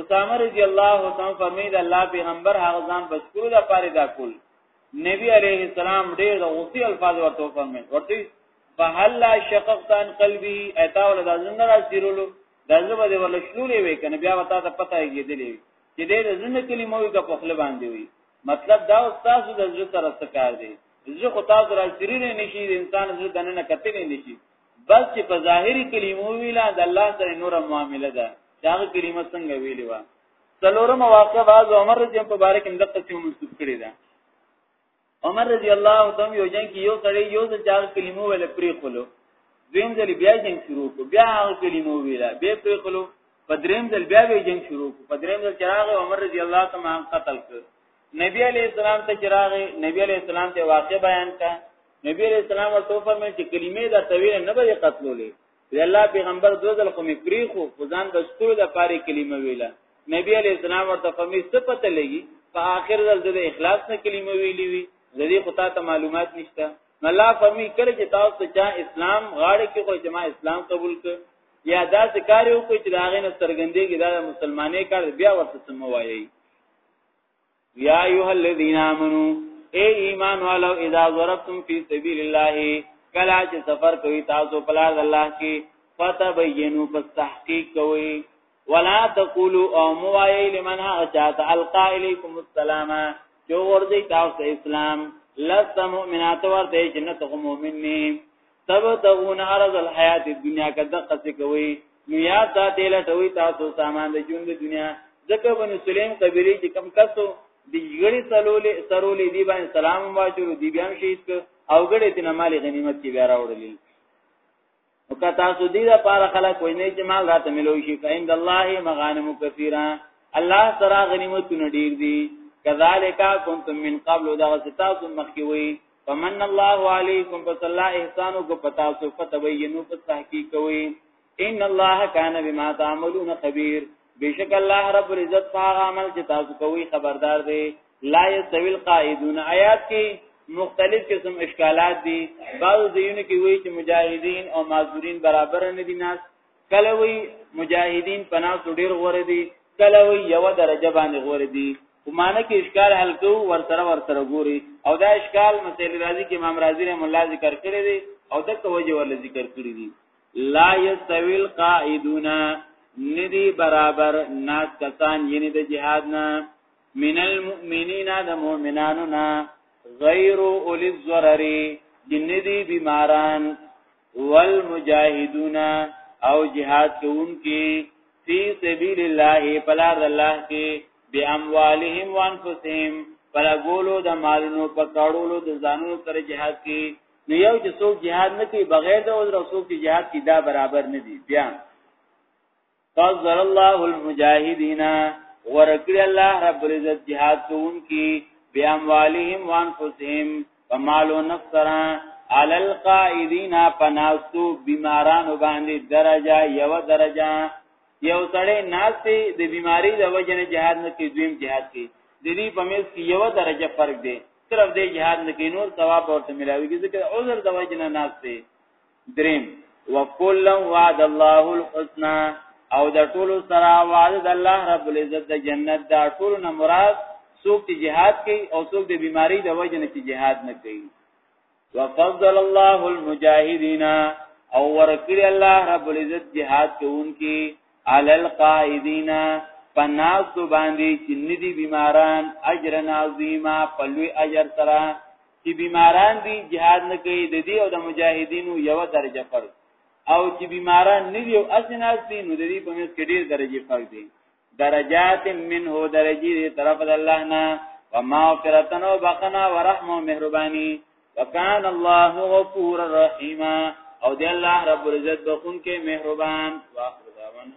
اسامه رضی الله عنه فرمید الله پیغمبر هغه ځان بچو د پاره دا کول نبی علیه السلام ډیر د غصې الفاظ ورته فرمایي ورته فهل لا شققت عن قلبي اتا ول د زنه را سیرولو د زنه به ول شلولې وې کنه بیا وتا ته پته کېدلې چې دې د زنه کلمو کې په خپل باندې وي مطلب دا استاد د زړه سره څه کار دی زه خو تاسو را سیرینه نشي د انسان زړه دنه کتلې نشي بس چې په ظاهري کلمو ویلا د الله سره نور معامله ده دا کلمه څنګه ویلې و څلورم واقع باز عمر رضی په باره کې دغه څه منسوب کړی ده عمر رضی الله تعالی یو جنگ کې یو سړی یو د چار کلمو ول پری خلو دویم ځل بیا جنگ شروع کو بیا هغه کلمو ویلا بیا پری خلو په دریم ځل بیا وی جنگ شروع کو په دریم ځل چراغ عمر رضی الله تعالی قتل کړ نبی علیہ السلام ته چراغه نبی علیہ السلام ته واقع بیان کا نبی علیہ السلام ورته فرمایي چې کلمې دا تویل نه به قتلولې د الله پیغمبر دوه ځل خو می پریخو خدان د ستورو د پاره کلمه ویله نبی علیہ السلام ورته فرمایي څه پته لګي په آخر ځل د اخلاص نه کلمه ویلې وی زدي خطا ته معلومات نشته الله فرمایي کله چې تاسو چا اسلام غاړه کې خو جما اسلام قبول کړ یا دا ذکر یو کوي چې دا غینه سرګندېږي دا مسلمانې کار بیا ورته سموایي یا ایها الذین آمنو اے ایمان والو اذا ضربتم فی سبیل الله کلا چې سفر کوي تاسو په لار الله کې فتبینوا پس تحقیق کوي ولا تقولوا او موایي لمن هغه چاته القا الیکم السلام جو ورځي تاسو اسلام لست مؤمنات ورته جنته مؤمنین تبتغون عرض الحیات الدنیا کده قصې کوي نو یا دا دل ټوي تاسو سامان د ژوند دنیا ځکه بنو سلیم قبیله چې کم کسو د جګړې سلولې سرولې دی باندې سلام واچو دی بیا شهید ک او ګړې تنه مال غنیمت کې بیا راوړل او که تاسو دې دا پار خلک وای نه چې مال راته ملو شي فإِنَّ اللَّهِ مَغَانِمُ كَثِيرًا الله سره غنیمتونه ډیر دي کذالک کنتم من قبل دا ستاسو مخکوي فمن الله علیکم پس الله احسانو کو پتا سو فتبینو پس تحقیق کوي ان الله کان بما تعملون خبير بشک الله رب العزت هغه عمل چې تاسو کوي خبردار دی لا یستوی القائدون آیات کې مختلف قسم اشکالات دي بعض دیونه کې وایي چې مجاهدین او معذورین برابر نه دي ناس کله وی مجاهدین پناس ډیر غوړه دي کله وی یو درجه باندې غوړه دي ومانه کې اشکال حل کو ور سره ور سره ګوري او دا اشکال مسائل راضی کې امام رازی رحم الله ذکر کړی دی او د توجه ول ذکر کړی دی لا یستویل قائدون ندی برابر ناس کسان یعنی د جهاد نه من المؤمنین د مؤمنانو نه غیر اولی الضرر جندی بیماران والمجاهدون او جهاد کوونکي فی سبیل الله پلار الله کې باموالهم وانفسهم پر غولو د مالونو په کاړولو د ځانونو پر جهاد کې نو یو چې څوک جهاد نه کوي بغیر د عذر او څوک چې جهاد کی دا برابر نه دي بیا فضل الله المجاهدین ورکړي الله رب العزت جهاد کوونکی بیاموالهم وانفسهم فمالو نفسرا علی القائدین پناستو بیماران باندې درجه یو درجه یو سړی ناسي د بیماری د وجه نه جهاد نه کوي دویم جهاد کوي د دې په مېز کې یو درجه فرق دی صرف د جهاد نه کوي نور ثواب ورته ملاويږي ځکه عذر د وجه نه ناسي دریم وکلا وعد الله الحسنى او د ټول سره وعد د الله رب العزت د جنت دا ټول نه مراد څوک چې jihad کوي او څوک د بیماری د وجه نه چې jihad نه کوي وفضل الله المجاهدين او ورکړي الله رب العزت jihad کوونکي علی القائدین پناس باندې چې ندي بیماران اجر عظیما پلوی اجر سره چې بیماران دي جهاد نه کوي د دې او د مجاهدینو یو درجه فرق او چې بیماران نه دي او اسناس دي نو د دې په منځ کې ډېر درجه فرق دي درجات منه درجه دې طرف د الله نه ومغفرتن وبخنا ورحمه ومهرباني وکان الله غفور رحیم او دې الله رب العزت بخون کې مهربان واخر دعوانا